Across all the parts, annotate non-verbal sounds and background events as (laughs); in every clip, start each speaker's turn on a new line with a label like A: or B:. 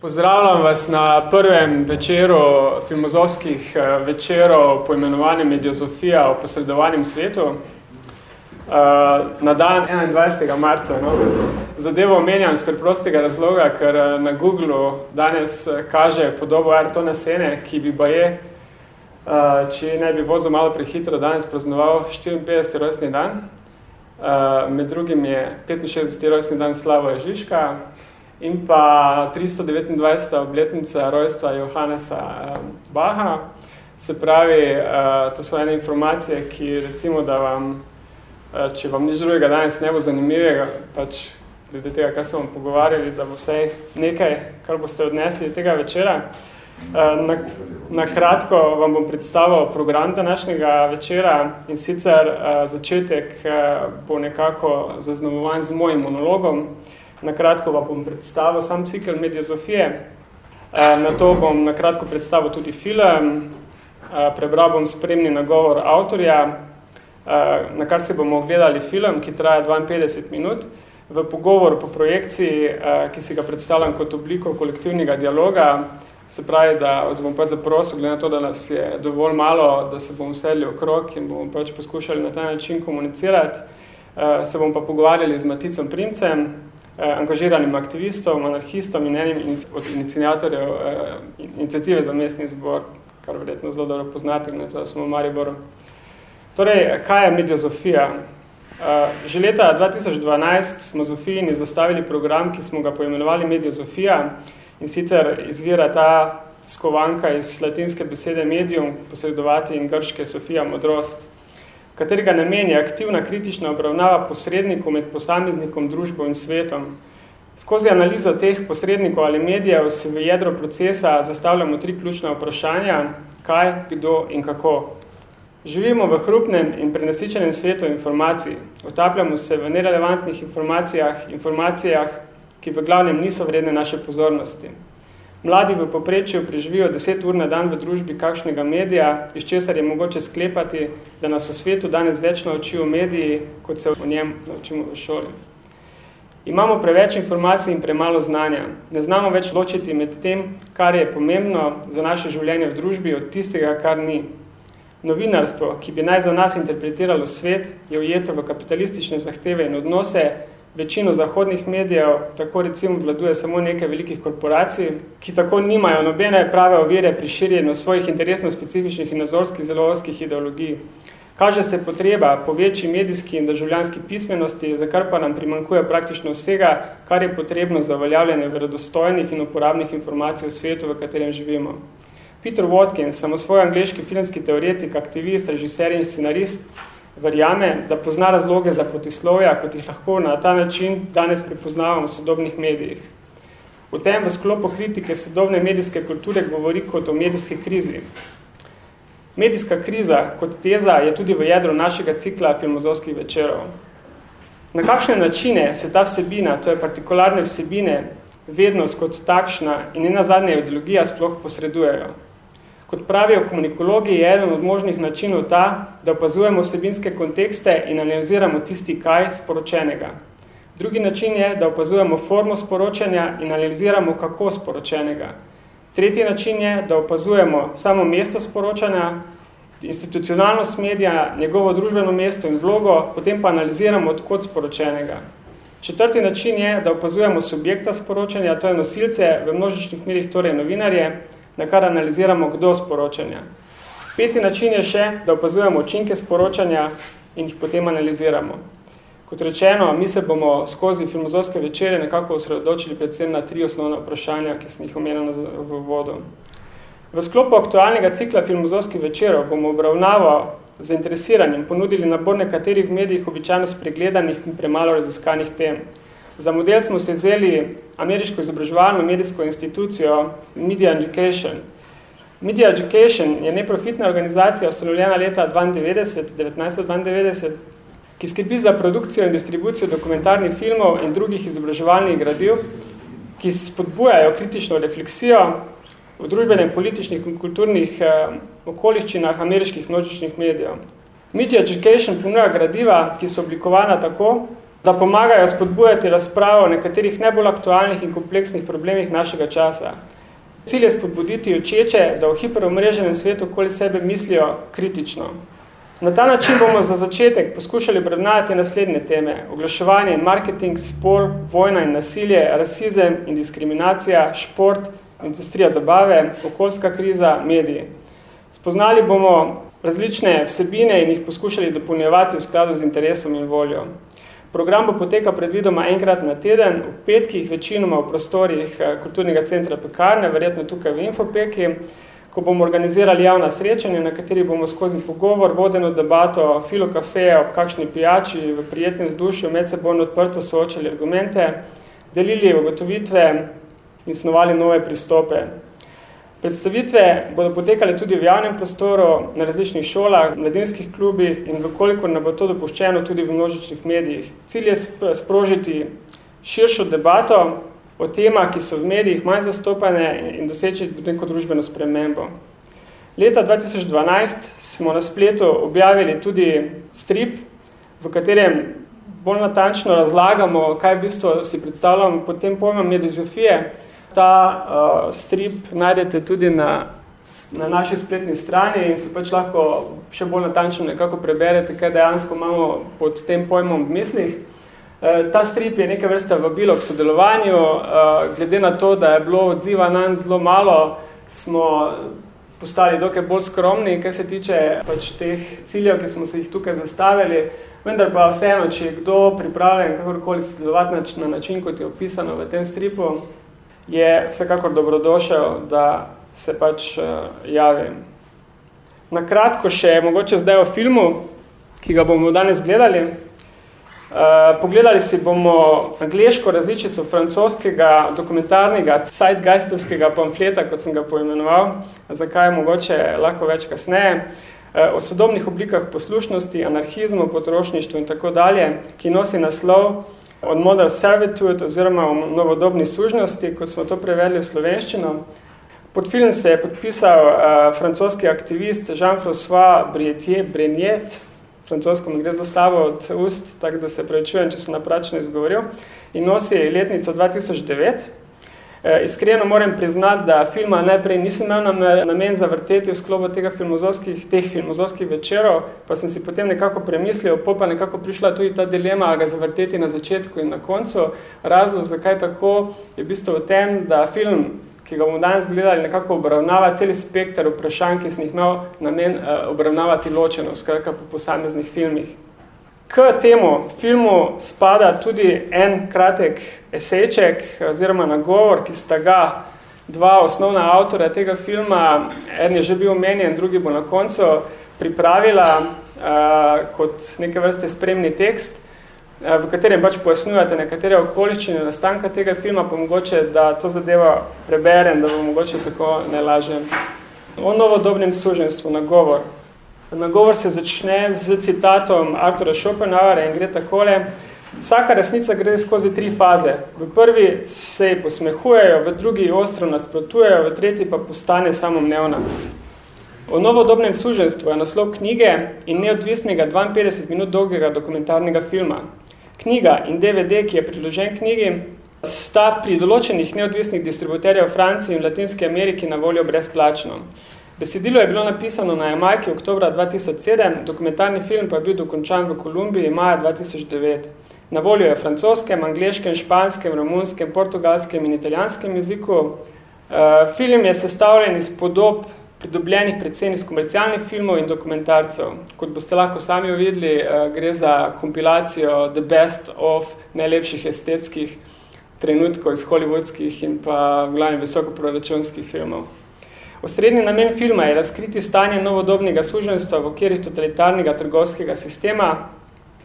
A: Pozdravljam vas na prvem večeru filmozovskih eh, večerov po imenovanju Mediozofija o posredovanjem svetu. Eh, na dan 21. marca. No, zadevo omenjam z preprostega razloga, ker eh, na Google danes kaže podobo Ayrtona Sene, ki bi baje, če ne bi vozil malo prehitro, danes praznoval 54. rojstni dan. Med drugim je 65. rojstni dan Slava Žižka, in pa 329. obletnica rojstva Johannesa Baha. Se pravi, to so ene informacije, ki recimo, da vam, če vam nič drugega danes ne bo zanimivega, pač glede tega, kar se vam pogovarjali, da bo vse nekaj, kar boste odnesli tega večera. Na, na kratko vam bom predstavil program današnjega večera in sicer začetek bo nekako zaznamovan z mojim monologom, Na kratko pa bom predstavil sam cikl mediozofije. Eh, na to bom na kratko predstavil tudi film. Eh, prebral bom spremni nagovor avtorja, eh, na kar se bomo ogledali film, ki traja 52 minut. V pogovor po projekciji, ki si ga predstavljam kot obliko kolektivnega dialoga, se pravi, da vas bom pač zaprosil, glede na to, da nas je dovolj malo, da se bom sedli okrog in bomo pač poskušali na ta način komunicirati. Se bom pa pogovarjali z Maticom Primcem, angažiranim aktivistom, anarhistom in enim od inicijatorjev eh, inicijative za mestni zbor, kar verjetno zelo dobro poznate, ne, da smo v Mariboru. Torej, kaj je mediozofija? Eh, že leta 2012 smo Zofijini zastavili program, ki smo ga poimenovali mediozofija in sicer izvira ta skovanka iz latinske besede medium, posredovati in grške Sofija modrost katerega namen je aktivna kritična obravnava posrednikov med posameznikom, družbo in svetom. Skozi analizo teh posrednikov ali medijev se v jedro procesa zastavljamo tri ključna vprašanja, kaj, kdo in kako. Živimo v hrupnem in prenasičenem svetu informacij. Otapljamo se v nerelevantnih informacijah, informacijah, ki v glavnem niso vredne naše pozornosti. Mladi v poprečju preživijo 10 ur na dan v družbi kakšnega medija, iz česar je mogoče sklepati, da nas v svetu danes več naučijo mediji, kot se o njem naučimo v šoli. Imamo preveč informacij in premalo znanja. Ne znamo več ločiti med tem, kar je pomembno za naše življenje v družbi, od tistega, kar ni. Novinarstvo, ki bi naj za nas interpretiralo svet, je ujeto v kapitalistične zahteve in odnose, večino zahodnih medijev, tako recimo vladuje samo nekaj velikih korporacij, ki tako nimajo nobene prave ovire pri širjenju svojih interesno-specifičnih in nazorskih zelo oskih ideologij. Kaže se potreba po večji medijski in državljanski pismenosti, za kar pa nam primankuje praktično vsega, kar je potrebno za uveljavljanje verodostojnih in uporabnih informacij v svetu, v katerem živimo. Peter Watkins, samo svoj angliški filmski teoretik, aktivist, režiser in scenarist, verjame, da pozna razloge za protislovja, kot jih lahko na ta način danes prepoznavamo v sodobnih medijih. V tem v sklopu kritike sodobne medijske kulture govori kot o medijski krizi. Medijska kriza kot teza je tudi v jedru našega cikla filmozovskih večerov. Na kakšne načine se ta vsebina, to je partikularne vsebine, vednost kot takšna in ne nazadnje ideologija sploh posredujejo? Kot pravijo komunikologi, je eden od možnih načinov ta, da opazujemo vsebinske kontekste in analiziramo tisti kaj sporočenega. Drugi način je, da opazujemo formo sporočanja in analiziramo kako sporočenega. Tretji način je, da opazujemo samo mesto sporočanja, institucionalnost medija, njegovo družbeno mesto in vlogo, potem pa analiziramo odkot sporočenega. Četrti način je, da opazujemo subjekta sporočanja, to je nosilce v množičnih medijih, torej novinarje, na kar analiziramo kdo sporočanja. Peti način je še, da opazujemo učinke sporočanja in jih potem analiziramo. Kot rečeno, mi se bomo skozi filmozovske večere nekako osredotočili predvsem na tri osnovna vprašanja, ki sem jih omenila v vodu. V sklopu aktualnega cikla filmozovskih večerov bomo obravnavo zainteresiranjem ponudili nabor nekaterih medijih običajno spregledanih in premalo raziskanih tem. Za model smo se vzeli ameriško izobraževalno medijsko institucijo Media Education. Media Education je neprofitna organizacija ustanovljena leta 92, 1992, ki skrbi za produkcijo in distribucijo dokumentarnih filmov in drugih izobraževalnih gradiv, ki spodbujajo kritično refleksijo v družbenem, političnih in kulturnih eh, okoliščinah ameriških množičnih medijev. Media Education ponuja gradiva, ki so oblikovana tako, da pomagajo spodbujati razpravo o nekaterih najbolj aktualnih in kompleksnih problemih našega časa. Cilj je spodbuditi učeče, da v hiperomreženem svetu okoli sebe mislijo kritično. Na ta način bomo za začetek poskušali obravnavati naslednje teme. Oglaševanje in marketing, spol, vojna in nasilje, rasizem in diskriminacija, šport, industrija zabave, okoljska kriza, mediji. Spoznali bomo različne vsebine in jih poskušali dopolnjevati v skladu z interesom in voljo. Program bo poteka predvidoma enkrat na teden, v petkih, večinoma v prostorih eh, kulturnega centra Pekarne, verjetno tukaj v Infopeki, ko bomo organizirali javna srečanja, na kateri bomo skozi pogovor, vodeno debato, filo kafeje, ob kakšni pijači, v prijetnem vzdušju, med sebojno odprto soočali argumente, delili ugotovitve in snovali nove pristope. Predstavitve bodo potekale tudi v javnem prostoru, na različnih šolah, mladinskih klubih in vkoliko ne bo to dopuščeno tudi v množičnih medijih. Cilj je sprožiti širšo debato o temah, ki so v medijih manj zastopane in doseči neko družbeno spremembo. Leta 2012 smo na spletu objavili tudi strip, v katerem bolj natančno razlagamo, kaj v bistvu si predstavljamo pod tem pojmom medizofije, ta uh, strip najdete tudi na, na naši spletni strani in se pač lahko še bolj natančno nekako preberete, kaj dejansko imamo pod tem pojmom v mislih. Uh, ta strip je neke vrste vabilo k sodelovanju, uh, glede na to, da je bilo odziva nanj zelo malo, smo postali dokaj bolj skromni, kar se tiče pač teh ciljev, ki smo se jih tukaj zastavili, vendar pa vseeno, če je kdo pripravljen kakorkoli sodelovati na način, kot je opisano v tem stripu, je vsekakor dobrodošel, da se pač uh, javi. Na kratko še, mogoče zdaj o filmu, ki ga bomo danes gledali. Uh, pogledali si bomo angliško različico francoskega dokumentarnega zeitgeistovskega pamfleta, kot sem ga poimenoval, zakaj mogoče lahko več kasneje, uh, o sodobnih oblikah poslušnosti, anarhizmu, potrošništvu in tako dalje, ki nosi naslov od modern servitude oziroma o novodobni sužnosti, ko smo to prevedli v slovenščino. Pod film se je podpisal uh, francoski aktivist Jean-François Breniet, francosko mi gre zelo stavo od ust, tako da se prevečujem, če sem napračno izgovoril, in nosi letnico 2009. Eh, iskreno moram priznati, da filma najprej nisem imel namen zavrteti v sklopu tega filmozovskih, teh filmozovskih večerov, pa sem si potem nekako premislil, po pa nekako prišla tudi ta dilema, ga zavrteti na začetku in na koncu. Razlog, zakaj tako, je v bistvu v tem, da film, ki ga bomo danes gledali, nekako obravnava celi spekter vprašanj, ki sem jih imel namen eh, obravnavati ločeno, skratka po posameznih filmih. K temu filmu spada tudi en kratek esejček oziroma nagovor, ki sta ga dva osnovna avtora tega filma, en je že bil omenjen, drugi bo na koncu pripravila uh, kot neke vrste spremni tekst, uh, v katerem pač pojasnjujete nekatere okoliščine nastanka tega filma, pa mogoče, da to zadeva preberem, da bo mogoče tako najlažje. O novodobnem suženstvu, nagovor. Nagovor se začne z citatom Artura Schopenhauera in gre takole. Vsaka resnica gre skozi tri faze. V prvi se posmehujejo, v drugi ostro nasprotujejo, v tretji pa postane samomnevna. O novodobnem suženstvu je naslov knjige in neodvisnega 52 minut dolgega dokumentarnega filma. Knjiga in DVD, ki je priložen knjigi, sta pri določenih neodvisnih distributerjev v Franciji in Latinske Ameriki na voljo brezplačno. Besedilo je bilo napisano na Jamajki oktobra 2007, dokumentarni film pa je bil dokončan v Kolumbiji maja 2009. Na voljo je v francoskem, angliškem, španskem, romunskem, portugalskem in italijanskem jeziku. Uh, film je sestavljen iz podob pridobljenih predvsem iz komercialnih filmov in dokumentarcev. Kot boste lahko sami uvideli, uh, gre za kompilacijo The Best of najlepših estetskih trenutkov iz hollywoodskih in pa v glavnem visokoproračunskih filmov. Osrednji namen filma je razkriti stanje novodobnega suženstva v okvirih totalitarnega trgovskega sistema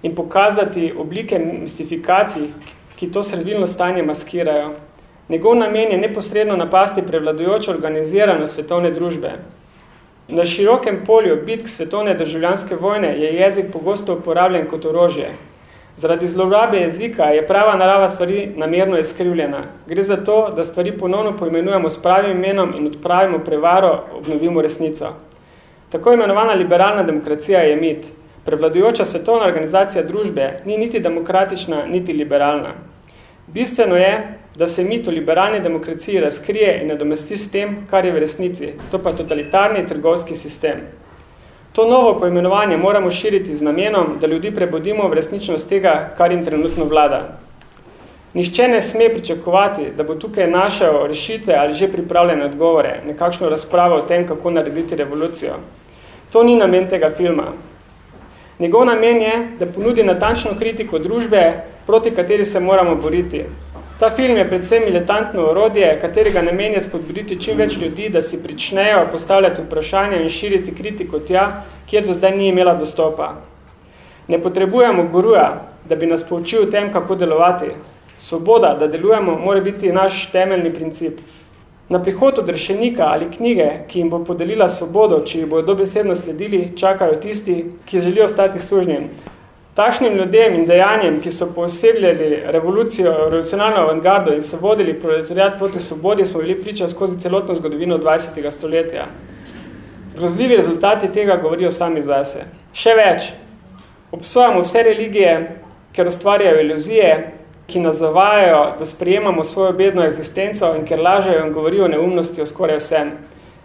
A: in pokazati oblike mistifikacij, ki to sredilno stanje maskirajo. Njegov namen je neposredno napasti prevladujočo organizirano svetovne družbe. Na širokem polju bitk svetovne državljanske vojne je jezik pogosto uporabljen kot orožje. Zaradi zlorabe jezika je prava narava stvari namerno izkrivljena. Gre za to, da stvari ponovno poimenujemo s pravim imenom in odpravimo prevaro, obnovimo resnico. Tako imenovana liberalna demokracija je mit. Prevladujoča svetovna organizacija družbe ni niti demokratična, niti liberalna. Bistveno je, da se mit o liberalni demokraciji razkrije in nadomesti s tem, kar je v resnici, to pa totalitarni trgovski sistem. To novo poimenovanje moramo širiti z namenom, da ljudi prebudimo v resničnost tega, kar jim trenutno vlada. Nišče ne sme pričakovati, da bo tukaj našel rešitve ali že pripravljene odgovore, nekakšno razpravo o tem, kako narediti revolucijo. To ni namen tega filma. Njegov namen je, da ponudi natančno kritiko družbe, proti kateri se moramo boriti. Ta film je predvsem militantno orodje, katerega namen je spodbuditi čim več ljudi, da si pričnejo postavljati vprašanja in širiti kritiko tja, kjer do zdaj ni imela dostopa. Ne potrebujemo guruja, da bi nas poučil tem, kako delovati. Svoboda, da delujemo, mora biti naš temeljni princip. Na prihod od rešenika ali knjige, ki jim bo podelila svobodo, če jih bodo dobesedno sledili, čakajo tisti, ki želijo stati služnjem. Takšnim ljudem in dejanjem, ki so posebljali revolucijo, revolucionarno avantgardo in so vodili proletariat proti svobodi, smo bili priča skozi celotno zgodovino 20. stoletja. Grozljivi rezultati tega govorijo sami zase. Še več, obsojamo vse religije, ker ustvarjajo iluzije, ki nas zavajajo, da sprejemamo svojo bedno egzistenco in ker lažejo in govorijo neumnosti o skoraj vsem.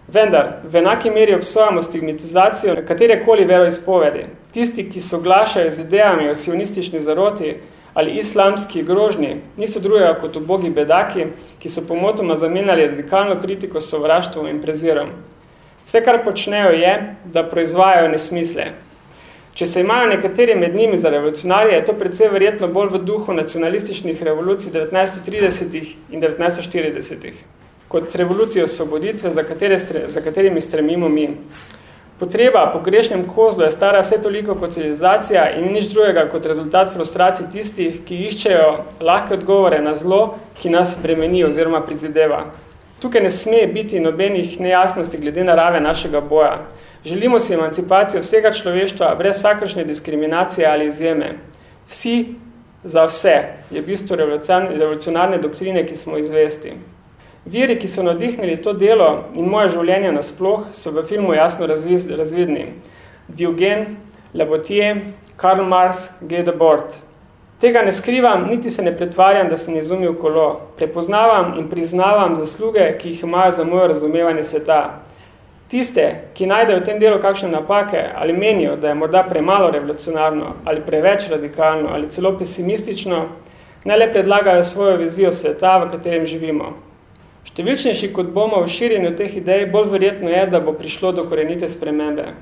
A: Vendar, v enaki meri obsojamo stigmatizacijo katerekoli veroizpovedi. Tisti, ki so glašajo z idejami o sionistični zaroti ali islamski grožnji, niso drugega kot ubogi bedaki, ki so pomotoma zamenjali radikalno kritiko s sovraštvom in prezirom. Vse, kar počnejo, je, da proizvajajo nesmisle, Če se imajo nekateri med njimi za revolucionarje, je to predvsej verjetno bolj v duhu nacionalističnih revolucij 1930 in 1940 kot revolucijo osvoboditve, za, katere, za katerimi stremimo mi. Potreba po grešnjem kozlu je stara vse toliko kot civilizacija in nič drugega kot rezultat frustracij tistih, ki iščejo lahke odgovore na zlo, ki nas bremeni oziroma prizideva. Tukaj ne sme biti nobenih nejasnosti glede narave našega boja. Želimo si emancipacijo vsega človeštva brez vsakršne diskriminacije ali izjeme. Vsi za vse je bistvo revolucionarne doktrine, ki smo izvesti. Viri, ki so nadihnili to delo in moje življenje nasploh, so v filmu jasno razvidni. Diogen, Labotier, Karl Marx, G. Debord. Tega ne skrivam, niti se ne pretvarjam, da sem izumil kolo. Prepoznavam in priznavam zasluge, ki jih imajo za moje razumevanje sveta. Tiste, ki najdejo v tem delu kakšne napake ali menijo, da je morda premalo revolucionarno ali preveč radikalno ali celo pesimistično, ne le predlagajo svojo vizijo sveta, v katerem živimo. Številčnejši kot bomo v širjenju teh idej, bolj verjetno je, da bo prišlo do korenite spremembe.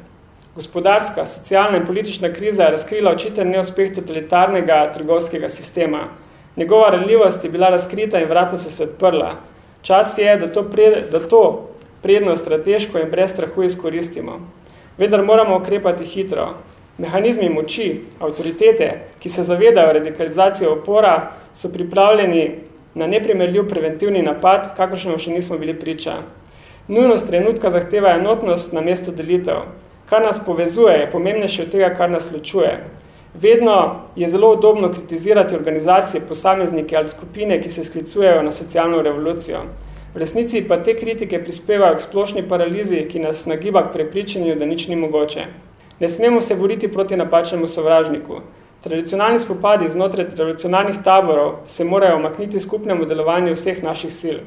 A: Gospodarska, socialna in politična kriza je razkrila očiten neuspeh totalitarnega trgovskega sistema. Njegova redljivost je bila razkrita in vrata so se odprla. Čas je, da to, pre, da to predno strateško in brez strahu izkoristimo. Vendar moramo ukrepati hitro. Mehanizmi moči, avtoritete, ki se zavedajo radikalizacije opora, so pripravljeni na neprimerljiv preventivni napad, kakršnemu še nismo bili priča. Nujnost trenutka zahteva enotnost na mesto delitev. Kar nas povezuje, je pomembnejše od tega, kar nas ločuje. Vedno je zelo udobno kritizirati organizacije, posameznike ali skupine, ki se sklicujejo na socialno revolucijo. V resnici pa te kritike prispevajo k splošni paralizi, ki nas nagiba k prepričanju, da nič ni mogoče. Ne smemo se boriti proti napačnemu sovražniku. Tradicionalni spopadi znotraj tradicionalnih taborov se morajo omakniti skupnemu delovanju vseh naših sil.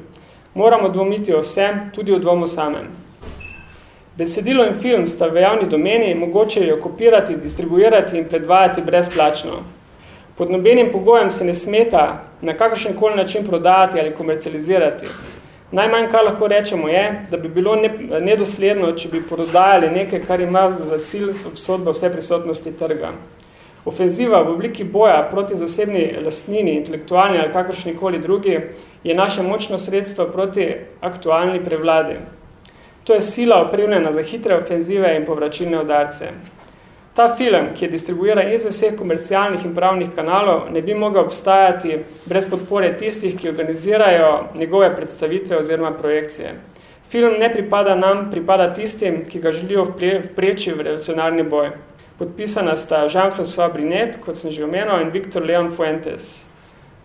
A: Moramo dvomiti o vsem, tudi o dvomu samem. Besedilo in film sta v javni domeni, mogoče jo kopirati, distribuirati in predvajati brezplačno. Pod nobenim pogojem se ne smeta na kakršen koli način prodajati ali komercializirati. Najmanj, kar lahko rečemo, je, da bi bilo nedosledno, če bi prodajali nekaj, kar ima za cilj obsodba vse prisotnosti trga. Ofenziva v obliki boja proti zasebni lastnini, intelektualni ali kakršnikoli drugi, je naše močno sredstvo proti aktualni prevladi. To je sila opremljena za hitre ofenzive in povračilne udarce. Ta film, ki je distribuiran iz vseh komercialnih in pravnih kanalov, ne bi mogel obstajati brez podpore tistih, ki organizirajo njegove predstavitve oziroma projekcije. Film ne pripada nam, pripada tistim, ki ga želijo vpreči v revolucionarni boj. Podpisana sta Jean-François Brinet, kot sem že omenil, in Victor Leon Fuentes.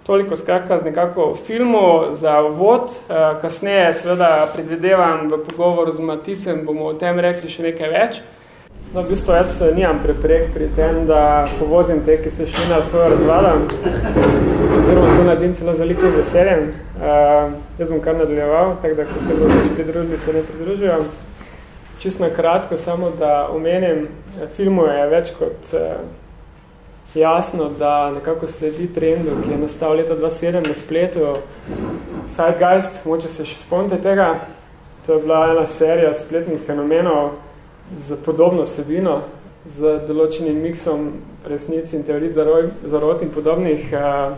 A: Toliko skratka z nekako filmu za uvod. Eh, kasneje seveda predvidevam v pogovoru z Maticem, bomo o tem rekli še nekaj več. No, v bistvu jaz nimam preprek pri tem, da povozim te, ki se šli na svojo razvada, oziroma to naredim celo za liko veseljem. Uh, jaz bom kar nadaljeval, tako da ko se bodo pridružili, se ne pridružijo. Čisto na kratko, samo da omenim, filmu je več kot uh, jasno, da nekako sledi trendu, ki je nastal leta 2007 na spletu. Zeitgeist, moče se še spomnite tega, to je bila ena serija spletnih fenomenov, z podobno vsebino, z določenim miksom resnic in teorij zarot in podobnih uh,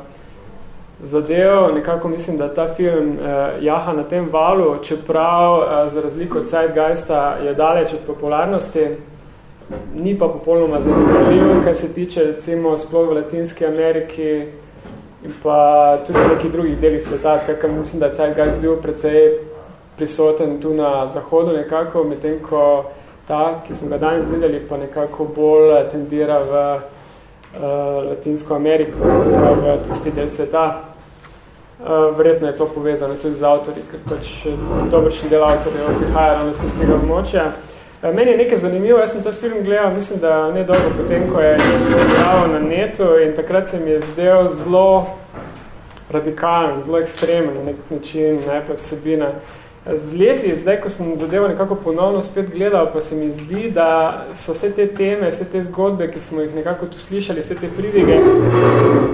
A: zadev. Nekako mislim, da ta film uh, jaha na tem valu, čeprav uh, za razliko od Zeitgeista je daleč od popularnosti, ni pa popolnoma zanimljiv, kaj se tiče recimo sploh v Latinski Ameriki in pa tudi v nekih drugih delih sveta, skakaj mislim, da je Zeitgeist bil precej prisoten tu na zahodu nekako, medtem ko ta, ki smo ga danes videli, pa nekako bolj tendira v Latinsko Ameriko, v tisti del sveta. Uh, verjetno je to povezano tudi z avtori, ker pač dobršen del avtorjev prihaja ravno z tega območja. Uh, meni je nekaj zanimivo, jaz sem ta film gledal, mislim, da ne dolgo potem, ko je se na netu in takrat se mi je zdel zelo radikalen, zelo ekstremen na nek način, ne, pa vsebina. Z leti, zdaj, ko sem zadevo nekako ponovno spet gledal, pa se mi zdi, da so vse te teme, vse te zgodbe, ki smo jih nekako tu slišali, vse te pridige,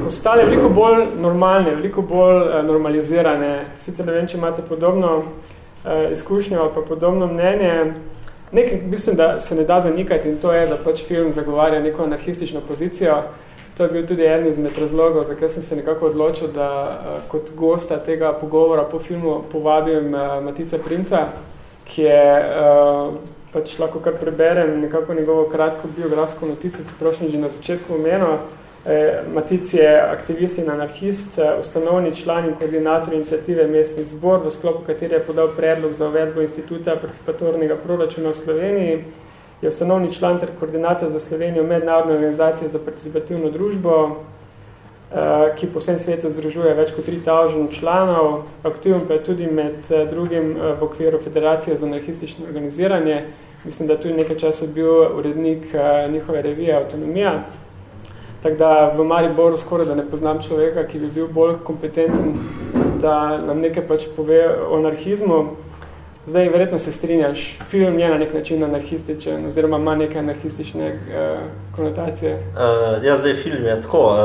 A: postale veliko bolj normalne, veliko bolj uh, normalizirane. Sicer ne vem, če imate podobno uh, izkušnjo ali pa podobno mnenje. Nekaj, mislim, da se ne da zanikati in to je, da pač film zagovarja neko anarhistično pozicijo, To je bil tudi eden izmed razlogov, zakaj sem se nekako odločil, da uh, kot gosta tega pogovora po filmu povabim uh, Matica Princa, ki je, uh, pač lahko kar preberem nekako njegovo kratko biografsko notico, ki prošem že na začetku omenil. Eh, Matic je aktivist in anarhist, ustanovni član in koordinator iniciative Mestni zbor, v sklopu katere je podal predlog za uvedbo instituta participatornega proračuna v Sloveniji, je ustanovni član ter koordinator za Slovenijo mednarodne organizacije za participativno družbo, eh, ki po vsem svetu združuje več kot 3000 članov, aktiven pa je tudi med eh, drugim eh, v okviru Federacije za anarhistično organiziranje. Mislim, da tudi nekaj časa bil urednik njihove revije Autonomija. Tako da v Mariboru skoraj da ne poznam človeka, ki bi bil bolj kompetenten, da nam nekaj pač pove o anarhizmu. Zdaj, verjetno se strinjaš, film je na nek način anarhističen, oziroma ima neke anarhistične uh, konotacije.
B: Uh, ja, zdaj, film je tako.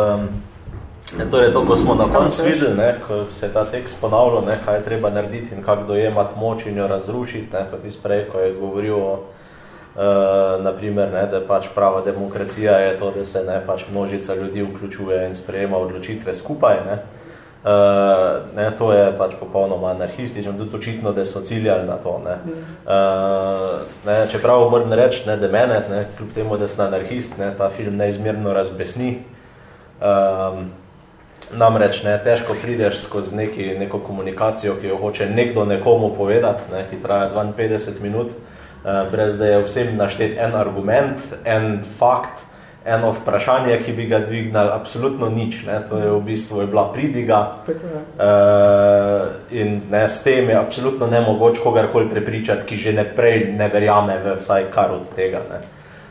B: Um, torej, to, ko smo na koncu videli, ne, ko se je ta tekst ponavljal, ne, kaj je treba narediti in kako dojemati moč in jo razrušiti, ne, pa prej, ko je govoril o, uh, naprimer, ne, da pač prava demokracija je to, da se ne, pač množica ljudi vključuje in sprejema odločitve skupaj. Ne. Uh, ne, to je pač popolnoma anarhistično, tudi očitno, da so ciljali na to. Ne. Uh, ne, čeprav moram reči, ne, da mene, ne, kljub temu, da sem anarhist, ne, ta film neizmerno razbesni. Um, namreč ne, težko prideš skozi neki, neko komunikacijo, ki jo hoče nekdo nekomu povedati, ne, ki traja 52 minut, uh, brez da je vsem naštet en argument, en fakt, eno vprašanje, ki bi ga dvignali absolutno nič. Ne? To je v bistvu je bila pridiga uh, in ne, s tem je absolutno nemogoč kogarkoli prepričati, ki že neprej ne verjame v vsaj kar od tega. Ne?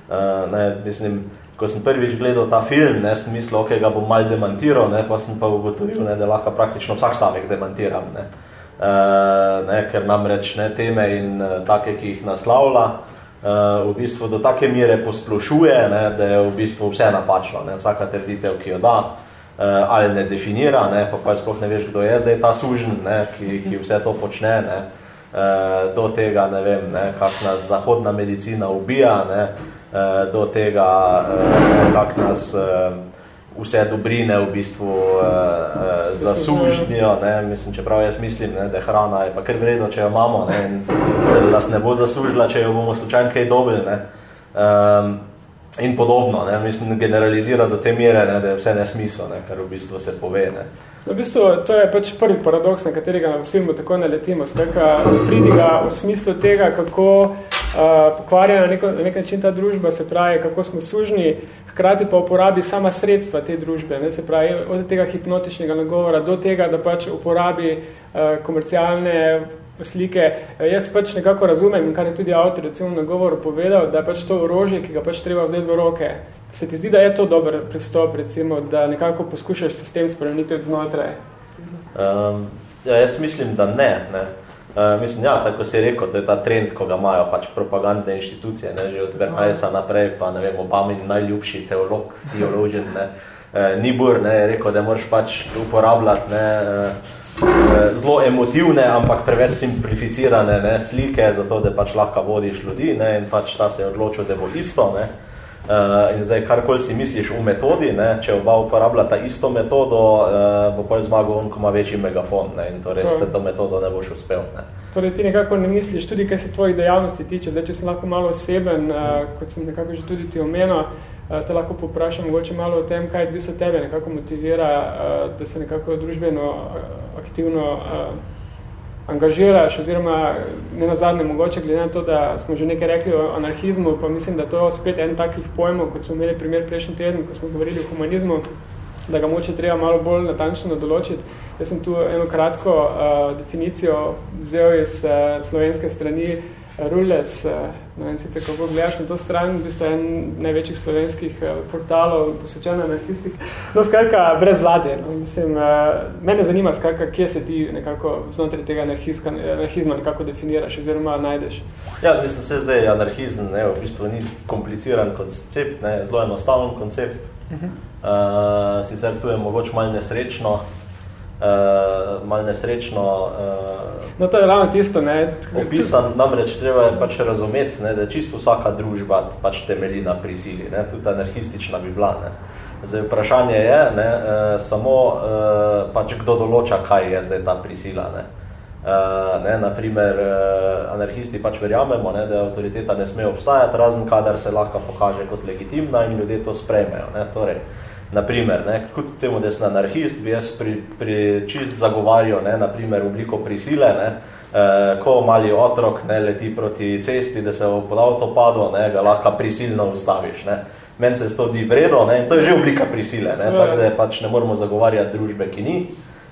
B: Uh, ne, mislim, ko sem prvič gledal ta film, ne, sem mislil, ok, ga bom mal demantiral, ne, pa sem pa ugotovil, ne, da lahko praktično vsak stavek demantiram. Ne. Uh, ne, ker namreč ne, teme in uh, take, ki jih naslavlja, uh, v bistvu do take mere posplošuje, ne, da je v bistvu vse napačno. Ne, vsaka trditev, ki jo da, uh, ali ne definira, ne, pa pa sploh ne veš, kdo je zdaj ta sužen, ne, ki, ki vse to počne. Ne, uh, do tega, ne vem, ne, kak nas zahodna medicina ubija, ne, do tega, kak nas vse dobrine v bistvu uh, uh, zasužnijo, ne, mislim, čeprav jaz mislim, ne, da hrana je pa kar vredno, če jo imamo, ne, in se nas ne bo zasužila, če jo bomo slučajno kaj dobili, ne, um, in podobno, ne, mislim, generalizira do te mere, ne, da je vse nesmisel, ne, kar v bistvu se pove, ne.
A: V bistvu, to je pač prvi paradoks, na katerega v filmu tako naletimo, skrka pridiga v smislu tega, kako uh, pokvarja na, neko, na nek način ta družba, se pravi, kako smo sužni, hkrati pa uporabi sama sredstva te družbe, ne, se pravi, od tega hipnotičnega nagovora do tega, da pač uporabi uh, komercialne slike. Jaz pač nekako razumem, kar je tudi avtor recimo na govoru povedal, da je pač to orožje, ki ga pač treba vzeti v roke. Se ti zdi, da je to dober pristop, recimo, da nekako poskušaš sistem spremeniti od znotraj?
B: Um, ja, jaz mislim, da ne. ne. Uh, mislim, ja, tako si rekel, to je ta trend, ko ga imajo pač propagandne inštitucije, ne, že od Bernayesa naprej, pa ne vem, Obamin najljubši teolog, teoložen, ne, uh, Nibur, ne, je rekel, da moraš pač uporabljati, ne, uh, zelo emotivne, ampak preveč simplificirane ne, slike, zato da pač lahko vodiš ljudi ne, in pač ta se je odločil, da bo isto. Ne. Uh, in zdaj, karkoli si misliš v metodi, ne, če oba uporabljata isto metodo, uh, bo pol zmagal on, ko ima večji megafon ne, in torej s to metodo ne boš uspel. Ne.
A: Torej, ti nekako ne misliš, tudi kaj se tvojih dejavnosti tiče, zdaj, če sem lahko malo oseben, uh, kot sem nekako že tudi ti omenil, uh, te lahko poprašam mogoče malo o tem, kaj bi se tebe nekako motivira, uh, da se nekako družbeno, uh, aktivno uh, angažiraš, oziroma ne na zadnje mogoče, glede na to, da smo že nekaj rekli o anarhizmu, pa mislim, da to spet en takih pojmov, kot smo imeli primer prejšnji teden, ko smo govorili o humanizmu, da ga moče treba malo bolj natančno določiti. Jaz sem tu eno kratko uh, definicijo vzel iz uh, slovenske strani uh, Rules, eh, ne vem sicer, kako gledaš na to stran, v bistvu en največjih slovenskih eh, portalov posvečen anarhistik. No, skratka, brez vlade. No, mislim, eh, mene zanima, skratka, kje se ti nekako znotraj tega anarhizma nekako definiraš oziroma najdeš.
B: Ja, mislim, se zdaj anarhizm ne, v bistvu ni kompliciran koncept, ne, zelo enostaven koncept. Uh -huh. uh, sicer tu je mogoče malo nesrečno, uh, malo nesrečno. Uh,
A: no, to je ravno tisto, ne?
B: Opisan, namreč treba je pač razumeti, ne, da čisto vsaka družba pač temelji na prisili, ne? tudi anarhistična bi bila. Ne? Zdaj, vprašanje je ne, uh, samo, uh, pač kdo določa, kaj je zdaj ta prisila. Ne? Uh, ne, naprimer, uh, anarhisti pač verjamemo, ne, da avtoriteta ne sme obstajati, razen kadar se lahko pokaže kot legitimna in ljudje to sprejmejo. Ne. Torej, uh, Naprimer, ne, kot temu, da sem anarhist, bi jaz pri, pri čist zagovarjal, ne, naprimer, obliko prisile, ne, eh, ko mali otrok ne, leti proti cesti, da se v pod avto padlo, ne, ga lahko prisilno ustaviš. Ne. Meni se to di vredo, ne, in to je že oblika prisile, ne, tako da pač ne moramo zagovarjati družbe, ki ni,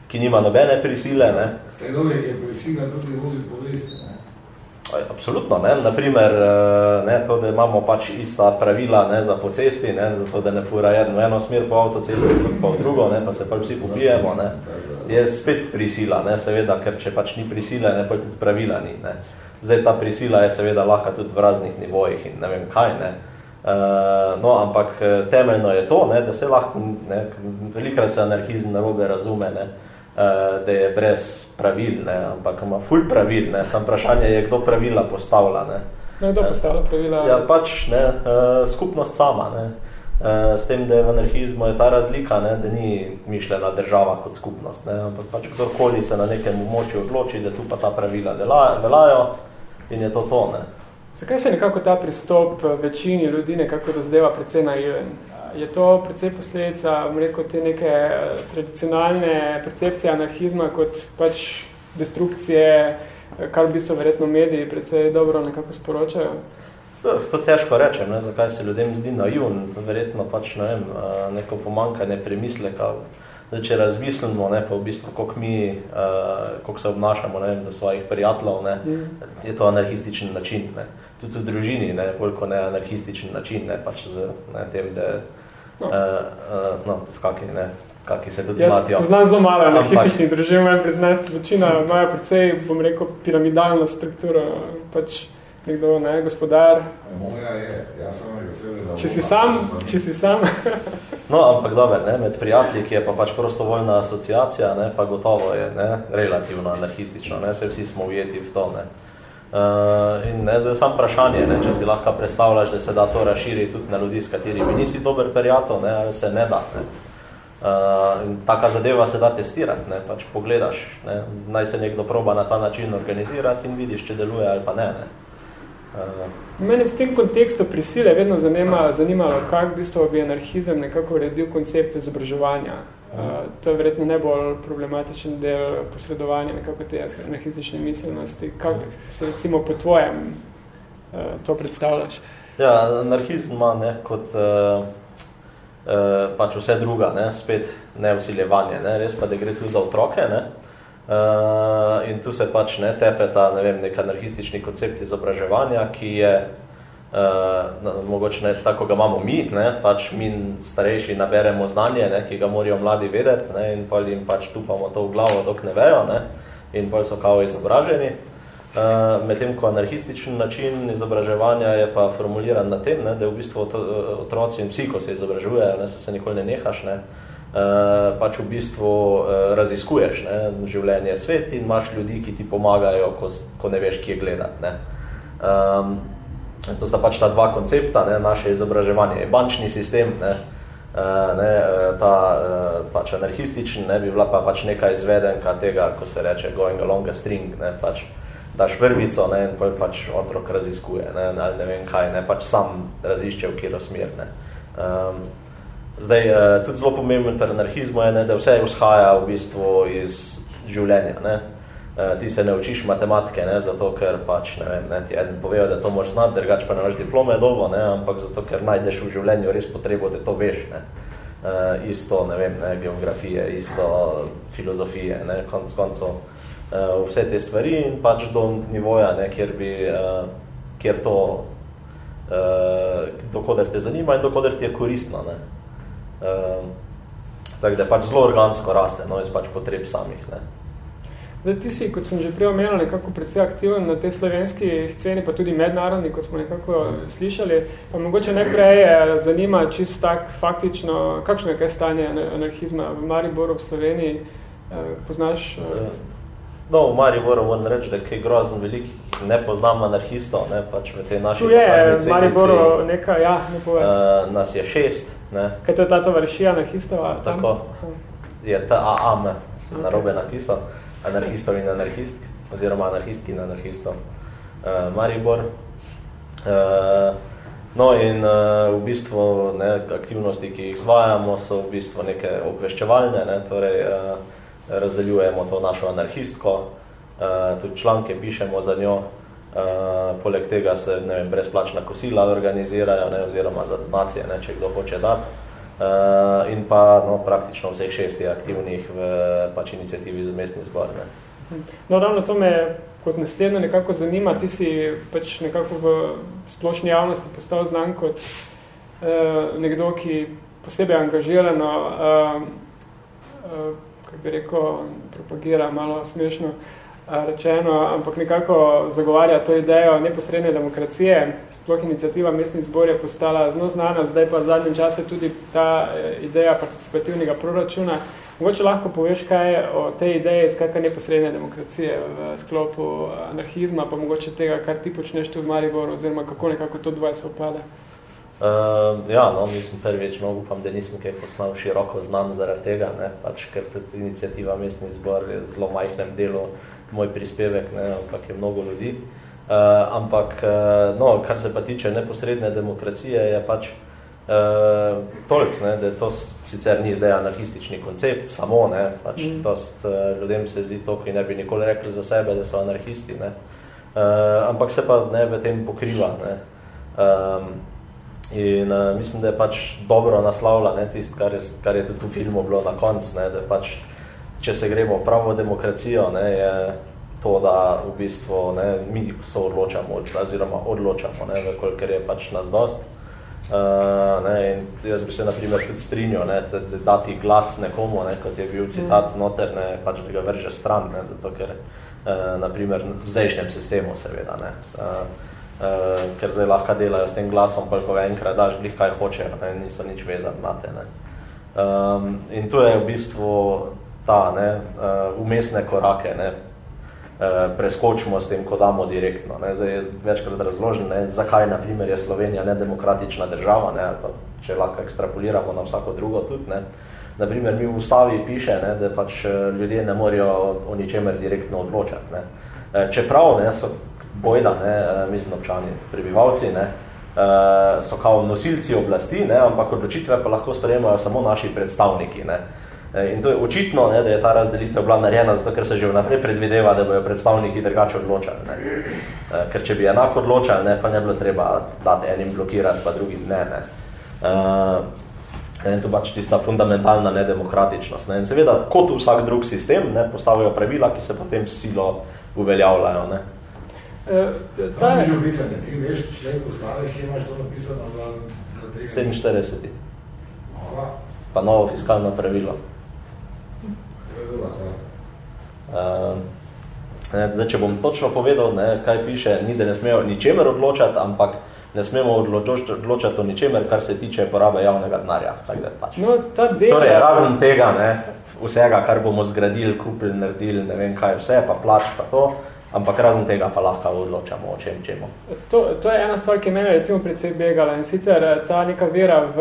B: ki nima nobene prisile. Ne.
C: Kaj dobro je prisila tudi voziti po vesti?
B: Absolutno, ne, naprimer, eh, ne, to, da imamo pač ista pravila ne, za po cesti, ne, zato da ne fura jedno eno smer po avtocesti, drug pa v drugo, ne, pa se pa vsi pobijemo, ne, je spet prisila, ne, seveda, ker če pač ni prisile, ne, pa tudi pravila ni, ne. Zdaj ta prisila je seveda lahko tudi v raznih nivojih in ne vem kaj, ne. Uh, no, ampak eh, temeljno je to, ne, da se lahko, ne, velikrat se anarhizm narobe razume, ne, uh, da je brez pravil, ne, ampak ima ful pravil, ne, sam vprašanje je, kdo pravila postavlja, ne.
A: Ne, kdo postavlja pravila?
B: Ja, pač, ne, uh, skupnost sama, ne, s tem, da je v anarhizmu je ta razlika, ne, da ni mišljena država kot skupnost, ne, ampak pač kdorkoli se na nekem območju odloči, da tu pa ta pravila velajo in je to to, ne.
A: Zakaj se nekako ta pristop večini ljudi nekako dozdeva precej naiven? Je to precej posledica, rekel, te neke eh, tradicionalne percepcije anarhizma kot pač destrukcije, eh, kar v bistvu verjetno mediji precej dobro nekako sporočajo?
B: To, to težko rečem, ne, zakaj se ljudem zdi naivn, verjetno pač ne vem, eh, neko pomankanje premisleka. Zdaj, če razmislimo, ne, pa v bistvu, koliko mi, uh, koliko se obnašamo, ne vem, do svojih prijateljev, ne, mm. je to anarhističen način, ne. Tudi v družini, ne, koliko ne anarhističen način, ne, pač z ne, tem, da No, uh, uh, no kaki, ne, kaki se tudi
A: Jaz poznam zelo malo anarhističnih družin, moram priznati, večina imajo precej, bom rekel, piramidalno strukturo, pač nekdo, ne, gospodar.
C: Moja je, jaz sem vesel,
A: Če si sam, če si sam.
B: no, ampak dober, ne, med prijatelji, ki je pa pač prostovoljna asociacija, ne, pa gotovo je, ne, relativno anarhistično, ne, se vsi smo ujeti v to, ne. Uh, in ne, zdaj sam vprašanje, ne, če si lahko predstavljaš, da se da to razširi tudi na ljudi, s katerimi nisi dober prijatelj, ne, ali se ne da. Ne. Uh, in taka zadeva se da testirati, ne, pač pogledaš, ne, naj se nekdo proba na ta način organizirati in vidiš, če deluje ali pa ne. ne.
A: Uh. Mene v tem kontekstu prisile vedno zanima, zanimalo, kak v bistvu bi anarhizem nekako uredil koncept izobraževanja. Uh, to je verjetno najbolj problematičen del posredovanja nekako te anarhistične miselnosti. Kako se recimo po tvojem uh, to predstavljaš?
B: Ja, anarhizm ima ne, kot uh, uh, pač vse druga, ne, spet neusiljevanje. Ne, res pa, da gre tu za otroke, ne, Uh, in tu se pač ne tepe ta, ne vem, nek anarhistični koncept izobraževanja, ki je uh, mogoče ne tako ga imamo mi, ne, pač mi starejši naberemo znanje, ne, ki ga morajo mladi vedeti ne, in pa jim pač tupamo to v glavo, dok ne vejo ne, in pa so kao izobraženi. Uh, medtem ko anarhističen način izobraževanja je pa formuliran na tem, ne, da v bistvu otroci in psi, ko se izobražujejo, ne, se se nikoli ne nehaš, ne, uh, pač v bistvu uh, raziskuješ ne, življenje svet in imaš ljudi, ki ti pomagajo, ko, ko ne veš, kje gledati. Ne. Um, To sta pač ta dva koncepta, ne, naše izobraževanje je bančni sistem, ne, eh, ne, eh, ta eh, pač anarhističen, ne, bi bila pa pač neka izvedenka tega, ko se reče going along a string, ne, pač daš vrvico ne, in pač otrok raziskuje, ne, ali ne vem kaj, ne, pač sam razišče v kjero smer. Ne. Um, zdaj, tudi zelo pomemben ter anarhizmu je, ne, da vse vzhaja v bistvu iz življenja, ne, ti se ne učiš matematike, ne, zato ker pač, ne vem, ne, ti eden povejo, da to moraš znati, drugač pa ne imaš diplome dobo, ne, ampak zato ker najdeš v življenju res potrebo, da to veš, ne. Uh, isto, ne vem, ne, geografije, isto filozofije, ne, konc koncov uh, vse te stvari in pač do nivoja, ne, kjer bi, uh, kjer to, uh, dokoder te zanima in dokoder ti je koristno, ne. Uh, tako da pač zelo organsko raste, no, iz pač potreb samih, ne.
A: Zdaj, ti si, kot sem že prej omenil, nekako predvsej aktiven na tej slovenski sceni, pa tudi mednarodni, kot smo nekako slišali. Pa mogoče najprej zanima čist tak faktično, kakšno je kaj stanje anarhizma v Mariboru, v Sloveniji, eh, poznaš? Eh?
B: No, v Mariboru moram reči, da je grozen velik, ne poznam anarhistov, ne, pač v tej naši
A: Tu je, v Mariboru nekaj, ja, ne povem.
B: Uh, nas je šest, ne.
A: Kaj to je ta tovaršija anarhistov?
B: Tako, je ta AM, se okay. narobe napisal anarhistov in anarhistk, oziroma anarhistki in anarhistov uh, Maribor. Uh, no in uh, v bistvu ne, aktivnosti, ki jih zvajamo, so v bistvu neke obveščevalne, ne, torej uh, razdeljujemo to našo anarhistko, uh, tudi članke pišemo za njo, uh, poleg tega se ne vem, brezplačna kosila organizirajo, ne, oziroma za donacije, ne, če kdo hoče dati. Uh, in pa no, praktično vseh šesti aktivnih v pač inicijativi za mestni zbor. Ne.
A: No, ravno to me kot naslednjo nekako zanima. Ti si pač nekako v splošni javnosti postal znan kot uh, nekdo, ki posebej angažirano, uh, uh, kako bi rekel, propagira malo smešno, uh, rečeno, ampak nekako zagovarja to idejo neposredne demokracije, sploh inicijativa mestnih zbor je postala zelo znana, zdaj pa v zadnjem času tudi ta eh, ideja participativnega proračuna. Mogoče lahko poveš kaj o tej ideji iz kakaj neposredne demokracije v sklopu eh, anarhizma, pa mogoče tega, kar ti počneš tu v Mariboru, oziroma kako nekako to dvoje se opada?
B: Uh, ja, no, mislim prvič, no, upam, da nisem kaj poslal široko znam zaradi tega, ne, pač, ker tudi inicijativa mestni zbor je zelo majhnem delu moj prispevek, ne, ampak je mnogo ljudi. Uh, Uh, ampak, uh, no, kar se pa tiče neposredne demokracije, je pač uh, toliko, ne, da to sicer ni zdaj anarhistični koncept, samo, ne, pač mm. dost uh, ljudem se zdi to, ki ne bi nikoli rekli za sebe, da so anarhisti, ne. Uh, ampak se pa ne v tem pokriva, ne. Um, in uh, mislim, da je pač dobro naslavlja, ne, tist, kar je, kar je tudi v filmu bilo na konc, ne, da pač, če se gremo pravo demokracijo, ne, je to, da v bistvu ne, mi se odločamo, oziroma odločamo, ne, kolikor je pač nas dost. Uh, ne, in jaz bi se na primer tudi strinjal, ne, da, da dati glas nekomu, ne, kot je bil citat mm. noter, ne, pač da ga vrže stran, ne, zato ker uh, na primer v zdajšnjem sistemu seveda, ne, uh, uh, ker zdaj lahko delajo s tem glasom, pa ko enkrat daš glih kaj hočejo, ne, niso nič vezati na te. Ne. Um, in tu je v bistvu ta, ne, uh, umestne korake, ne, Eh, preskočimo s tem, ko damo direktno. Ne. Zdaj je večkrat razložen, ne, zakaj na primer je Slovenija nedemokratična država, ne, ali pa če lahko ekstrapoliramo na vsako drugo tudi. Ne. Na primer, mi v ustavi piše, ne, da pač eh, ljudje ne morajo o ničemer direktno odločati. Ne. Eh, čeprav ne, so bojda, ne, mislim občani, prebivalci, ne, so kao nosilci oblasti, ne, ampak odločitve pa lahko sprejemajo samo naši predstavniki. Ne. E, in to je očitno, ne, da je ta razdelitev bila narejena, zato ker se že vnaprej predvideva, da bojo predstavniki drugače odločali. Ne. E, ker če bi enako odločali, ne, pa ne bilo treba dati enim blokirati, pa drugim ne. ne. Uh, to pač tista fundamentalna nedemokratičnost. Ne. In seveda, kot vsak drug sistem, ne, postavijo pravila, ki se potem s silo uveljavljajo. Ne.
C: E, ta je že pitanje, ti veš, člen ustave, ki imaš to napisano za...
B: 47. Pa novo fiskalno pravilo. Uh, zdaj, če bom točno povedal, ne, kaj piše, ni da ne smejo ničemer odločati, ampak ne smemo odločati o ničemer, kar se tiče porabe javnega denarja. Pač.
A: No, ta del...
B: Torej, razen tega, ne, vsega, kar bomo zgradili, kupili, naredili, ne vem kaj vse, pa plač, pa to, ampak razen tega pa lahko odločamo o čem čemu.
A: To, to je ena stvar, ki mene recimo predvsej begala in sicer eh, ta neka vera v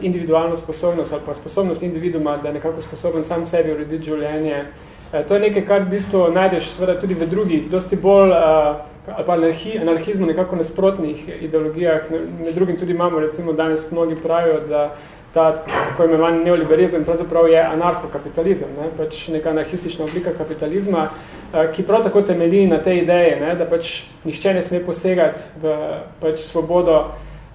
A: individualno sposobnost ali pa sposobnost individuma, da je nekako sposoben sam sebi urediti življenje. Eh, to je nekaj, kar v bistvu najdeš seveda tudi v drugih, dosti bolj uh, ali pa anarhi, anarhizmu nekako nasprotnih ideologijah. Med drugim tudi imamo, recimo danes mnogi pravijo, da ta tako imenovani neoliberalizem pravzaprav je anarhokapitalizem, ne? pač neka anarhistična oblika kapitalizma, eh, ki prav tako temelji na te ideje, ne? da pač nihče ne sme posegati v pač svobodo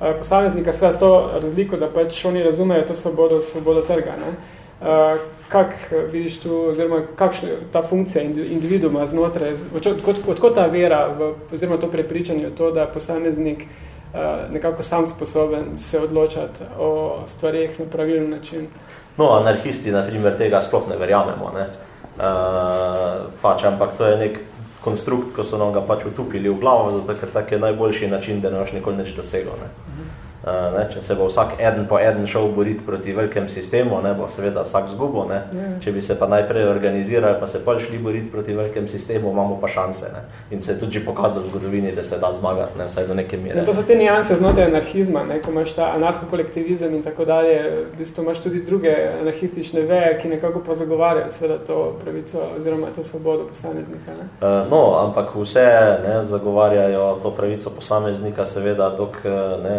A: eh, posameznika, sve s to razliko, da pač oni razumejo to svobodo, svobodo trga. Ne? Uh, kak vidiš tu, oziroma kakšna ta funkcija individuma znotraj, odkot, ta vera, v, oziroma to prepričanje, to, da posameznik uh, nekako sam sposoben se odločati o stvarih na pravilen način?
B: No, anarhisti, na primer, tega sploh ne verjamemo, ne? Uh, pač, ampak to je nek konstrukt, ko so nam ga pač utupili v glavo, zato ker tak je najboljši način, da ne boš nikoli nič dosegel. Ne? Uh. Ne, če se bo vsak eden po eden šel boriti proti velikem sistemu, ne, bo seveda vsak zgubo. Ne. Ja. Če bi se pa najprej organizirali, pa se pa šli boriti proti velikem sistemu, imamo pa šanse. Ne. In se je tudi pokazal v zgodovini, da se da zmagati, ne, vsaj do neke mere.
A: In to so te nijanse znotraj anarhizma, ne, ko imaš ta anarhokolektivizem in tako dalje, v bistvu imaš tudi druge anarhistične veje, ki nekako pa zagovarjajo seveda to pravico oziroma to svobodo posameznika. Ne.
B: Uh, no, ampak vse ne, zagovarjajo to pravico posameznika, seveda, dok ne,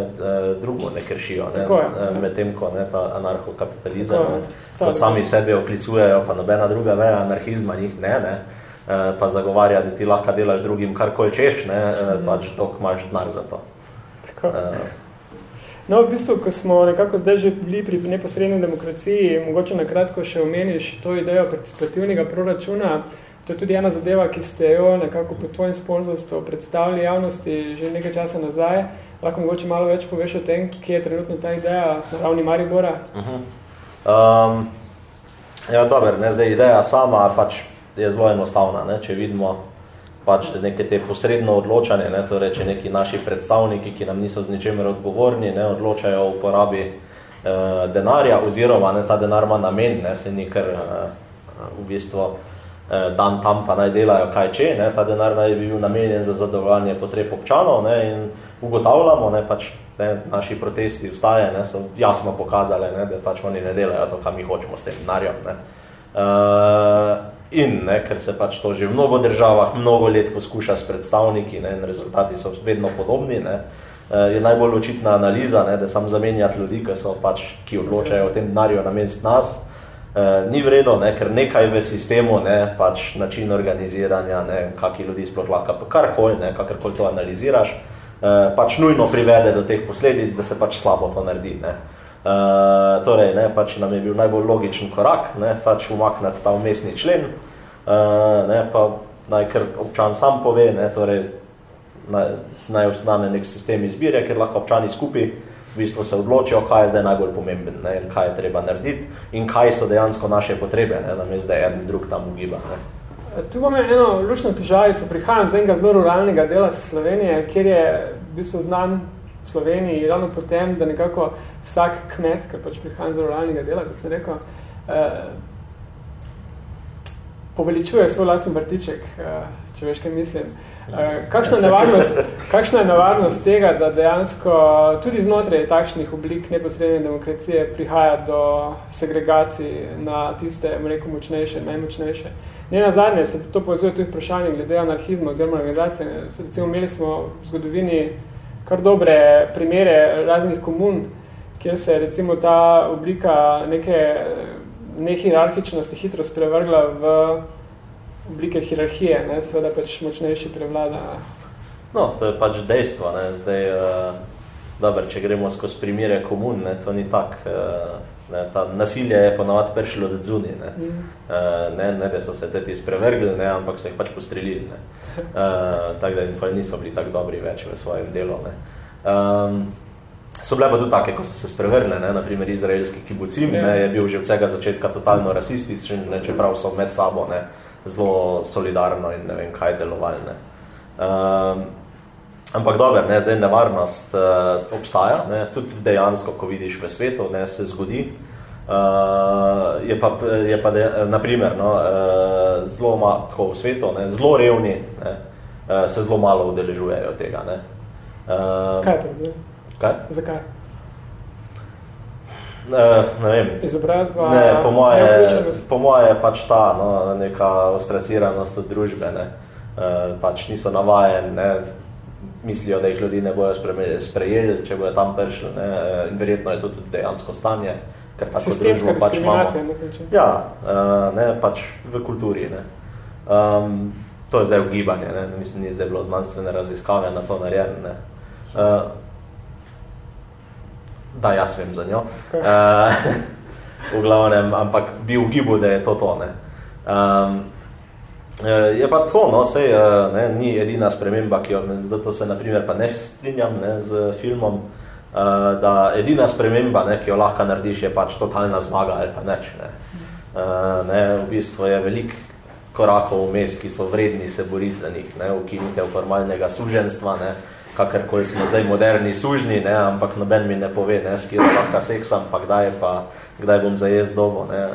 B: drugo ne kršijo, ne, ja. medtem ko ne, ta anarhokapitalizem, ko sami sebe oklicujejo, pa nobena druga veja anarhizma njih ne, ne, eh, pa zagovarja, da ti lahko delaš drugim karkoli češ, ne, mm. pač tok imaš denar za to.
A: Tako. No, v bistvu, ko smo nekako zdaj že bili pri neposredni demokraciji, mogoče na kratko še omeniš to idejo participativnega proračuna, to je tudi ena zadeva, ki ste jo nekako po tvojem sponzorstvu predstavili javnosti že nekaj časa nazaj. Lahko mogoče malo več poveš o tem, kje je trenutno ta ideja na ravni Maribora? Uh -huh.
B: um, ja, dober, ne, zdaj ideja sama pač je zelo enostavna. Ne, če vidimo pač neke te posredno odločanje, ne, torej, če neki naši predstavniki, ki nam niso z ničemer odgovorni, ne, odločajo o uporabi uh, denarja, oziroma ne, ta denar ima namen, ne, se ni kar uh, v bistvu uh, dan tam pa naj delajo kaj če, ne, ta denar naj bi bil namenjen za zadovoljanje potreb občanov ne, in ugotavljamo, ne, pač ne, naši protesti vstaje, ne, so jasno pokazali, ne, da pač oni ne delajo to, kar mi hočemo s tem denarjem. Ne. Uh, in, ne, ker se pač to že v mnogo državah mnogo let poskuša s predstavniki ne, in rezultati so vedno podobni, ne, uh, je najbolj očitna analiza, ne, da sam zamenjati ljudi, ki, so pač, ki odločajo o tem denarju namesto nas, Uh, ni vredo, ne, ker nekaj v sistemu, ne, pač način organiziranja, ne, kaki ljudi sploh lahko, karkoli, ne, kakorkoli to analiziraš, uh, pač nujno privede do teh posledic, da se pač slabo to naredi. Ne. Uh, torej, ne, pač nam je bil najbolj logičen korak, ne, pač umakniti ta umestni člen, uh, ne, pa naj ker občan sam pove, ne, torej, naj, naj ostane nek sistem izbire, ker lahko občani skupaj v bistvu se odločijo, kaj je zdaj najbolj pomemben, ne, kaj je treba narediti in kaj so dejansko naše potrebe, ne, da je en drug tam ugiba. Ne.
A: Tu imam eno lučno težavico, prihajam z enega zelo ruralnega dela Slovenije, kjer je v bistvu znan v Sloveniji ravno potem, da nekako vsak kmet, ker pač prihajam z ruralnega dela, kot sem rekel, eh, poveličuje svoj lasen vrtiček, eh, če veš, kaj mislim. Eh, kakšna, nevarnost, kakšna je nevarnost tega, da dejansko tudi znotraj takšnih oblik neposredne demokracije prihaja do segregacij na tiste, rekel, močnejše, najmočnejše? Ne na zadnje se to povezuje tudi vprašanje glede anarhizma oziroma organizacije. Recimo, imeli smo v zgodovini kar dobre primere raznih komun, kjer se je recimo ta oblika neke nehierarhičnosti hitro sprevrgla v oblike hierarhije, ne, seveda pač močnejši prevlada.
B: No, to je pač dejstvo. Ne. Zdaj, uh, Dobar, če gremo skozi primere komun, ne, to ni tak. Ne, ta nasilje je ponovati prišlo od zuni, ne. Mm. ne, ne, da so se teti sprevrgli, ne, ampak so jih pač postrelili. Ne. Uh, tako da niso bili tako dobri več v svojem delu. Ne. Um, so bile pa tudi take, ko so se sprevrle, ne, naprimer izraelski kibucim, ne, je bil že od vsega začetka totalno rasističen, ne, čeprav so med sabo ne, zelo solidarno in ne vem kaj delovali. Ne. Um, ampak dober, ne, zdaj nevarnost uh, obstaja, ne, tudi dejansko, ko vidiš v svetu, ne, se zgodi. Uh, je pa, je pa de, naprimer, no, uh, zelo ma, tako v svetu, ne, zelo revni, ne, uh, se zelo malo udeležujejo tega. Ne.
A: Uh, kaj je to?
B: Kaj?
A: Zakaj?
B: Ne, ne vem.
A: Izobrazba,
B: ne, po moje, po moje je pač ta no, neka ostrasiranost od družbe. Ne. Uh, pač niso navajen, ne, mislijo, da jih ljudi ne bojo sprejeli, če bojo tam prišli. Ne, in verjetno je to tudi dejansko stanje, ker tako družbo pač imamo. Ja, uh, ne, pač v kulturi. Ne. Um, to je zdaj ugibanje, ne. mislim, ni zdaj bilo znanstvene raziskave na to narejene. Uh, da jaz vem za njo. Uh, (laughs) v glavnem, ampak bi ugibil, da je to to. Ne. Um, je pa to, no, sej, uh, ne, ni edina sprememba, ki jo, zato se naprimer pa ne strinjam ne, z filmom, uh, da edina sprememba, ne, ki jo lahko narediš, je pač totalna zmaga ali pa neč. Ne. Ne, v bistvu je velik korakov vmes, ki so vredni se boriti za njih, ne, ukinitev formalnega suženstva, ne, kakorkoli smo zdaj moderni sužni, ne, ampak noben mi ne pove, ne, s kjer lahko seksam, pa kdaj, pa kdaj bom zajez dobo, ne,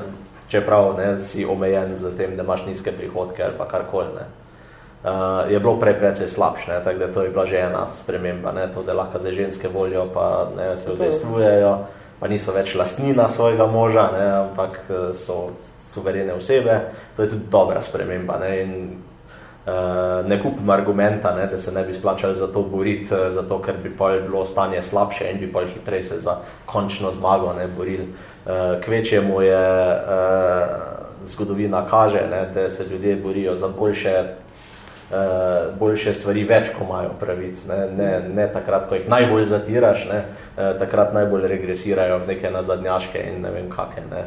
B: čeprav ne, si omejen z tem, da imaš nizke prihodke ali pa karkoli. Ne. Uh, je bilo prej precej slabš, ne, tako da to je bila že ena sprememba, ne, to, da lahko za ženske voljo pa ne, se odestvujejo, pa niso več lastnina svojega moža, ne, ampak so suverene osebe, to je tudi dobra sprememba. Ne, in Uh, ne kupim argumenta, ne, da se ne bi splačali za to boriti, zato ker bi pol bilo stanje slabše in bi pol hitreje se za končno zmago ne, borili. Uh, kvečemu je uh, zgodovina kaže, ne, da se ljudje borijo za boljše, uh, boljše stvari več, ko imajo pravic. Ne, ne, ne takrat, ko jih najbolj zatiraš, ne, uh, takrat najbolj regresirajo neke nazadnjaške in ne vem kake. Ne.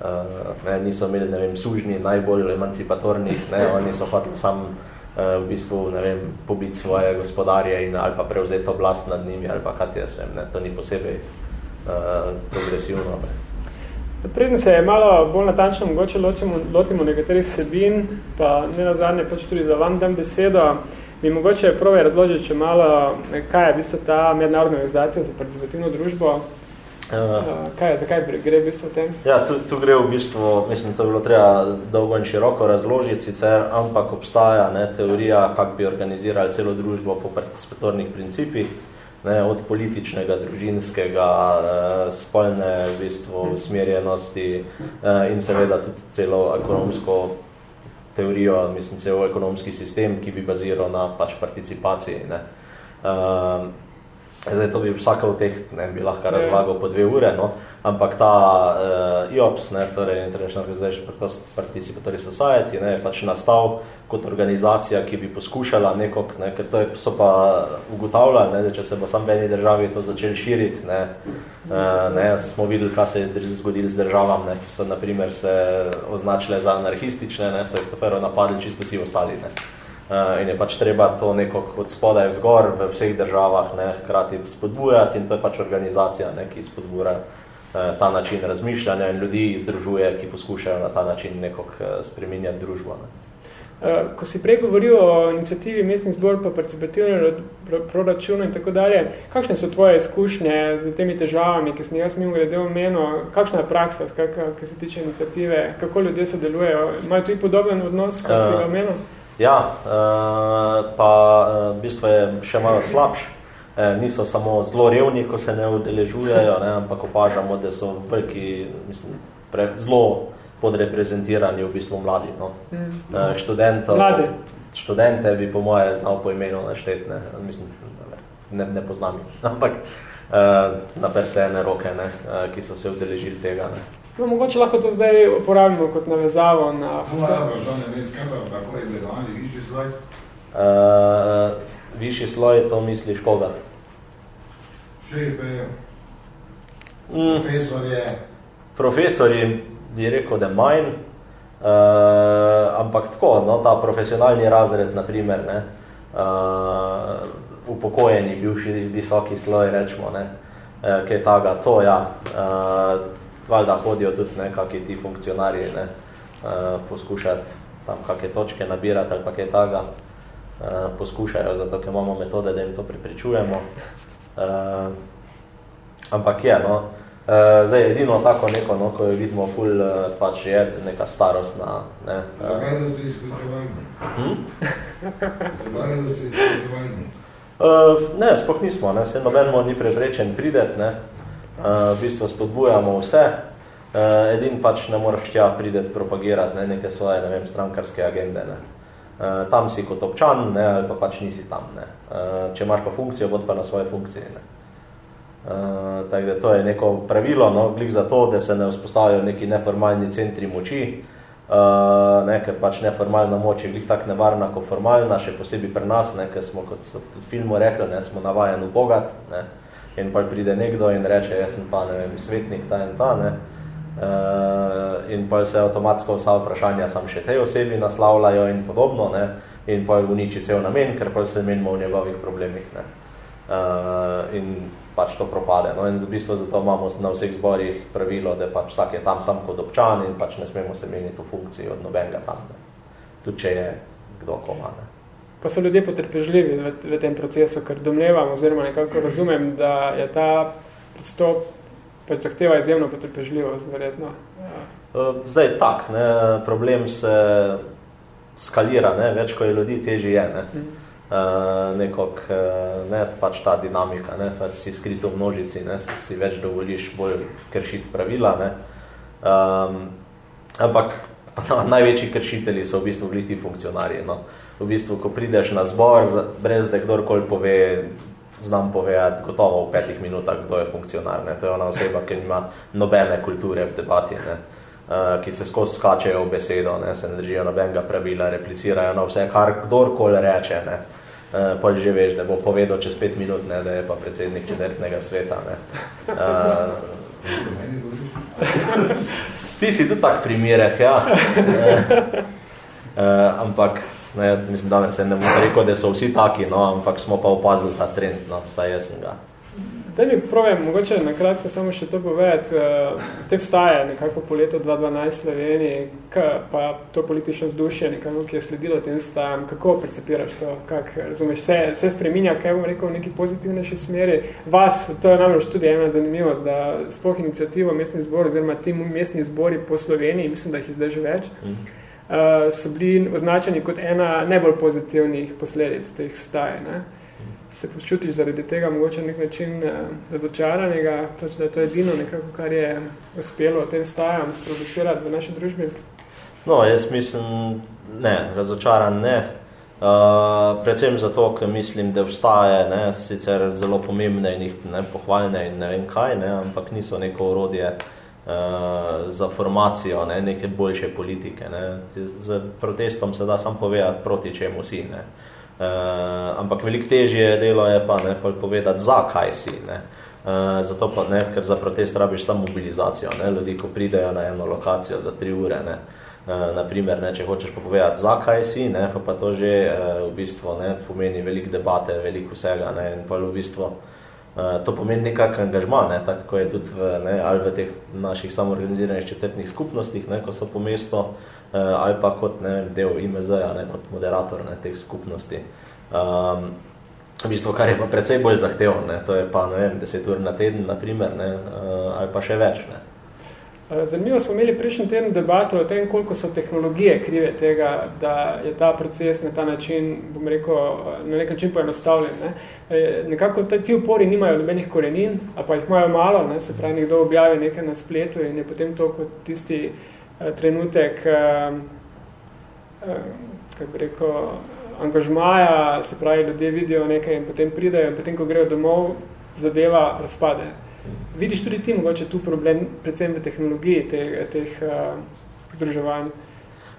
B: Uh, ne, niso imeli, ne vem, sužni, najbolj emancipatornih, ne, oni so hoteli sam v bistvu, ne vem, pobiti svoje gospodarje in ali pa prevzeti oblast nad njimi, ali pa kaj jaz vem, ne, to ni posebej uh, progresivno.
A: Preden se je malo bolj natančno mogoče lotimo, lotimo nekaterih sebin, pa ne nazadnje pač tudi za vam dam besedo, bi mogoče prvo razložiti, če malo, kaj je v bistvu ta mednarodna organizacija za participativno družbo, Uh, kaj, zakaj gre v bistvu tem?
B: Ja, tu, tu gre v bistvu, mislim, to je bilo treba dolgo in široko razložiti, sicer, ampak obstaja ne, teorija, kako bi organizirali celo družbo po participatornih principih, ne, od političnega, družinskega, eh, spolne v bistvu, usmerjenosti eh, in seveda tudi celo ekonomsko teorijo, mislim, celo ekonomski sistem, ki bi baziral na pač participaciji. Ne. Zdaj, to bi vsaka od teh ne, bi lahko ja. razlagal po dve ure, no? ampak ta uh, IOPS, ne, torej International Organization for Participatory Society, ne, je pač nastal kot organizacija, ki bi poskušala nekog, ne, ker to je, so pa ugotavljali, ne, da če se bo sam v eni državi to začeli širiti, ne, uh, ne, smo videli, kaj se je zgodili z državam, ne, ki so naprimer se označile za anarhistične, ne, so jih prvo napadli čisto vsi ostali. Ne. Uh, in je pač treba to neko od spodaj vzgor v vseh državah ne, hkrati spodbujati in to je pač organizacija, ne, ki spodbura uh, ta način razmišljanja in ljudi združuje, ki poskušajo na ta način nekog uh, spreminjati družbo. Ne.
A: Uh, ko si prej govoril o inicijativi mestnih zbor pa participativnem proračunu in tako dalje, kakšne so tvoje izkušnje z temi težavami, ki sem jaz mimo glede omenil, kakšna je praksa, ki se tiče inicijative, kako ljudje sodelujejo, imajo tudi podoben odnos, kak uh, si ga omenil?
B: Ja, uh, pa uh, v bistvu je še malo slabš. E, niso samo zelo revni, ko se ne udeležujejo, ne, ampak opažamo, da so veliki, mislim, pre, zelo podreprezentirani v bistvu mladi. No. Mm. E, študentov,
A: mladi.
B: Študente bi po moje znal po imenu naštet, ne, mislim, ne, ne poznam, (laughs) ampak e, na prste ene roke, ne, ki so se udeležili tega. Ne.
A: No, mogoče lahko to zdaj uporabimo kot navezavo na...
C: Ja, pa ne vem, kaj pa, kako je gledanje, višji sloj? Uh,
B: višji sloj, to misliš koga?
C: šefe, mm. profesorje.
B: Profesori bi rekel, da manj, uh, ampak tako, no, ta profesionalni razred, na primer, ne, uh, upokojeni, bivši visoki sloj, rečemo, ne, uh, kaj taga, to, ja, uh, valjda hodijo tudi nekakvi ti funkcionarji, ne, uh, poskušati tam kakšne točke nabirati ali pa kaj taga, uh, poskušajo, zato ker imamo metode, da jim to prepričujemo. Uh, ampak je, no, Uh, zdaj, edino tako neko, no, ko jo vidimo, ful, uh, pač je neka starostna. Ne,
C: uh. Zakaj, da ste izključevalni? Hm? Zakaj, ste izključevalni?
B: Uh, ne, spoh nismo, ne, se nobenmo ni preprečen prideti, ne. Uh, v bistvu spodbujamo vse, uh, edin pač ne moraš tja prideti propagirati ne, neke svoje, ne vem, strankarske agende, ne. Uh, tam si kot občan, ne, ali pa pač nisi tam, ne. Uh, če imaš pa funkcijo, bod pa na svoje funkcije, ne. Uh, tako da to je neko pravilo, no, glik za to, da se ne vzpostavljajo neki neformalni centri moči, uh, ne, ker pač neformalna moč je glih tak nevarna kot formalna, še posebej pri nas, ne, ker smo, kot so v filmu rekli, ne, smo navajeni bogat, ne, in pa pride nekdo in reče, jaz sem pa, ne vem, svetnik ta in ta, ne, uh, in pa se avtomatsko vsa vprašanja sam še te osebi naslavljajo in podobno, ne, in pa uniči cel namen, ker pa se menimo v njegovih problemih, ne. Uh, in pač to propade. No, in v bistvu zato imamo na vseh zborih pravilo, da pač vsak je tam sam kot občan in pač ne smemo se meniti v funkciji od nobenega tam. Ne. Tudi če je kdo koma. Ne.
A: Pa so ljudje potrpežljivi v, v tem procesu, ker domnevam oziroma nekako razumem, da je ta pristop pač zahteva izjemno potrpežljivost, verjetno.
B: Uh, zdaj tak, ne, problem se skalira, ne, več ko je ljudi, težje je. Ne. Mm. Uh, nekog, uh, ne, pač ta dinamika, ne, pač si skrito v množici, ne, si, več dovoliš bolj kršiti pravila, ne. Um, ampak no, največji kršitelji so v bistvu glisti funkcionarji, no. V bistvu, ko prideš na zbor, brez da kdorkoli pove, znam povedati gotovo v petih minutah, kdo je funkcionar, ne. To je ona oseba, ki ima nobene kulture v debati, ne. Uh, ki se skozi skačejo v besedo, ne, se ne držijo nobenega pravila, replicirajo na vse, kar kdorkoli reče, ne. Uh, pol že veš, da bo povedal čez pet minut, ne, da je pa predsednik četrtnega sveta. Ne. Uh, (laughs) ti si tudi tak primerek, ja. Uh, ampak, ne, mislim, danes se ne bom rekel, da so vsi taki, no, ampak smo pa opazili ta trend, no, saj jaz sem ga.
A: Da mi provem, mogoče na kratko samo še to povedati, uh, te vstaje nekako po letu 2012 Sloveniji, pa to politično vzdušje nekako, ki je sledilo tem vstajam, kako percepiraš to, kak, razumeš, se, se spreminja, kaj bom rekel, v neki pozitivnejši smeri. Vas, to je namreč tudi ena zanimivost, da sploh inicijativo mestni zbor, oziroma ti mestni zbori po Sloveniji, mislim, da jih je zdaj že več, uh, so bili označeni kot ena najbolj pozitivnih posledic teh vstaj. Ne? se počutiš zaradi tega mogoče nek način eh, razočaranega, pač da je to edino nekako, kar je uspelo tem stajam sproducirati v naši družbi?
B: No, jaz mislim, ne, razočaran ne. Uh, predvsem zato, ker mislim, da vstaje ne, sicer zelo pomembne in jih ne, pohvaljne in ne vem kaj, ne, ampak niso neko orodje uh, za formacijo ne, neke boljše politike. Ne. Z protestom se da sam povedati proti čemu si. Ne. Uh, ampak veliko težje delo je pa ne, povedati, zakaj si. Ne. Uh, zato pa ne, ker za protest rabiš samo mobilizacijo. Ne. Ljudi, ko pridejo na eno lokacijo za tri ure, ne. Uh, naprimer, ne, če hočeš pa povedati, zakaj si, ne, pa to že uh, v bistvu ne, pomeni veliko debate, veliko vsega. Ne, in pa v bistvu uh, to pomeni nekak angažma, ne, tako je tudi v, ne, ali v teh naših samoorganiziranih četrtnih skupnostih, ne, ko so po mesto, uh, ali pa kot ne, del IMZ-ja, kot moderator ne, teh skupnosti. Um, v bistvu, kar je pa precej bolj zahtevno, ne, to je pa, ne vem, 10 ur na teden, na primer, ne, uh, ali pa še več. Ne.
A: Zanimivo smo imeli prejšnji teden debato o tem, koliko so tehnologije krive tega, da je ta proces na ta način, bom rekel, na nek način poenostavljen. Ne. Nekako ti upori nimajo nobenih korenin, a pa jih imajo malo, ne, se pravi, nekdo objavi nekaj na spletu in je potem to kot tisti uh, Eh, trenutek, eh, kako bi rekel, angažmaja, se pravi, ljudje vidijo nekaj in potem pridejo in potem, ko grejo domov, zadeva razpade. Vidiš tudi ti mogoče tu problem, predvsem v tehnologiji teh, teh združevanj?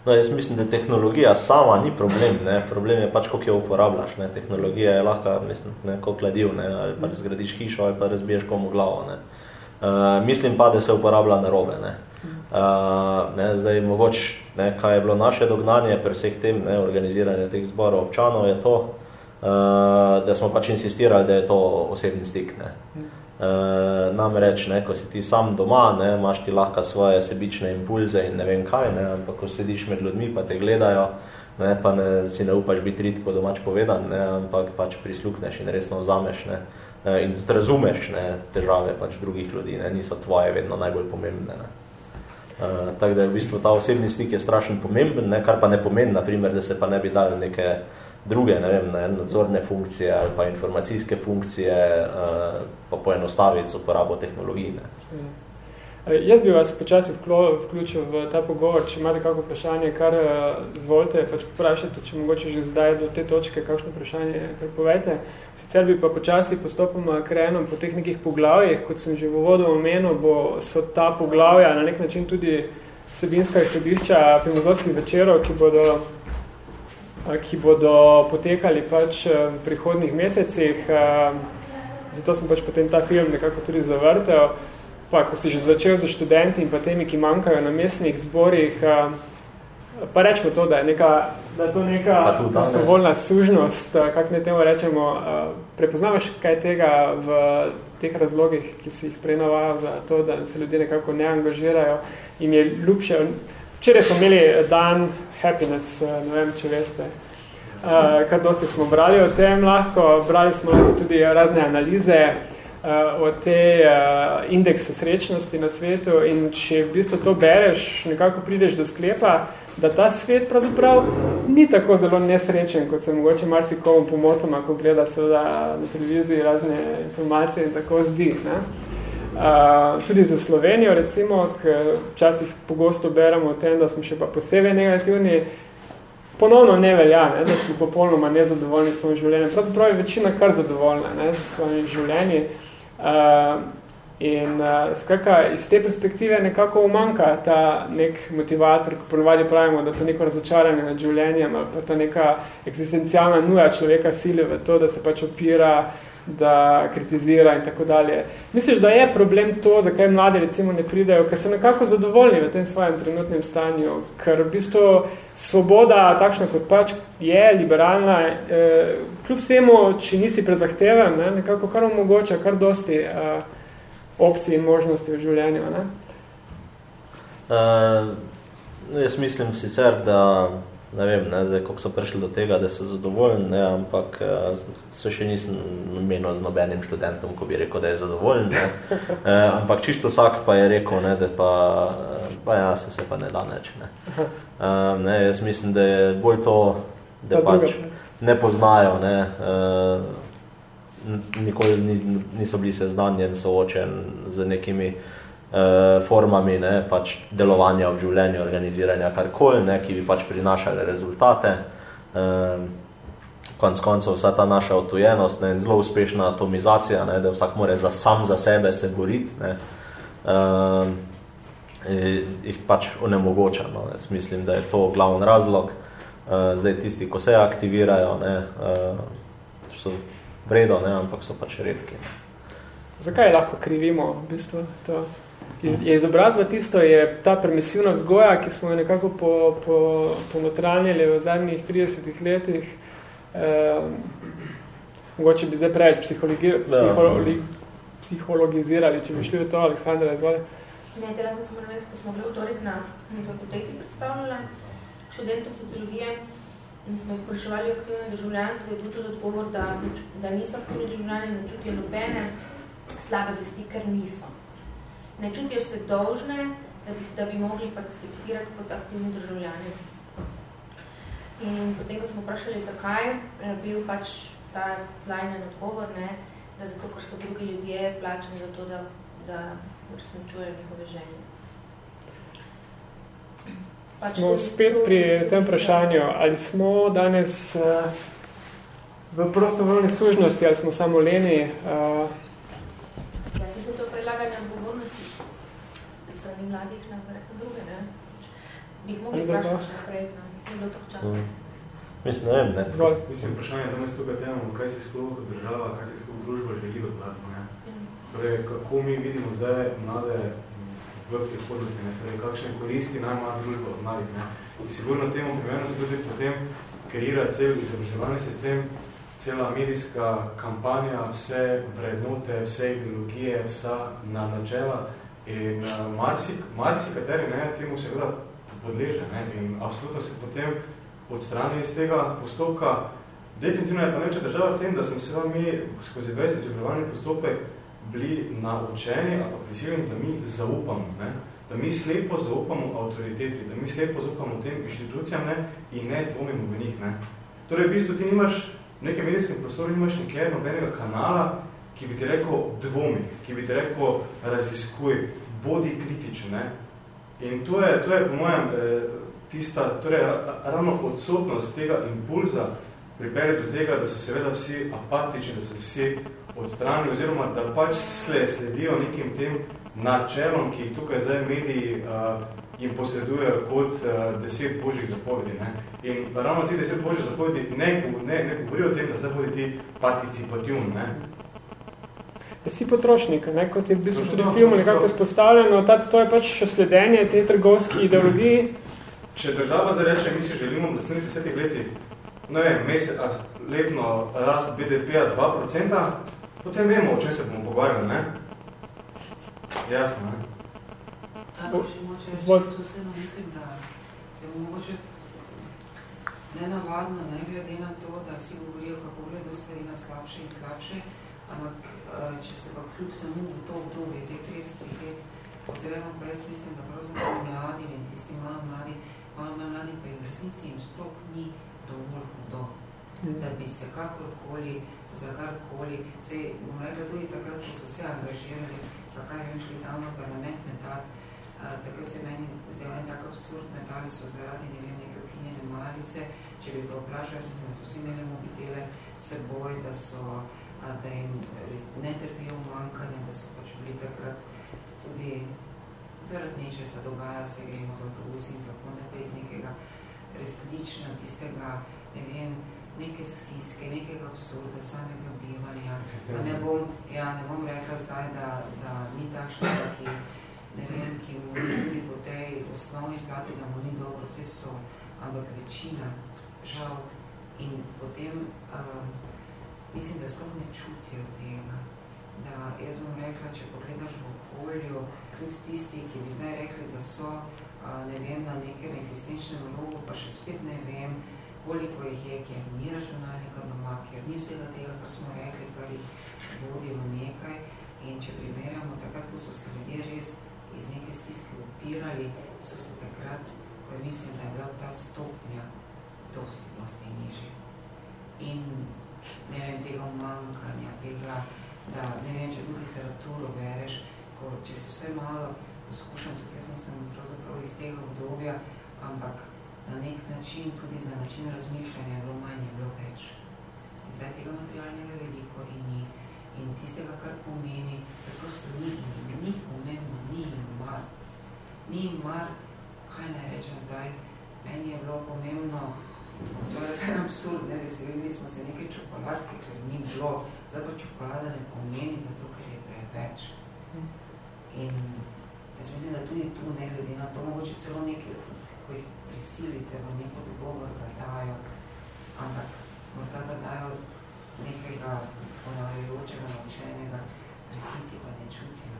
B: No, jaz mislim, da tehnologija sama ni problem, ne. problem je pač, koliko jo uporabljaš. Ne. Tehnologija je lahko, mislim, ne, koliko kladiv, ne, ali pa zgradiš hišo, ali pa razbiješ komu glavo. Ne. Uh, mislim pa, da se uporablja narobe. Ne. Uh, ne, zdaj, mogoč, ne, kaj je bilo naše dognanje pri vseh tem, ne, organiziranje teh zborov občanov, je to, uh, da smo pač insistirali, da je to osebni stik. Ne. Uh, namreč, ne, ko si ti sam doma, ne, imaš ti lahko svoje sebične impulze in ne vem kaj, ne, ampak ko sediš med ljudmi, pa te gledajo, ne, pa ne, si ne upaš biti rit, ko domač povedan, ne, ampak pač prislukneš in resno vzameš ne, uh, in tudi razumeš ne, težave pač drugih ljudi, ne, niso tvoje vedno najbolj pomembne. Ne. Uh, tako da je v bistvu ta osebni stik je strašen pomemben, ne, kar pa ne pomeni, naprimer, da se pa ne bi dali neke druge, ne vem, ne, nadzorne funkcije ali pa informacijske funkcije, uh, pa poenostaviti z uporabo tehnologij. Ne.
A: E, jaz bi vas počasi vključil v ta pogovor, če imate kako vprašanje, kar uh, zvolite, pač vprašajte, če mogoče že zdaj do te točke, kakšno vprašanje, kar povete. Sicer bi pa počasi postopoma krenom po teh nekih poglavjih, kot sem že v uvodu omenil, bo so ta poglavja na nek način tudi sebinska izhodišča filmozovskih večerov, ki bodo ki bodo potekali pač v prihodnih mesecih. Zato sem pač potem ta film nekako tudi zavrtel. Pa ko si že začel za študenti in pa temi, ki manjkajo na mestnih zborih, pa rečemo to, da je, neka, da je to neka svovoljna sužnost, kako ne temu rečemo, prepoznavaš kaj tega v teh razlogih, ki si jih prej navajal za to, da se ljudje nekako ne angažirajo in je ljubše. Včeraj smo imeli dan happiness, eh, ne vem, če veste. Uh, kar dosti smo brali o tem lahko, brali smo tudi razne analize uh, o te uh, indeksu srečnosti na svetu in če v bistvu to bereš, nekako prideš do sklepa, da ta svet pravzaprav ni tako zelo nesrečen, kot se mogoče marsikomu pomotoma, ko gleda seveda na televiziji razne informacije in tako zdi. Ne? Uh, tudi za Slovenijo, recimo, ker včasih pogosto beremo o tem, da smo še pa posebej negativni, ponovno ne velja, ne, da smo popolnoma nezadovoljni s svojim življenjem. Pravzaprav je večina kar zadovoljna ne, s svojim življenji. Uh, in uh, skaka, iz te perspektive nekako umanka ta nek motivator, ko ponovadi pravimo, da to neko razočaranje nad življenjem, ali pa ta neka eksistencialna nuja človeka sile v to, da se pač opira uh, da kritizira in tako dalje. Misliš, da je problem to, da kaj mladi recimo ne pridejo, ker so nekako zadovoljni v tem svojem trenutnem stanju, ker v bistvu svoboda, takšna kot pač je, liberalna, eh, kljub vsemu, če nisi prezahteven, ne, nekako kar omogoča, kar dosti eh, opcij in možnosti v življenju. Ne?
B: Uh, jaz mislim sicer, da ne vem, ne, zdaj, kako so prišli do tega, da so zadovoljni, ne, ampak uh, se še nisem menil z nobenim študentom, ko bi rekel, da je zadovoljen. Ne. Uh, (laughs) ampak čisto vsak pa je rekel, ne, da pa, pa ja, se, se pa ne da neč. Ne. Uh, ne, jaz mislim, da je bolj to, da Ta pač druga. ne poznajo, ne, uh, nikoli niso bili seznanjen, soočen z nekimi uh, formami ne, pač delovanja v življenju, organiziranja karkoli, ne, ki bi pač prinašali rezultate. Uh, konc koncev vsa ta naša otujenost ne, zelo uspešna atomizacija, ne, da vsak more za, sam za sebe se boriti, ne, uh, jih pač onemogoča. No. Jaz mislim, da je to glavni razlog. Zdaj tisti, ko se aktivirajo, ne, so vredo, ne, ampak so pač redki. Ne.
A: Zakaj lahko krivimo v bistvu to? Je izobrazba tisto, je ta permisivna vzgoja, ki smo jo nekako po, po, ponotranjali v zadnjih 30 letih. Eh, mogoče bi zdaj preveč psihologi, psihologi, psihologizirali, če bi šli v to, Aleksandra, izvoli.
D: Ne, teraz sem samo navedel, ko smo bili v torek na fakulteti predstavljala študentom sociologije in smo jih vpraševali o aktivnem državljanstvu, je bil tudi odgovor, da, da niso aktivni državljani, ne čutijo nobene slabe vesti, ker niso ne čutijo se dolžne, da bi, da bi mogli participirati kot aktivni državljani. In potem, ko smo vprašali, zakaj, je bil pač ta zlajnen odgovor, ne, da zato, ker so drugi ljudje plačani za to, da, da uresničujejo njihove želje.
A: Pač smo spet pri tem vprašanju, ali smo danes uh, v prostovoljni služnosti, ali smo samo leni. Uh,
D: ja, to prelaganje odgovornosti strani mladih na druge. Ne? Bi jih mogli vprašati še naprej, no. je bilo toliko časa. Mm.
B: Mislim, ne vem, ne.
E: Zgolj. Mislim, vprašanje danes tukaj temamo, kaj si sploh država, kaj si sploh družba želi od mladih, ne? Mm. Torej, kako mi vidimo zdaj mlade v prihodnosti, ne? Torej, kakšne koristi naj ima družba od mladih, ne? In sigurno temu primerno se tudi potem kreira cel izobraževalni sistem, cela medijska kampanja, vse vrednote, vse ideologije, vsa na načela in uh, marsi, marsi kateri, ne, temu seveda podleže, ne? In absolutno se potem odstrani iz tega postopka. Definitivno je pa največja država v tem, da smo se mi skozi vesti izobraževalni postopek bili naučeni ali pa prisiljeni, da mi zaupamo, ne? da mi slepo zaupamo avtoriteti, da mi slepo zaupamo tem inštitucijam ne? in ne dvomimo v njih. Ne? Torej, v bistvu ti nimaš v nekem medijskem prostoru, nimaš nekaj nobenega kanala, ki bi ti rekel dvomi, ki bi ti rekel raziskuj, bodi kritičen. In to je, to je po mojem eh, tista, torej ravno odsotnost tega impulza pripelje do tega, da so seveda vsi apatični, da so vsi odstrani, oziroma da pač sledijo nekim tem načelom, ki jih tukaj zdaj mediji uh, jim posredujejo kot uh, deset božjih zapovedi. Ne? In ravno ti deset božjih zapovedi ne, ne, ne govorijo o tem, da zdaj bodi ti participativn. Ne?
A: Si potrošnik, ne? kot je v bistvu tudi v filmu nekako izpostavljeno, ta, to je pač sledenje te trgovski (clears throat) ideologiji,
E: Če država zdaj reče, mi si želimo v naslednjih desetih letih, ne vem, mesec, letno rast BDP-a 2%, potem vemo, o čem se bomo pogovarjali, ne? Jasno, ne?
F: Tako, še moče, jaz posebno mislim, da se bo mogoče nenavadno, ne glede na to, da vsi govorijo, kako gre do stvari na slabše in slabše, ampak če se pa kljub samo v to obdobje, teh 30 let, oziroma pa jaz mislim, da pravzaprav mladim in tisti malo mladi, malo manj mladi pa v resnici jim sploh ni dovolj hudo, mm. da bi se kakorkoli, za karkoli, se bom rekla tudi takrat, ko so se angažirali, pa kaj vem, šli tam na parlament metati, uh, takrat se meni zdaj en tak absurd, metali so zaradi, ne vem, neke okinjene malice, če bi to vprašali, jaz mislim, da so vsi imeli mobitele seboj, da so, uh, da jim ne trpijo manjkanje, da so pač bili takrat tudi zaradi nečesa dogaja, se gremo z avtobusi in tako naprej iz nekega resnično tistega, ne vem, neke stiske, nekega absurda, samega bivanja. Ne bom, ja, ne bom rekla zdaj, da, da ni takšnega, ki, ne vem, ki mu ni tudi po tej osnovni plati, da mu ni dobro, vse so, ampak večina, žal, in potem uh, mislim, da sploh ne čutijo tega. Da, jaz bom rekla, če pogledaš v okolju, tudi tisti, ki bi zdaj rekli, da so ne vem, na nekem eksistenčnem rogu, pa še spet ne vem, koliko jih je, kjer ni računalnika doma, kjer ni vsega tega, kar smo rekli, kar jih vodi v nekaj. In če primerjamo takrat, ko so se ljudje res iz neke stiske upirali, so se takrat, ko je mislim, da je bila ta stopnja dosti nižje. In ne vem, tega umankanja, tega, da ne vem, če tudi literaturo bereš, ko, če se vse malo poskušam, tudi jaz sem pravzaprav iz tega obdobja, ampak na nek način tudi za način razmišljanja je bilo manj, je bilo več. In zdaj tega materialnega veliko in ni. In tistega, kar pomeni, preprosto ni in ni pomembno, ni jim mar. Ni jim mar, kaj naj rečem zdaj, meni je bilo pomembno, Zvore, kaj absurd, ne, veselili smo se nekaj čokoladke, ker ni bilo, zdaj pa čokolada ne pomeni, zato ker je preveč. In jaz mislim, da tudi tu, ne glede na to, mogoče celo nekaj, ko jih prisilite v nek odgovor, ga dajo, ampak morda ga dajo nekega ponavljajočega, naučenega, resnici pa ne čutijo.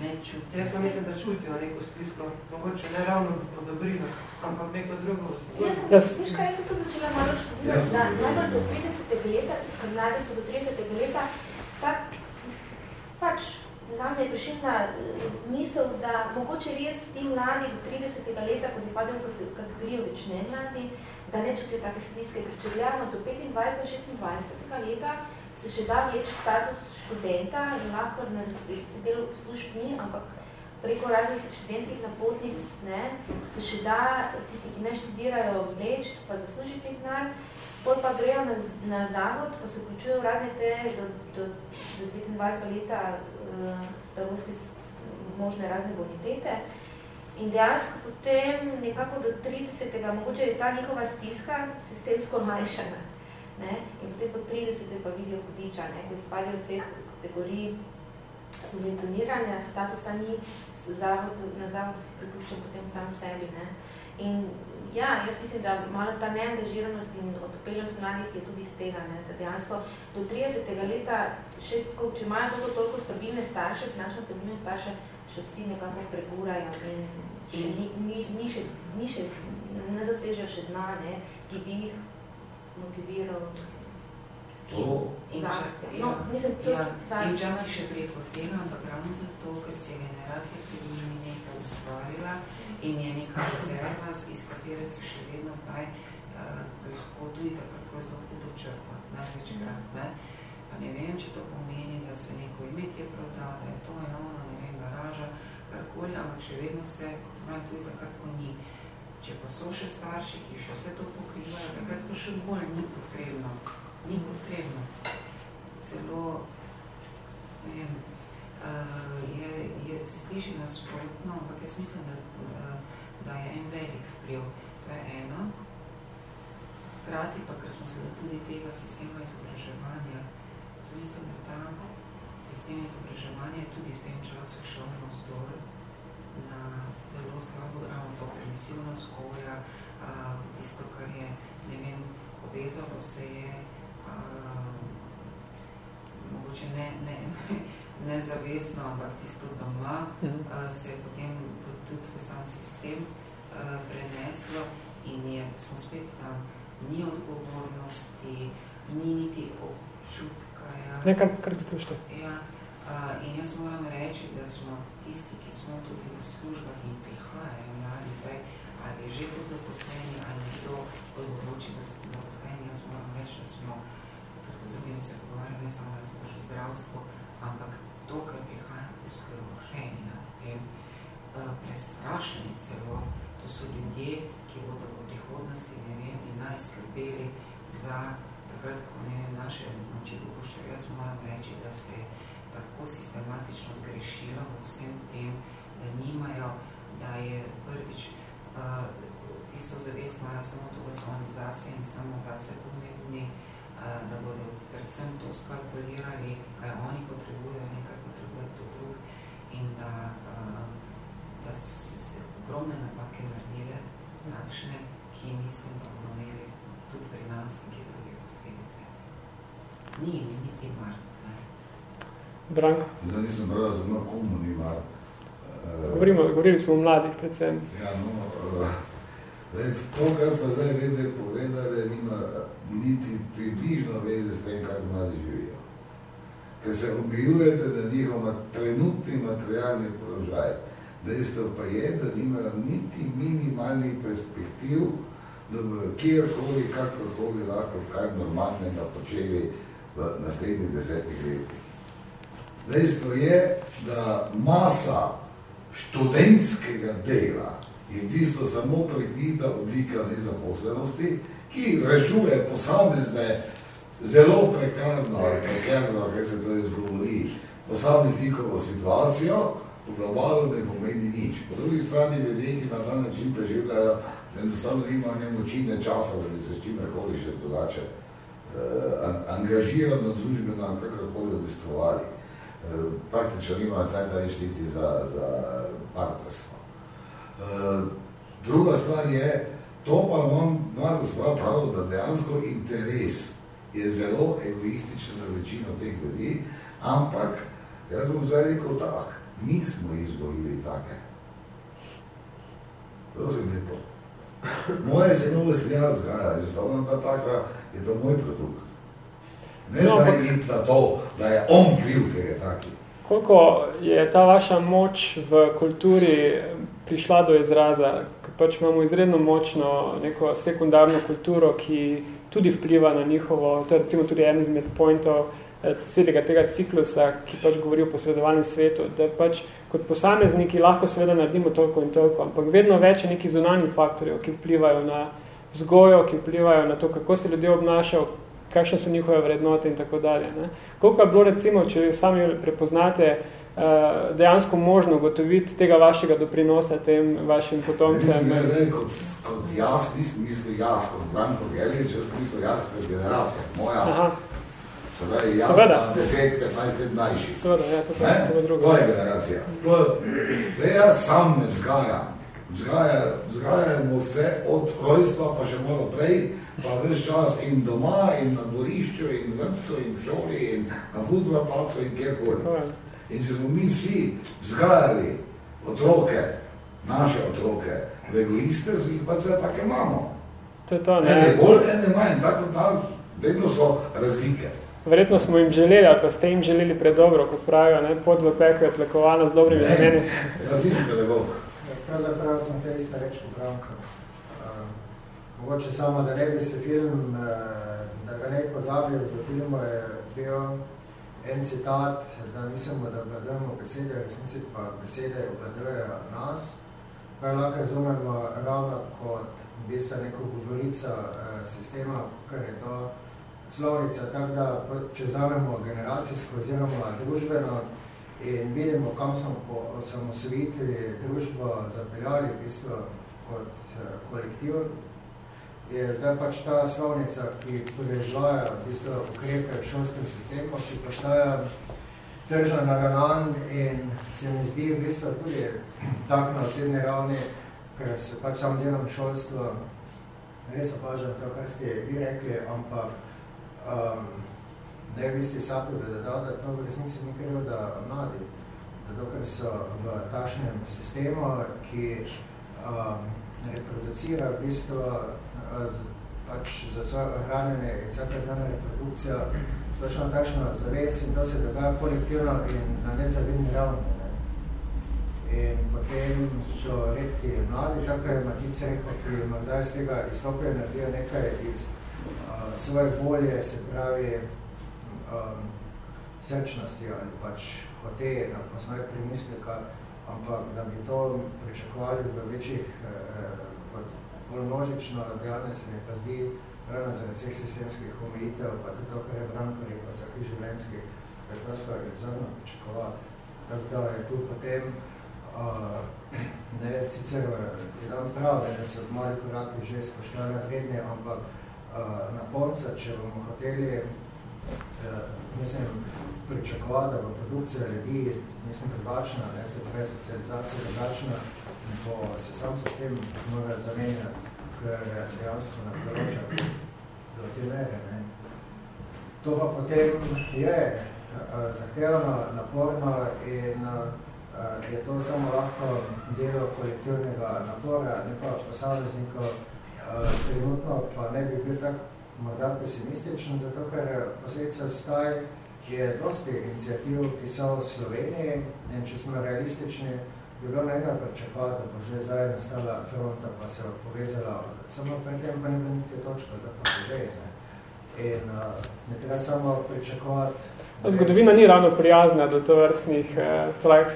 F: Ne čutijo.
G: Jaz pa mislim, da čutijo neko stisko, mogoče ne ravno po dobrino, ampak neko drugo osebno.
D: Jaz sem, yes. viš kaj, jaz sem tudi začela malo študirati, da najbolj do 30. leta, ker mlade so do 30. leta, tak, pač nam je prišla eh, misel, da mogoče res ti mladi do 30. leta, ko padejo v kategorijo več ne mladi, da ne čutijo take stiske, ker če gledamo do 25-26. leta, se še da vleč status študenta in lahko na se del služb ni, ampak preko raznih študentskih napotnic ne, se še da tisti, ki ne študirajo, vleč pa zaslužiti denar, Pol pa grejo na, na zavod, pa se vključujejo razne te do, do, do 29 leta uh, starosti možne razne bonitete In dejansko potem nekako do 30. mogoče je ta njihova stiska sistemsko manjšana. Ne? In potem po 30. pa vidijo hudiča, ne? ko izpadijo vseh kategorij subvencioniranja, statusa ni, zavod, na zavod si pripuščam potem sam sebi. Ne? In ja, jaz mislim, da malo ta neangažiranost in otopeljost mladih je tudi iz tega, ne? da dejansko do 30. leta, še, ko, če imajo toliko, toliko stabilne starše, finančno stabilne starše, še vsi nekako pregurajo in še ni, ni, ni, še, ni še, ne dosežejo še dna, ne? ki bi jih motiviral
F: In, in, če,
D: akcijo.
F: ja,
D: No, mislim, to
F: ja, in včasih še preko tega, ampak ravno zato, ker se je generacija pred njimi nekaj ustvarila in je neka rezerva, iz katere se še vedno zdaj uh, lahko tudi takrat, ko je zelo hudo črpa, največkrat. Ne? Pa ne vem, če to pomeni, da se neko imetje proda, da je to eno, ne vem, garaža, karkoli, ampak še vedno se, kot pravim, tudi takrat, ko ni. Če pa so še starši, ki še vse to pokrivajo, takrat pa še bolj ni potrebno. Ni potrebno. Celo, ne vem, uh, je, je, se sliši nasprotno, ampak jaz mislim, da, uh, da je en velik vpliv. To je eno. Hkrati pa, ker smo se tudi tega sistema izobraževanja, jaz mislim, da ta sistem izobraževanja je tudi v tem času šel zelo slabo ravno to permisivno vzgoja, uh, tisto, kar je, ne vem, povezalo se je, uh, mogoče ne, ne, (laughs) ne zavestno, ampak tisto doma,
A: Mhm.
F: uh, se je potem v, tudi v sam sistem uh, preneslo in je, smo spet tam, ni odgovornosti, ni niti občutka. Ja.
A: Ne, kar, kar ti pušte.
F: Ja, uh, in jaz moram reči, da smo tisti, ki smo tudi v službah in prihajajo mladi zdaj, ali že kot zaposleni, ali kdo odloči za zaposleni, jaz moram reči, da smo tudi z drugimi se pogovarjali, ne samo da smo že v zdravstvu, ampak to, kar prihaja, skrošeni nad tem, uh, prestrašeni celo, to so ljudje, ki bodo v prihodnosti, ne vem, bi naj skrbeli za takrat, ko ne vem, naše moči dopuščajo. Jaz moram reči, da se je tako sistematično zgrešilo v vsem tem, da nimajo, da je prvič uh, tisto zavest imajo samo to, da so oni zase in samo zase pomembni, uh, da bodo predvsem to skalkulirali, kaj oni potrebujejo, nekaj potrebuje to drug in da, uh, da so se, se ogromne napake naredile, takšne, ki mislim, da bodo imeli tudi pri nas nekje druge posledice. Ni jim niti mar.
A: Branko,
C: Zdaj nisem prav razumel, komu ni mar. Eh,
A: govorimo, govorili smo o mladih predvsem.
C: Ja, no, eh, zdaj, to, kar so zdaj vedve povedali, nima niti približno veze s tem, kar mladi živijo. Ker se omejujete na njihov trenutni materialni položaj. Dejstvo pa je, da nimajo niti minimalnih perspektiv, da bodo kjerkoli, kakorkoli lahko kaj normalnega počeli v naslednjih desetih letih. Dejstvo je, da masa študentskega dela je v bistvu samo prehnita oblika nezaposlenosti, ki rešuje posamezne zelo prekarno, prekarno, kaj se to izgovori, posameznikovo situacijo, v globalu ne pomeni nič. Po drugi strani ljudje, ki na ta način preživljajo, enostavno nimajo ne moči, ne časa, da bi se s čimerkoli še drugače eh, an- angažirano družbeno kakorkoli odistovali. Eh, praktično nimajo cajta več niti za, za partnerstvo. Eh, druga stvar je, to pa vam ima gospod prav, da dejansko interes je zelo egoističen za večino teh ljudi, ampak jaz bom zdaj rekel tak, mi smo izvolili take. Prosim lepo. Moje sinove sem jaz zgaja, enostavno ta taka je to moj produkt. Ne
A: No,
C: zdaj iti na to, da je on kriv, ker je taki.
A: Koliko je ta vaša moč v kulturi prišla do izraza, ker pač imamo izredno močno neko sekundarno kulturo, ki tudi vpliva na njihovo, to je recimo tudi en izmed pointov eh, celega tega ciklusa, ki pač govori o posredovanem svetu, da pač kot posamezniki lahko seveda naredimo toliko in toliko, ampak vedno več je nekih zunanjih faktorjev, ki vplivajo na vzgojo, ki vplivajo na to, kako se ljudje obnašajo, kakšne so njihove vrednote in tako dalje. Ne. Koliko je bilo recimo, če sami prepoznate, dejansko možno gotoviti tega vašega doprinosa tem vašim potomcem.
C: Ne, zdaj, kot, kot jaz, nisem mislil jaz, kot Branko Gelič, jaz mislil jaz, kot generacija, moja. Aha. Se pravi, jaz Seveda. 10, 15 let mlajši.
A: Seveda, ja, to je to drugo.
C: To je generacija. To je, zdaj jaz sam ne vzgajam. Vzgaja, vzgajamo se od rojstva, pa še malo prej, pa ves čas in doma, in na dvorišču, in v vrtcu, in v šoli, in na futbol placu, in kjerkoli. In če smo mi vsi vzgajali otroke, naše otroke, v egoiste, z njih pa se tako imamo.
A: To je to, ne?
C: Ene bolj, ene manj, tako da vedno so razlike.
A: Verjetno smo jim želeli, ali pa ste jim želeli predobro, kot pravijo, ne? pod v peku je tlekovana z dobrimi nameni.
C: Jaz nisem pedagog.
H: Pravzaprav sem te ista reč popravka. Uh, mogoče samo, da ne bi se film, uh, da ga ne pozabil v filmu, je bil en citat, da mislimo, da obladujemo besede, resnici pa besede obladujejo nas, kaj lahko razumemo ravno kot v bistvu neko govorica uh, sistema, kar je to slovnica, tako da če vzamemo generacijsko oziroma družbeno in vidimo, kam smo po osamosvojitvi družbo zapeljali v bistvu kot eh, kolektiv, je zdaj pač ta slovnica, ki proizvaja v bistvu ukrepe v šolskem sistemu, ki postaja tržno naravnan in se mi zdi v bistvu tudi tak na osebni ravni, ker se pač sam delam šolstvo, res opažam to, kar ste vi rekli, ampak um, da je v bistvu sapi vedel, da to v resnici ni krivo, da mladi, da dokaj so v takšnem sistemu, ki um, reproducira v bistvu uh, pač za svoje hranjenje in vsaka hrana reprodukcija, točno takšno zaves in to se dogaja kolektivno in na nezavidni ravni. Ne. In potem so redki mladi, tako je Matica rekel, ki morda iz tega izstopijo naredijo nekaj iz svoje volje, se pravi um, srčnosti ali pač hote na posnovi premislika, ampak da bi to pričakovali v večjih, eh, kot bolj množično dejanje, se mi pa zdi, ravno zaradi vseh sistemskih omejitev, pa tudi to, kar je Branko rekel, vsaki življenjski, preprosto je vzorno pričakovati. Tako da je tu potem, uh, ne, sicer je dan prav, da so mali koraki že spoštovane vredne, ampak na koncu, če bomo hoteli, eh, mislim, pričakovati, da bo produkcija ljudi, mislim, drugačna, ne, se pravi socializacija drugačna, bo se sam sistem mora zamenjati, ker dejansko naproroča do te mere. Ne. To pa potem je eh, zahtevno, naporno in eh, je to samo lahko delo kolektivnega napora, ne pa posameznikov, trenutno pa ne bi bil tak morda pesimističen, zato ker posledica staj je dosti inicijativ, ki so v Sloveniji in če smo realistični, bi bilo nekaj pričakovati, da bo že zdaj nastala fronta, pa se povezala, samo pred tem pa ne bi niti točka, da pa se že. Ne. In uh, ne treba samo pričakovati.
A: Zgodovina ni ravno prijazna do tovrstnih eh, praks.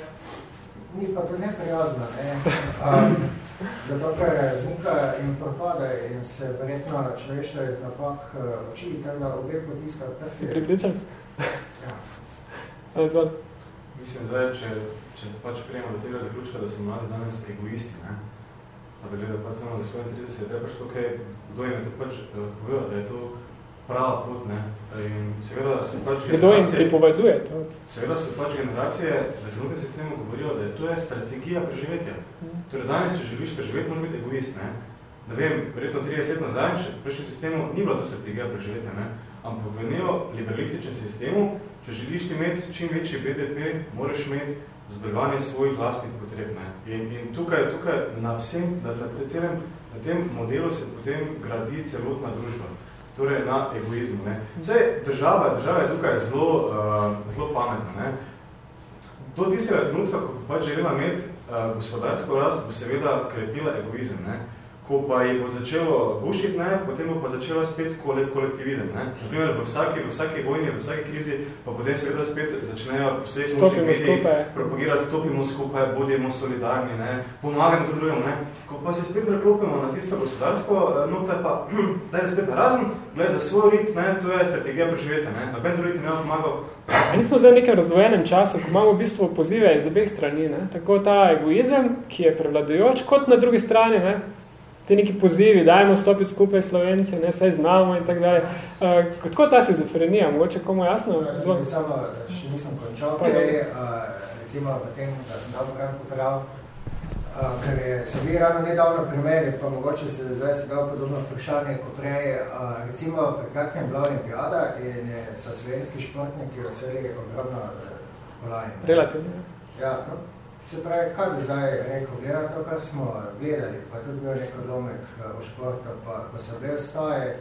H: Ni pa to neprijazna. Ne. (laughs) Um, Zato, ker znika in propada in se verjetno človeštvo iz napak uh, oči, tako da obe potiska prsti.
A: Si pribličen?
H: Ja.
A: Zdaj.
E: Mislim, zdaj, če, če pač prijemo do tega zaključka, da so mladi danes egoisti, ne? pa da gleda pač samo za svoje 30, je treba pač to, kaj, kdo jim je pač uh, povedal, da je to prava pot, ne. In seveda so pač
A: Kdo jim pripoveduje to?
E: Seveda so pač generacije v trenutnem sistemu govorijo, da je to je strategija preživetja. Mm. Torej danes, če želiš preživeti, moraš biti egoist, ne. Ne vem, verjetno 30 let nazaj, v prejšnjem sistemu ni bila to strategija preživetja, ne. Ampak v neoliberalističnem sistemu, če želiš imeti čim večji BDP, moraš imeti zadovoljevanje svojih vlastnih potreb. Ne. In, in tukaj, tukaj na, vsem, na, na, celem, na tem modelu se potem gradi celotna družba torej na egoizmu. Ne. Vse država, država je tukaj zelo, uh, zelo pametna. Ne. Do tistega trenutka, ko pač želela imeti gospodarsko rast, bo seveda krepila egoizem. Ne. Ko pa je bo začelo gušiti, ne, potem bo pa začela spet kolektivizem. Ne. Naprimer, v vsaki, v vsaki vojni, v vsaki krizi, pa potem seveda spet začnejo posebno mediji propagirati, stopimo skupaj, bodimo solidarni, ne, pomagamo tudi drugim. Ne. Ko pa se spet preklopimo na tisto gospodarsko, eh, no, to je pa, (clears throat) hm, daj spet narazen, gled za svoj rit, ne, to je strategija preživeti, ne, na bendu riti ne bo pomagal.
A: A nismo zdaj v nekem razvojenem času, ko imamo v bistvu pozive iz obeh strani, ne, tako ta egoizem, ki je prevladujoč, kot na drugi strani, ne, te neki pozivi, dajmo stopiti skupaj Slovenci, ne, saj znamo in tak dalje. Uh, tako ta sizofrenija, mogoče komu jasno?
H: Zelo. Samo, še nisem končal prej, uh, recimo v tem, da sem dal pravim poprav, uh, ker je, se bi ravno nedavno primeri, pa mogoče se zdaj se dal podobno vprašanje, ko prej, uh, recimo pred kratkem bila olimpijada in je, so slovenski športniki osveli ogromno kolajn.
A: Relativno.
H: Ja, no, Se pravi, kaj bi zdaj rekel, gleda to, kar smo gledali, pa tudi bil nek odlomek eh, športu, pa ko se obe staje,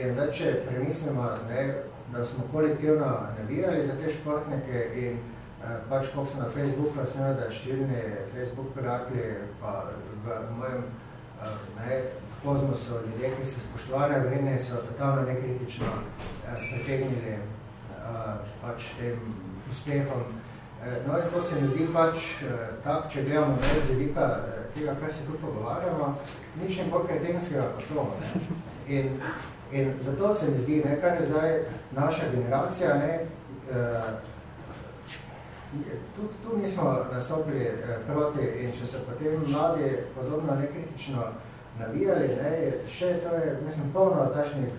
H: in da če premislimo, ne, da smo kolektivno navijali za te športnike in eh, pač, koliko sem na Facebooku, sem da številni Facebook prijatelji, pa v mojem eh, ne, pozmo so ljudje, ki se spoštovane vredne, so totalno nekritično eh, pretegnili eh, pač tem uspehom Eh, no, in to se mi zdi pač eh, tak, če gledamo ne z velika eh, tega, kar se tu pogovarjamo, nič ne bolj kretenskega kot to. Ne. In, in zato se mi zdi, ne, kar je zdaj naša generacija, ne, tu, tu nismo nastopili proti in če se potem mladi podobno nekritično navijali, ne, še to je, mislim, polno tašnih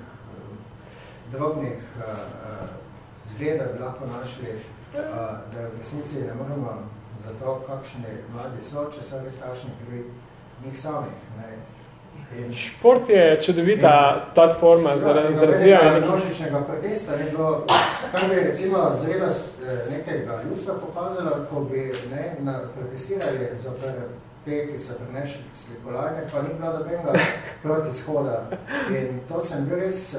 H: drobnih zgleda bi lahko našli da v resnici ne moramo za to, kakšni mladi so, če so res takšni krivi njih samih. Ne.
A: In, Šport je čudovita in, platforma za, ja, za razvijanje.
H: Množičnega protesta ne bilo, kar bi recimo zredost eh, nekega ljudstva pokazala, ko bi ne, na, protestirali za te, ki so prenešli slikolajne, pa ni bilo dobenega proti shoda. In to sem bil res...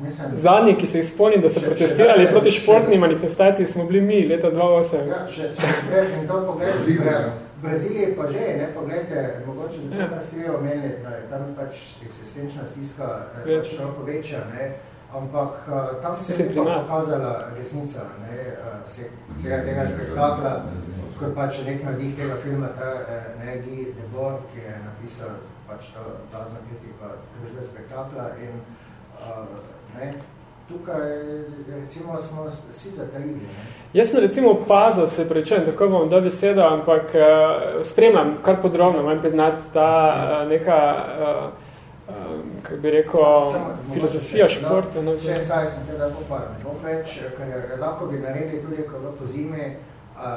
H: Mislim,
A: Zadnji, ki se izpolni, da so protestirali če, proti športni manifestaciji, smo bili mi leta 2008.
H: Ja, če, če, če, in to pogledajte, v Braziliji pa že, ne, pogledajte, mogoče zato, ja. kar ste vi omenili, da je tam pač eksistenčna stiska eh, pač široko večja, ne, ampak uh, tam se je pokazala resnica, ne, uh, vsega tega spektakla kot pač nek nadih tega filma, ta eh, Negi Debor, ki je napisal pač to plazno kritiko družbe spektakla in uh, ne, tukaj recimo smo vsi zatajili. Ne.
A: Jaz sem recimo opazil, se prečujem, tako bom da besedo, ampak uh, spremljam kar podrobno, manj priznati ta uh, neka uh, Um, kako bi rekel, Samo, filozofija športa.
H: No, če zdaj sem teda poparil, ne bom več, ker lahko bi naredili tudi, ko v pozimi,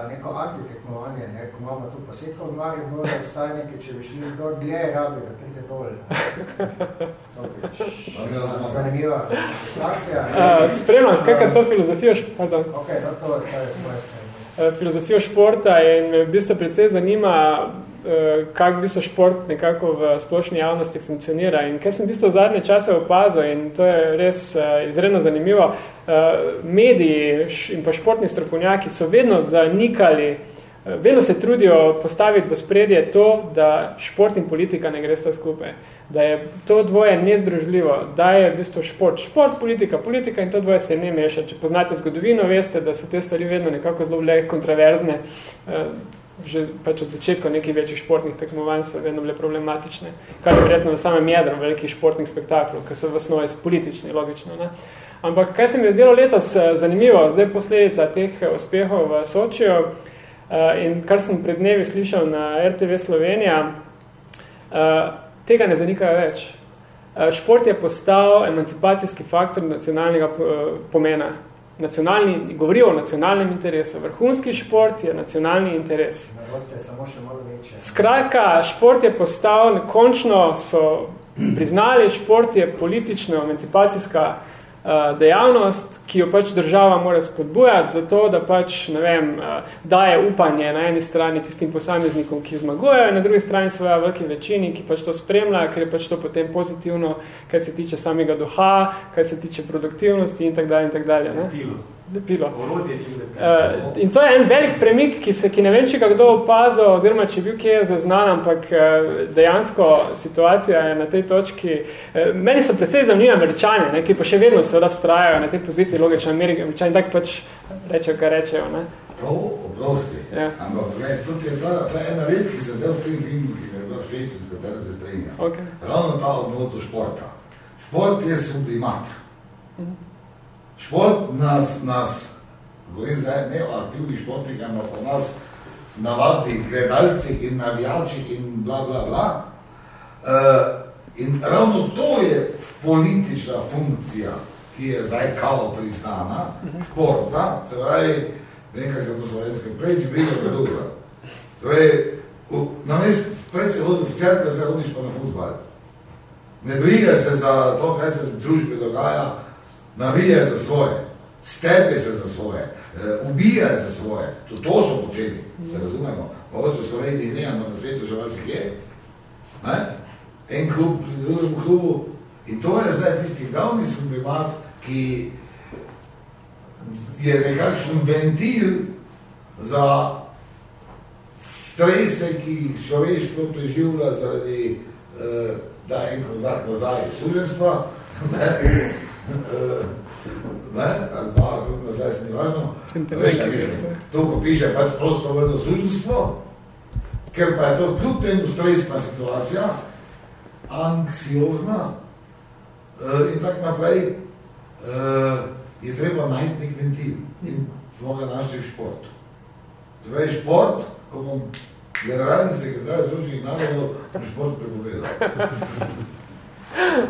H: neko antitekmovanje, ne, ko imamo tu posebno v Mariju, bo da staje nekaj, če bi šli do dlje rabi, da pride dol. To bi (laughs) zanimiva situacija.
A: Spremljam, skakaj to filozofijo športa.
H: Ok, no to, to je svoje
A: Filozofijo športa in me v bistvu precej zanima, Eh, kak v bistvu šport nekako v splošni javnosti funkcionira. In kaj sem v bistvu zadnje čase opazil in to je res uh, izredno zanimivo, uh, mediji in pa športni strokovnjaki so vedno zanikali, vedno se trudijo postaviti v spredje to, da šport in politika ne gre sta skupaj. Da je to dvoje nezdružljivo, da je v bistvu šport, šport, politika, politika in to dvoje se ne meša. Če poznate zgodovino, veste, da so te stvari vedno nekako zelo kontroverzne. Uh, že pač od začetka nekih večjih športnih tekmovanj so vedno bile problematične, kar je verjetno na samem jedru velikih športnih spektaklov, ki so v osnovi politični, logično. Ne? Ampak kaj se mi je zdelo letos eh, zanimivo, zdaj posledica teh eh, uspehov v Sočiju uh, in kar sem pred dnevi slišal na RTV Slovenija, tega ne zanikajo več. Šport je postal emancipacijski faktor nacionalnega pomena nacionalni, govori o nacionalnem interesu. Vrhunski šport je nacionalni interes.
H: Samo še malo
A: Skratka, šport je postal, končno so priznali, šport je politično emancipacijska uh, dejavnost, ki jo pač država mora spodbujati, zato da pač, ne vem, uh, daje upanje na eni strani tistim posameznikom, ki zmagujejo, na drugi strani svoja veliki večini, ki pač to spremlja, ker je pač to potem pozitivno, kaj se tiče samega duha, kaj se tiče produktivnosti in tak dalje in tak dalje. Ne? Lepilo. Uh, in to je en velik premik, ki se, ki ne vem, če ga kdo opazil, oziroma če je bil kje zaznan, ampak uh, dejansko situacija je na tej točki. Uh, meni so predvsej zanimivi američani, ne, ki pa še vedno seveda vstrajajo na tej poziciji logično američani, tak pač rečejo, kar rečejo. Ne.
C: To, oprosti.
A: Ja.
C: Ampak, gled, tudi je ta, ta ena red, ki se del v tem filmu, ki je bila všeč, s katero se strenja.
A: Okay.
C: Ravno ta odnos do športa. Šport je sublimat. Šport nas, nas, govorim zdaj ne o aktivnih športnih, ampak o nas navadnih gledalcih in navijačih in bla, bla, bla. Uh, in ravno to je politična funkcija, ki je zdaj kao priznana, športa, se pravi, nekaj se to slovenske, preč briga za drugo. Se pravi, v- namest preč se hodi v cerkve, zdaj hodiš pa na futbal. Ne briga se za to, kaj se v družbi dogaja, navija za svoje, stepe se za svoje, eh, ubija za svoje. To, to so počeli, se razumemo. Mogoče v Sloveniji ne, ampak na svetu že vas je. Ne? En klub drugem klubu. In to je zdaj tisti glavni sublimat, ki je nekakšen ventil za strese, ki jih človeštvo preživlja zaradi, eh, da en kozak nazaj suženstva, ne, ne, ali dva, tudi nazaj se ni važno, veš, kaj mislim, to, ko piše pač prostovoljno suženstvo, ker pa je to kljub temu stresna situacija, anksiozna eh, in tako naprej, eh, je treba najti nek ventil in smo ga našli v športu. Torej, šport, ko bom generalni sekretar Združenih narodov, šport prepovedal.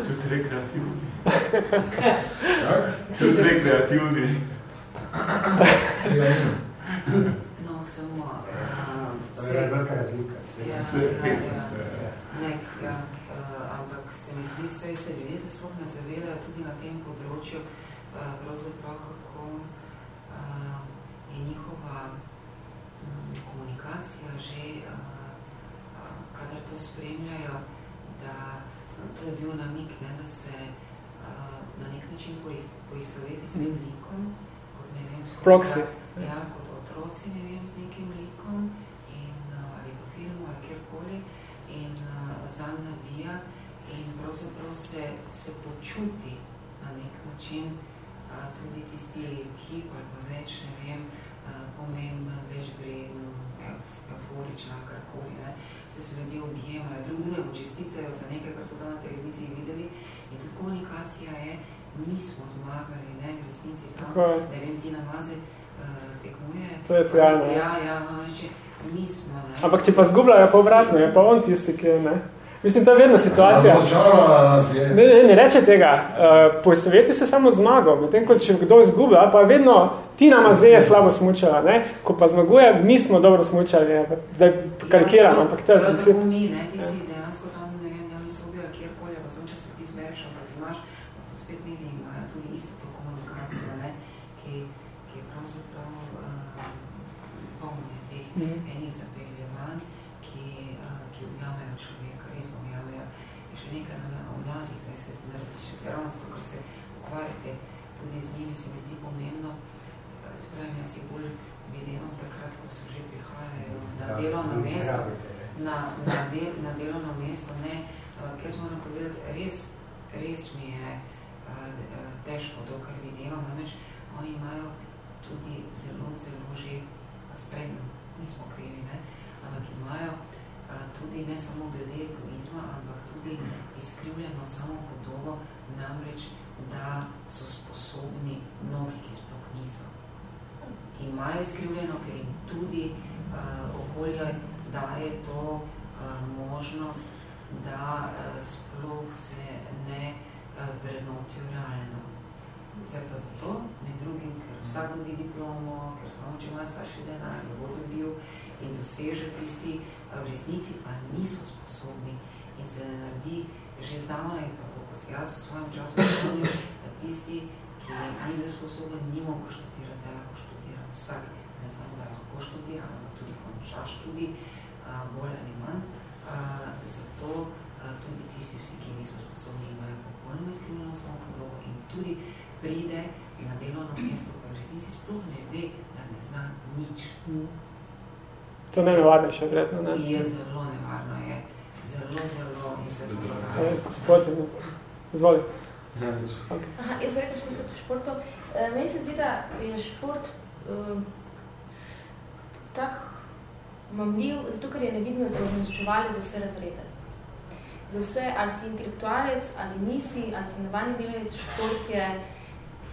I: Tudi rekreativni.
C: Tak?
I: Tudi rekreativni.
C: Tega ni.
F: No, samo... Uh,
H: To je velika razlika.
F: Ja, ja, ja. Nek, ja. Uh, ampak se mi zdi, saj se ljudje se sploh ne zavedajo tudi na tem področju, uh, pravzaprav kako uh, je njihova um, komunikacija že, uh, uh, kadar to spremljajo, da to je bil namik, ne, da se uh, na nek način pois, poistoveti s tem likom, kot ne vem, s
A: Proxy.
F: Ja, kot otroci, ne vem, z nekim likom in, uh, ali v filmu ali kjerkoli in uh, zanj navija in pravzaprav se, se počuti na nek način uh, tudi tisti tip ali pa več, ne vem, uh, pomemben, več vreden, euf- euforičen ali karkoli, ne, se se ljudje objemajo, drug drugemu čestitajo za nekaj, kar so tam na televiziji videli in tudi komunikacija je, mi smo zmagali, ne, v resnici tam,
A: Tako
F: ne vem, Tina Maze uh, tekmuje.
A: To je sjajno, ja.
F: Ja, ja, no, reče, mi smo, ne.
A: Ampak če pa zgubljajo, pa obratno, je pa on tisti, ki je, ne. Mislim, to je vedno situacija. Ne, ne, ne reče tega. Uh, poistoveti se samo zmago, medtem ko če kdo izgublja, pa vedno Tina Maze je slabo smučala, ne? Ko pa zmaguje, mi smo dobro smučali, ne? zdaj karikiram, ampak to je princip.
F: tako mi, ne, ti si dejansko tam, ne vem, ali sobi ali kjerkoli, ali pa sem časopis bereš, ampak imaš, pa tudi spet mediji imajo tudi isto to komunikacijo, ne, ki, ki je pravzaprav uh,
A: Mhm.
F: enih zapeljevanj, ki, uh, ki ujamejo človeka, res ujamejo. In še nekaj na, na mladih, zdaj se na različnih ravno zato, ker se ukvarjate tudi z njimi, se mi zdi pomembno, uh, se pravi, jaz jih bolj vidim takrat, ko so že prihajajo na delovno mesto, na, na, del, na delovno mesto, ne, ampak jaz moram povedati, res, res mi je uh, težko to, kar videvam, namreč oni imajo tudi zelo, zelo že spremljeno, nismo krivi, ne, ampak imajo uh, tudi ne samo glede egoizma, ampak tudi izkrivljeno samo podobo, namreč, da so sposobni mnogi, ki sploh niso. Imajo izkrivljeno, ker jim tudi uh, okolje daje to uh, možnost, da uh, sploh se ne vrednotijo realno. Zdaj pa zato, med drugim, ker vsak dobi diplomo, ker samo če ima starši denar, jo bo dobil in doseže tisti, v resnici pa niso sposobni in se ne naredi že zdavnaj, tako kot jaz v svojem času spomnim, da tisti, ki ni bil sposoben, ni mogel študirati, zdaj lahko študira vsak, ne samo da lahko študira, ampak tudi konča študij, a, bolj ali manj. Zato tudi tisti vsi, ki niso sposobni, imajo popolnoma izkrivljeno samo podobo in tudi pride na delovno mesto, pa v resnici ve, da ne zna nič.
A: To ne nevarno še, vredno, ne?
F: Je zelo nevarno, je. Zelo, zelo in se to
A: dogaja. Gospod, izvoli.
D: Okay. Aha, jaz bi rekel še nekaj o športu. E, meni se zdi, da je šport uh, tak mamljiv, zato ker je nevidno označevali za vse razrede. Za vse, ali si intelektualec, ali nisi, ali si navadni delavec, šport je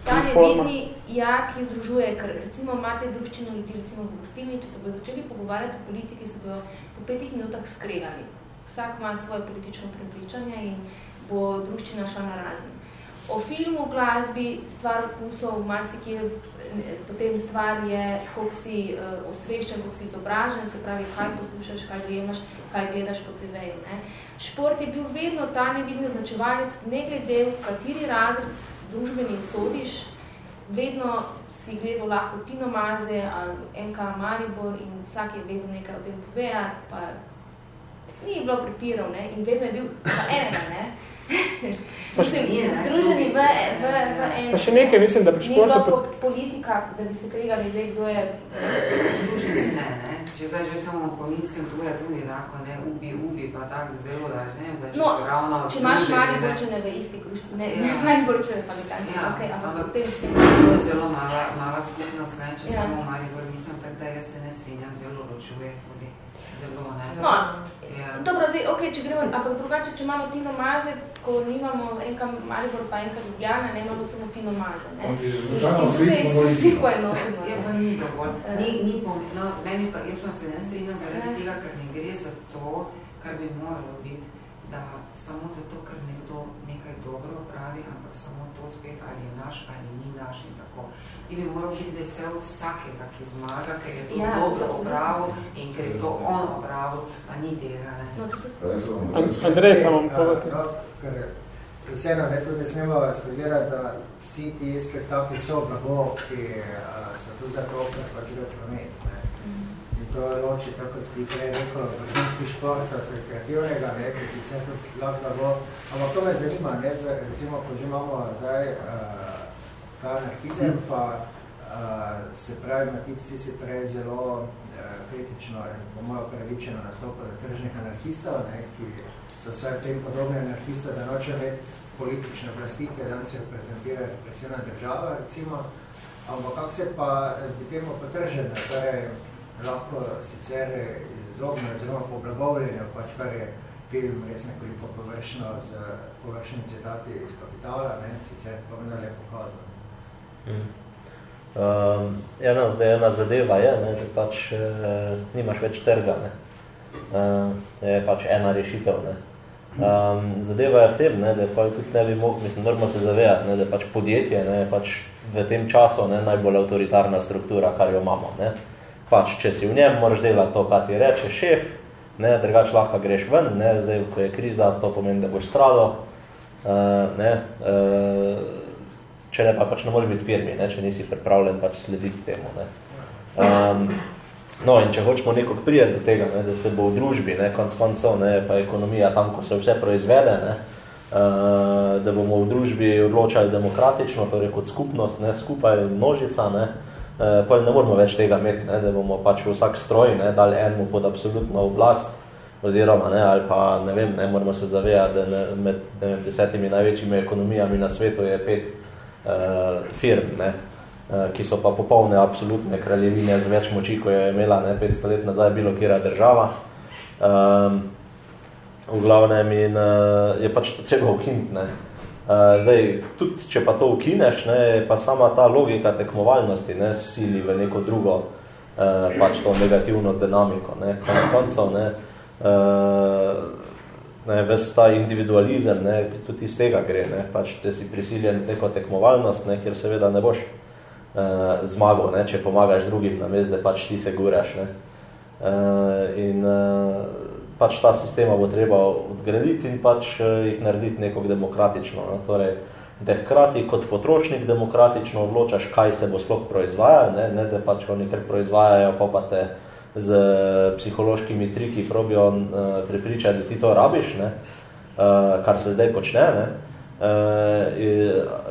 D: ta nevidni, ja, ki združuje, ker recimo imate druščino ljudi, recimo v gostilni, če se bodo začeli pogovarjati o politiki, se bodo po petih minutah skregali. Vsak ima svoje politično prepričanje in bo druščina šla na razen o filmu, glasbi, stvar okusov, marsikje, potem stvar je, koliko si uh, osveščen, koliko si izobražen, se pravi, kaj poslušaš, kaj gremaš, kaj gledaš po TV-ju. Šport je bil vedno ta nevidni označevalec, ne glede v kateri razred družbeni sodiš, vedno si gledal lahko Tino Maze ali NK Maribor in vsak je vedel nekaj o tem povedati, pa ni bilo prepirov, ne, in vedno je bil pa enega, (laughs) ne. Združeni v, v, v en...
A: Pa še nekaj, mislim, da pri športu...
D: Ni bilo politika, da bi se kregali zdaj, kdo je...
F: Združeni, ne, ne. Če zdaj že samo pomislim, tu je tudi enako, ne, ubi, ubi, pa tak zelo, da ne, zdaj, če
D: no,
F: so ravno...
D: če imaš Mariborčene v isti kruški, ne, ja. (laughs) Mariborčene pa Likanče, ja, okay, ampak, ampak tem, tem.
F: To je zelo mala, mala skupnost, ne, če ja. samo Maribor, mislim, tak, da jaz se ne strinjam, zelo ločuje tudi zelo, ne.
D: No, ja. dobro, zdaj, ok, če gremo, ampak drugače, če imamo Tino Maze, ko nimamo enka Maribor pa enka Ljubljana, ne imamo samo Tino Maze, ne. In tukaj so vsi poenotimo.
F: Ja, pa ni dovolj. Ni, ni pomembno, no, meni pa, jaz pa se ne strinjam zaradi tega, ker ne gre za to, kar bi moralo biti, da samo zato, ker nekdo nekaj dobro pravi, ampak samo spet ali je naš ali ni naš in tako ti bi moral biti vesel vsakega, ki zmaga, ker je to ja, dobro opravil in ker je to on opravil, pa ni tega. Ne?
A: No, Andrej, samo povedati.
H: No, vseeno, ne, tudi smemo spregledati, da vsi ti spektakli so blago, ki so tu zato, ker pač gre promet. To loči, tako si ti prej rekel, vrhunski šport od rekreativnega, ne, ki sicer tudi lahko blago. Ampak to me zanima, ne, recimo, ko že imamo zdaj a, ta anarhizem, mm. pa uh, se pravi, Matic, ti si prej zelo uh, kritično in po mojo pravičeno nastopil tržnih anarhistov, ne, ki so vsaj v tem podobni anarhistov, da noče imeti politične oblasti, ki dan se reprezentira represivna država, recimo, ampak kako se pa bi temu potržene, torej lahko sicer izobno oziroma po blagovljenju, pač kar je film res nekoliko površno z površnimi citati iz kapitala, ne, sicer pa me lepo pokazal.
B: Um, ena, zdaj, ena zadeva je, ne, da pač uh, nimaš več trga. Ne. Uh, je pač ena rešitev. Ne. Um, zadeva je v tem, ne, da pa tudi ne bi mogli, mislim, moramo se zavedati, ne, da pač podjetje ne, je pač v tem času ne, najbolj avtoritarna struktura, kar jo imamo. Ne. Pač, če si v njem, moraš delati to, kar ti reče šef, ne, drugač lahko greš ven, ne, zdaj, ko je kriza, to pomeni, da boš stradal. Uh, ne, uh, če ne pa pač ne moreš biti firmi, ne, če nisi pripravljen pač slediti temu. Ne. Um, no, in če hočemo nekog prijeti do tega, ne, da se bo v družbi, ne, konc koncov, ne, pa ekonomija tam, ko se vse proizvede, ne, uh, da bomo v družbi odločali demokratično, torej kot skupnost, ne, skupaj množica, ne, uh, pa ne moramo več tega imeti, ne, da bomo pač vsak stroj ne, dali enemu pod absolutno oblast, oziroma, ne, ali pa, ne vem, ne, moramo se zavedati, da ne, med ne vem, desetimi največjimi ekonomijami na svetu je pet uh, firm, ne, uh, ki so pa popolne absolutne kraljevine z več moči, ko je imela ne, 500 let nazaj bilo kjera država. Um, v glavnem in uh, je pač treba ukiniti. Ne. Uh, zdaj, tudi če pa to ukineš, ne, pa sama ta logika tekmovalnosti ne, sili v neko drugo uh, pač to negativno dinamiko. Ne. Konec koncov, ne, uh, ne, ves ta individualizem, ne, tudi iz tega gre, ne, pač, da si prisiljen neko tekmovalnost, ne, kjer seveda ne boš uh, zmagal, ne, če pomagaš drugim na mest, da pač ti se guraš. Ne. Uh, in uh, pač ta sistema bo treba odgraditi in pač uh, jih narediti nekog demokratično. Ne. Torej, da hkrati kot potrošnik demokratično odločaš, kaj se bo sploh proizvaja, ne, ne da pač oni kar proizvajajo, pa pa te z psihološkimi triki probijo uh, prepričati, da ti to rabiš, ne, uh, kar se zdaj počne, ne,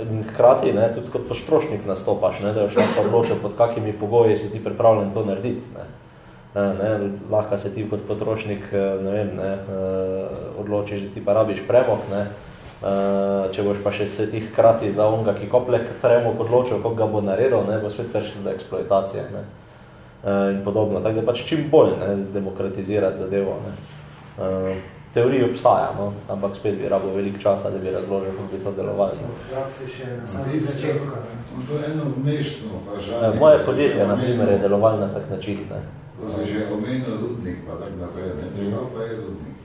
B: in hkrati ne, tudi kot poštrošnik nastopaš, ne, da je še odločil, pod kakimi pogoji si ti pripravljen to narediti. Ne. Ne, lahko se ti kot potrošnik ne vem, ne, odločiš, da ti pa rabiš premok, ne, če boš pa še se ti hkrati za onga, ki kople premok odločil, kako ga bo naredil, ne, bo svet prišel do eksploatacije ne, in podobno. Tako da pač čim bolj ne, zdemokratizirati zadevo. Ne teoriji obstaja, no? ampak spet bi rabo veliko časa, da bi razložil, kako bi to delovalo.
C: To je eno vmešno vprašanje.
B: Moje podjetje, na primer, je delovalo na tak način. Ne?
C: Ko se že omenil rudnik, pa tak naprej, ne? Čegal pa je rudnik.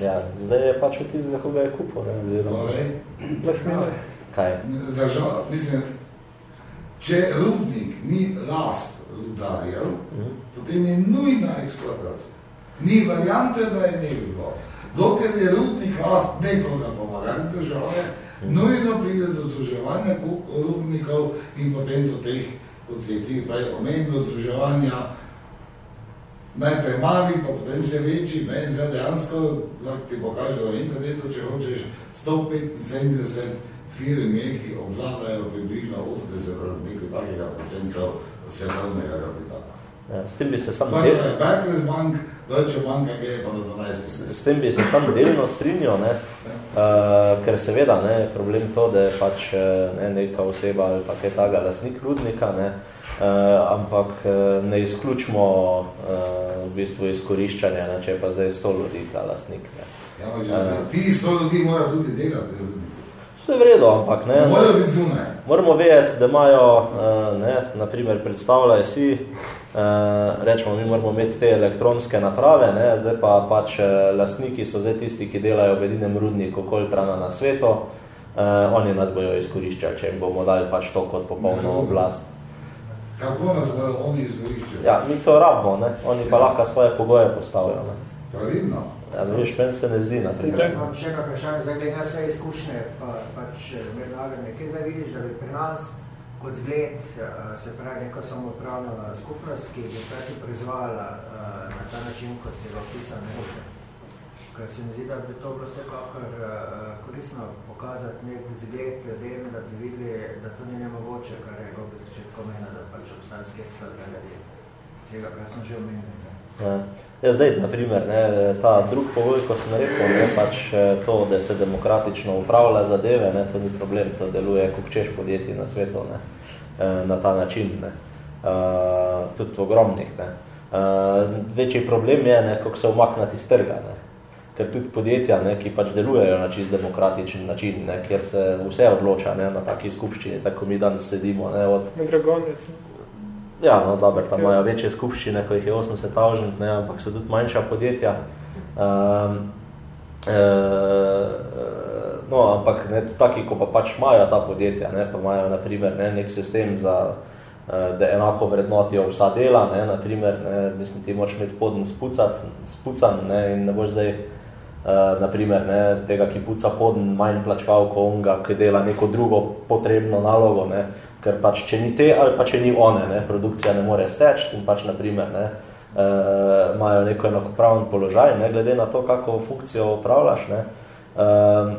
B: Ja, zdaj je pač od tizga, ko ga je kupil. Ne?
C: Torej?
B: Kaj?
C: Država, mislim, če rudnik ni last rudarjev, mm. potem je nujna eksploatacija. Ni variante, da je ne bi bilo. Dokler je rudnik rast nekoga pomaganja države, nujno pride do združevanja rudnikov in potem do teh konceptih, pravi omenjeno združevanja najprej mali, pa potem se večji, ne, in zdaj dejansko, lahko ti pokaže na internetu, če hočeš 175 firme, ki obvladajo približno 80 ali nekaj takega procentov svetovnega kapitala.
B: Ja, s tem bi se sam
C: del... Barclays Bank, Deutsche Bank, ki je pa na 12.
B: S, s tem bi se sam delno strinjal, ne? Uh, ker seveda ne, problem to, da je pač ne, neka oseba ali pa kaj taga lasnik rudnika, ne, uh, ampak ne izključimo uh, v bistvu izkoriščanja, ne, če pa zdaj 100 ljudi ta lasnik. Ne.
C: Ja, uh, ti 100 ljudi mora tudi delati.
B: Vse je vredo, ampak ne.
C: Morajo biti zunaj.
B: Moramo vedeti, da imajo, ne, naprimer, predstavljaj si, rečemo, mi moramo imeti te elektronske naprave, ne, zdaj pa pač lastniki so zdaj tisti, ki delajo v edinem rudniku Koltrana na svetu, oni nas bojo izkoriščali, če jim bomo dali pač to kot popolno oblast.
C: Kako nas bojo oni izkoriščali?
B: Ja, mi to rabimo, ne, oni pa lahko svoje pogoje postavijo. Ne.
C: Pravilno.
B: Ja, veš, meni se ne zdi, naprimer.
H: Jaz imam še eno vprašanje, zdaj glede na svoje izkušnje, pa, pač mednarodne. Kje zdaj vidiš, da bi pri nas kot zgled, se pravi neko samoupravna skupnost, ki bi prati proizvala na ta način, ko si ga opisal nekaj. Ker se mi zdi, da bi to bilo vsekakor koristno pokazati nek zgled ljudem, da bi videli, da to ni nemogoče, kar je bilo bi začetko mena, da pač obstaja skepsa zaradi vsega, kar smo že omenili.
B: Ja. Ja, zdaj, na primer, ne, ta drug pogoj, ko sem rekel, ne, pač to, da se demokratično upravlja zadeve, ne, to ni problem, to deluje kot češ podjetij na svetu, ne, na ta način, ne, uh, tudi ogromnih, ne. Uh, večji problem je, ne, kako se umaknati iz trga, ne, ker tudi podjetja, ne, ki pač delujejo na čist demokratičen način, ne, kjer se vse odloča, ne, na taki skupščini, tako mi danes sedimo, ne, od...
A: Dragonec,
B: Ja, no, dobro, tam imajo večje skupščine, ko jih je 80 tavžent, ne, ampak so tudi manjša podjetja. Um, e, no, ampak ne, taki, ko pa pač imajo ta podjetja, ne, pa imajo na primer ne, nek sistem za da enako vrednotijo vsa dela, ne, na primer, ne, mislim, ti moraš imeti poden spucat, spucan, ne, in ne boš zdaj, uh, na primer, ne, tega, ki puca poden, manj plačval, ko onga, ki dela neko drugo potrebno nalogo, ne, ker pač če ni te ali pa če ni one, ne, produkcija ne more steč in pač naprimer ne, uh, imajo neko enakopraven položaj, ne, glede na to, kako funkcijo upravljaš, ne, uh,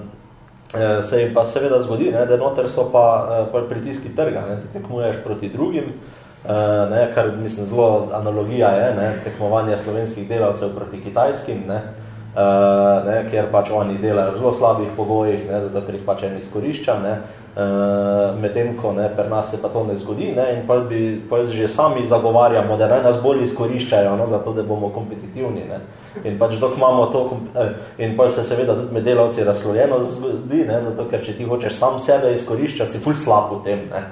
B: se jim pa seveda zgodi, ne, da noter so pa uh, pritiski trga, ne, ti tekmuješ proti drugim, uh, ne, kar mislim zelo analogija je, ne, tekmovanje slovenskih delavcev proti kitajskim, ne, uh, ne, kjer pač oni delajo v zelo slabih pogojih, ne, zato ker jih pač en izkorišča, ne, Uh, medtem ko ne, pri nas se pa to ne zgodi ne, in pa bi pa že sami zagovarjamo, da naj nas bolj izkoriščajo, no, zato da bomo kompetitivni. Ne. In pač dok imamo to, in pa se seveda tudi med delavci razslojeno zgodi, ne, zato ker če ti hočeš sam sebe izkoriščati, si ful slab v tem. Ne.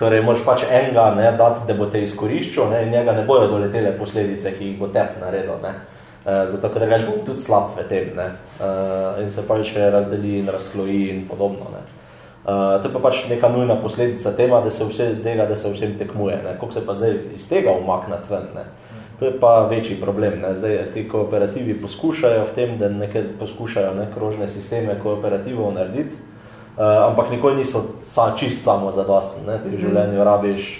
B: Torej, moraš pač enega ne, dati, da bo te izkoriščal ne, in njega ne bojo doletele posledice, ki jih bo tep naredil. Ne. Uh, zato, ker da bo tudi slab v tem. Ne. Uh, in se pač razdeli in razsloji in podobno. Ne. Uh, to je pa pač neka nujna posledica tema, da se vse tega, da se vsem tekmuje. Ne. Kako se pa zdaj iz tega umaknati ven? Ne. To je pa večji problem. Ne. Zdaj, ti kooperativi poskušajo v tem, da nekaj poskušajo ne, krožne sisteme kooperativov narediti, uh, ampak nikoli niso sa, čist samo zadostni. Ne. Ti v življenju rabiš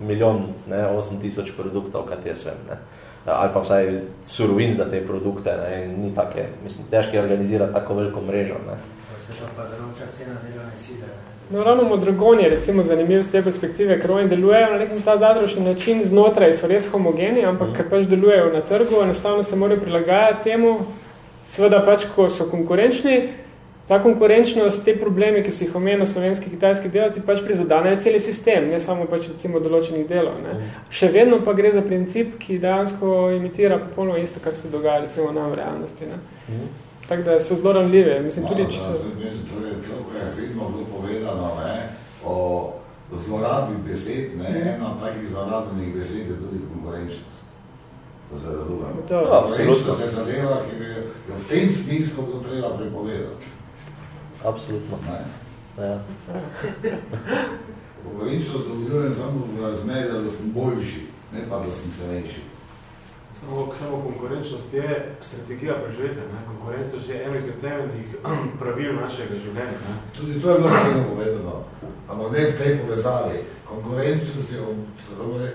B: milijon, ne, 8 tisoč produktov, kaj ti je svem. Ne. Ali pa vsaj surovin za te produkte. Ne. In ni take, mislim, težko je organizirati tako veliko mrežo. Ne.
H: se pa določa cena delovne sile.
A: No, ravno Modragon je recimo zanimiv z te perspektive, ker oni delujejo na nekem ta zadružni način znotraj, so res homogeni, ampak mm. ker pač delujejo na trgu, enostavno se morajo prilagajati temu, seveda pač, ko so konkurenčni, ta konkurenčnost, te problemi, ki si jih omenil slovenski, kitajski delavci, pač prizadanejo celi sistem, ne samo pač recimo določenih delov. Ne. Še vedno pa gre za princip, ki dejansko imitira popolno isto, kar se dogaja recimo nam v realnosti. Ne. Mm. Tako da so zelo ranljive. Mislim, tudi, če so...
C: To je to, filmov bilo povedano ne, o zlorabi besed, ne, mm. ena od takih zlorabenih besed je tudi konkurenčnost. To se razumemo. Konkurenčnost je zadeva, ki bi jo v tem smislu bilo treba prepovedati.
B: Absolutno. Ja. (laughs)
C: Konkurenčnost dovoljujem samo v razmerju, da sem boljši, ne pa da sem cenejši.
E: Samo, samo konkurenčnost je strategija preživetja. Ne? Konkurenčnost je eno izmed temeljnih (clears throat) pravil našega življenja. Ne?
C: Tudi to je bilo nekaj povedano, ampak ne v tej povezavi. Konkurenčnost je,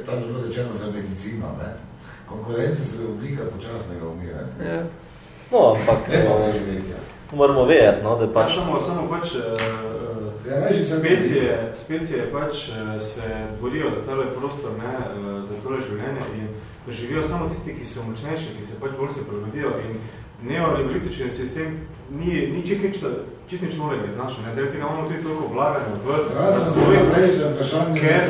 C: tam je bilo rečeno za medicino, ne? Konkurenčnost je oblika počasnega umiranja.
B: Ja. No, ampak...
C: Ne pa preživetja
B: moramo vedeti, no, da pač...
E: Ja, samo, samo pač uh, ja, specije, specije pač uh, se borijo za tale prostor, ne, uh, za tole življenje in živijo samo tisti, ki so močnejši, ki se pač bolj se prilagodijo in neoliberalistični sistem ni, ni čist nič, čist nič novega iznašel. Ne. Zdaj tega imamo tudi toliko vlaganja v
C: razvoj,
E: ker,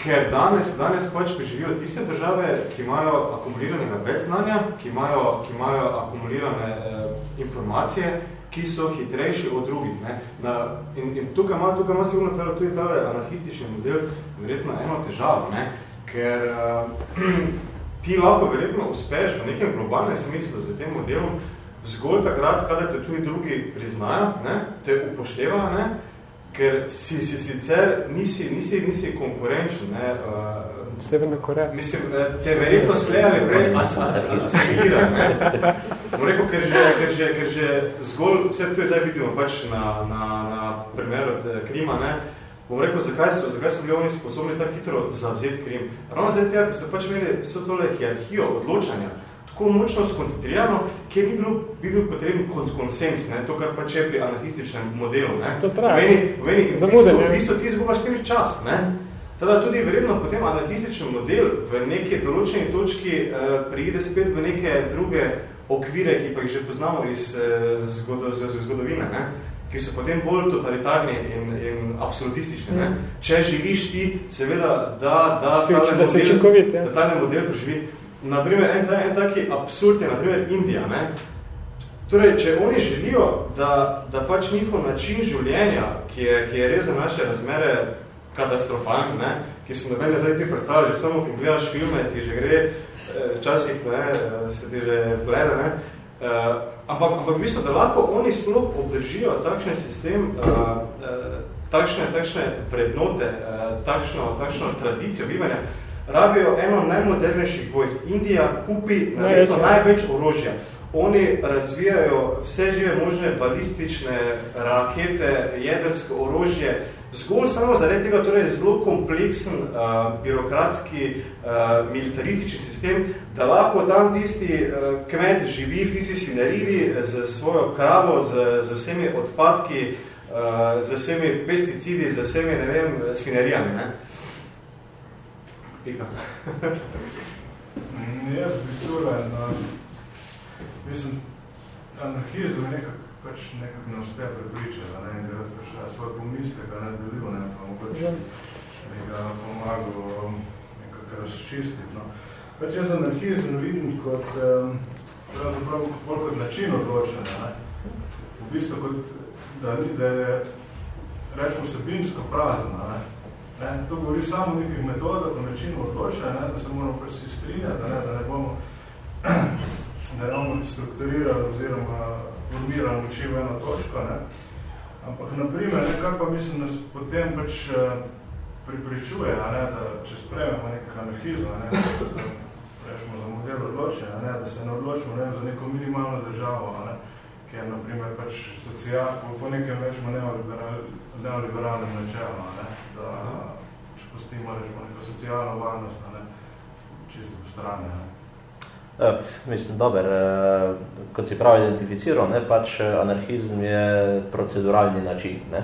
E: ker danes, danes pač preživijo tiste države, ki imajo akumuliranega več znanja, ki imajo, ki imajo akumulirane eh, informacije, ki so hitrejši od drugih. Ne. Na, in, in tukaj ima, tukaj ima sigurno tale, tudi tale anarhistični model verjetno eno težavo, ne, ker uh, (clears throat) ti lahko verjetno uspeš v nekem globalnem smislu z tem modelom zgolj takrat, kada te tudi drugi priznajo, ne, te upoštevajo, ne, ker si, si sicer nisi, nisi, nisi konkurenčen, ne, uh,
A: Severna Koreja.
E: Mislim, eh, te verjetno slej ali prej asimilira, ne? Bom rekel, ker že, ker, že, ker že zgolj, vse to je zdaj vidimo pač na, na, na primer od eh, Krima, ne? Bom rekel, zakaj so, zakaj so bili oni sposobni tako hitro zavzeti Krim. Ravno zdaj tega, ker so pač imeli vso tole hierarhijo odločanja, tako močno skoncentrirano, kjer ni bilo, bi bil potreben konsens, ne? to, kar pač je pri anarhističnem modelu. Ne?
A: To traja.
E: V meni, v meni, v bistvu, v bistvu ti izgubaš tem čas. Ne? Teda tudi verjetno potem anarhističen model v neke določeni točki eh, pride spet v neke druge okvire, ki pa jih že poznamo iz eh, zgodo, z, z, zgodovine, ne? ki so potem bolj totalitarni in, in absolutistični. Ne? Mm. Če želiš ti, seveda, da, da,
A: tale da, model, ja.
E: da tale model preživi. Naprimer, en, ta, en taki absurd je, naprimer, Indija. Ne? Torej, če oni želijo, da, da pač njihov način življenja, ki je, ki je res za naše razmere katastrofalni, ne, ki so nobene zdaj ti predstavljajo, že samo, ko gledaš filme, ti že gre, eh, včasih ne, eh, se ti že gleda, ne, uh, ampak, ampak bistvu, da lahko oni sploh obdržijo takšen sistem, uh, uh, takšne, takšne vrednote, uh, takšno, takšno tradicijo bivanja, rabijo eno najmodernejših vojsk. Indija kupi na leto največ orožja. Oni razvijajo vse žive možne balistične rakete, jedrsko orožje, zgolj samo zaradi tega torej zelo kompleksen uh, birokratski uh, militaristični sistem, da lahko tam tisti uh, kmet živi v tisti svinaridi z svojo kravo, z, z vsemi odpadki, uh, z vsemi pesticidi, z vsemi, ne vem, svinerijami. Ne? Pika. (laughs)
J: Jaz bi tole, no, mislim, anarhizem je nekako pač nekako ne uspe pripričati, ne, in da pač svoj pomislek, ne, delil, ne, pa mu pač ga pomagal nekako razčistiti, no. Pač jaz anarhizem vidim kot, um, pravzaprav bolj kot način odločanja, ne. V bistvu kot, da, da je, rečemo, sebinsko prazna, ne. Ne, to govori samo o nekih metodah, o načinu odločanja, ne, da se moramo pač si strinjati, ne, da ne bomo (clears throat) ne ravno strukturirali oziroma formirali vči v eno točko. Ne. Ampak, naprimer, nekaj pa mislim, da potem pač uh, pripričuje, a ne, da če sprememo nek anarhizem, ne, da se rečemo za model odločenja, ne, da se ne odločimo ne, za neko minimalno državo, a ne, ki je, naprimer, pač social, po, po nekem rečemo neoliberalnem načelu, ne, da če postimo, rečemo, neko socialno varnost, a ne, čisto po strani. Ne.
B: Uh, mislim, dober, uh, kot si prav identificiral, ne, pač anarhizm je proceduralni način, ne,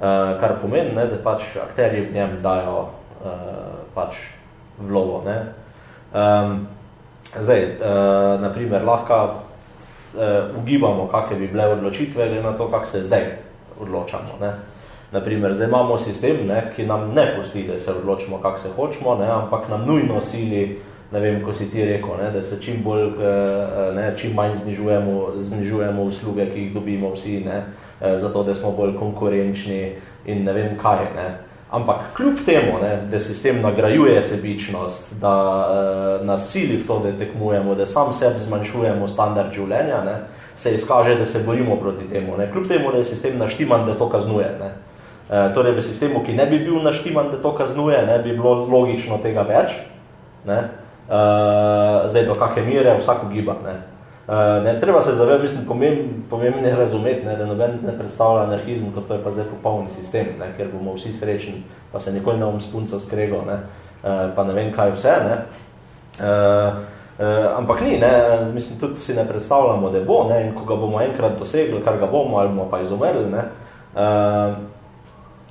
B: uh, kar pomeni, ne, da pač akterji v njem dajo uh, pač vlogo. Ne. Um, zdaj, uh, naprimer, lahko uh, ugibamo, kakve bi bile odločitve, glede na to, kak se zdaj odločamo. Ne. Naprimer, zdaj imamo sistem, ne, ki nam ne pusti, da se odločimo, kak se hočemo, ne, ampak nam nujno sili ne vem, ko si ti rekel, ne, da se čim bolj, eh, ne, čim manj znižujemo, znižujemo usluge, ki jih dobimo vsi, ne, eh, zato da smo bolj konkurenčni in ne vem kaj. Ne. Ampak kljub temu, ne, da sistem nagrajuje sebičnost, da uh, nas sili v to, da tekmujemo, da sam sebi zmanjšujemo standard življenja, ne, se izkaže, da se borimo proti temu. Ne. Kljub temu, da je sistem naštiman, da to kaznuje. Ne. Uh, torej v sistemu, ki ne bi bil naštiman, da to kaznuje, ne, bi bilo logično tega več. Ne. Uh, zdaj do kakve mire vsako giba. Ne. Uh, ne, treba se zavedati, mislim, pomembno pomembn je razumeti, ne, da noben ne predstavlja anarhizm, kot to je pa zdaj popolni sistem, ne, ker bomo vsi srečni, pa se nikoli ne bom spunco skrego, ne, uh, pa ne vem kaj vse. Ne. Uh, uh, ampak ni, ne, mislim, tudi si ne predstavljamo, da bo, ne, in ko ga bomo enkrat dosegli, kar ga bomo, ali bomo pa izumrli, ne, uh,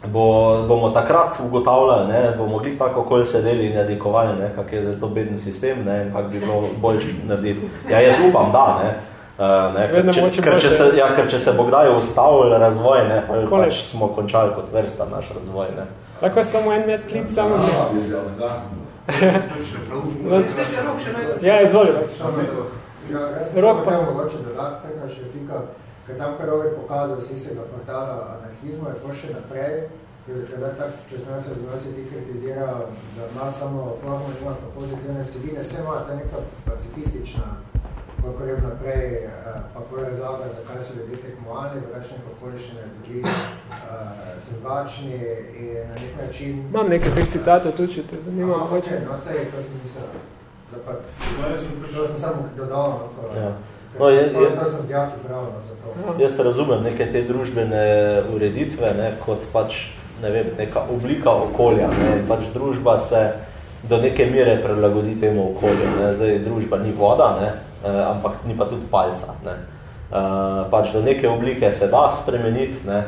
B: bo, bomo takrat ugotavljali, ne, bomo glih tako okolj sedeli in jadikovali, ne, kak je to beden sistem, ne, in kak bi bilo bolj narediti. Ja, jaz upam, da, ne. Uh, ne, ker, če, ker, če se, ja, ker če se bo kdaj ustavil razvoj, ne, pa pač smo končali kot vrsta naš razvoj. Ne.
A: Tako je samo en med klic, samo
C: Ja, da. (laughs)
A: Ja, izvoli.
H: Ja, jaz sem
A: Rok
H: Rok
A: pa-
H: pa mogoče dodati nekaj še pika, ker tam, kar je pokazal z istega portala anarhizma, je to še naprej, ker ker da tak, če se razumel, se ti kritizira, da ima samo formu, ima pa pozitivne vsebine, vse ima ta neka pacifistična, kako je naprej, eh, pa ko razlaga, zakaj so ljudje tekmovali, v kakšnih okoliščinah bili eh, drugačni in na nek način...
A: Imam nekaj teh citatov tudi, če te zanima.
H: Aha,
A: mogoče.
H: okay, no, sej, to sem mislil. Zapad.
J: Jaz sem
H: To sem samo dodal, no, ko,
B: Ja. No, je-
H: sem-
B: je-
H: to sem z dijaki pravil, no, zato.
B: Jaz razumem neke te družbene ureditve, ne, kot pač, ne vem, neka oblika okolja, ne, pač družba se do neke mere prilagodi temu okolju, ne, zdaj družba ni voda, ne, eh, ampak ni pa tudi palca, ne. Uh, pač do neke oblike se da spremeniti, ne,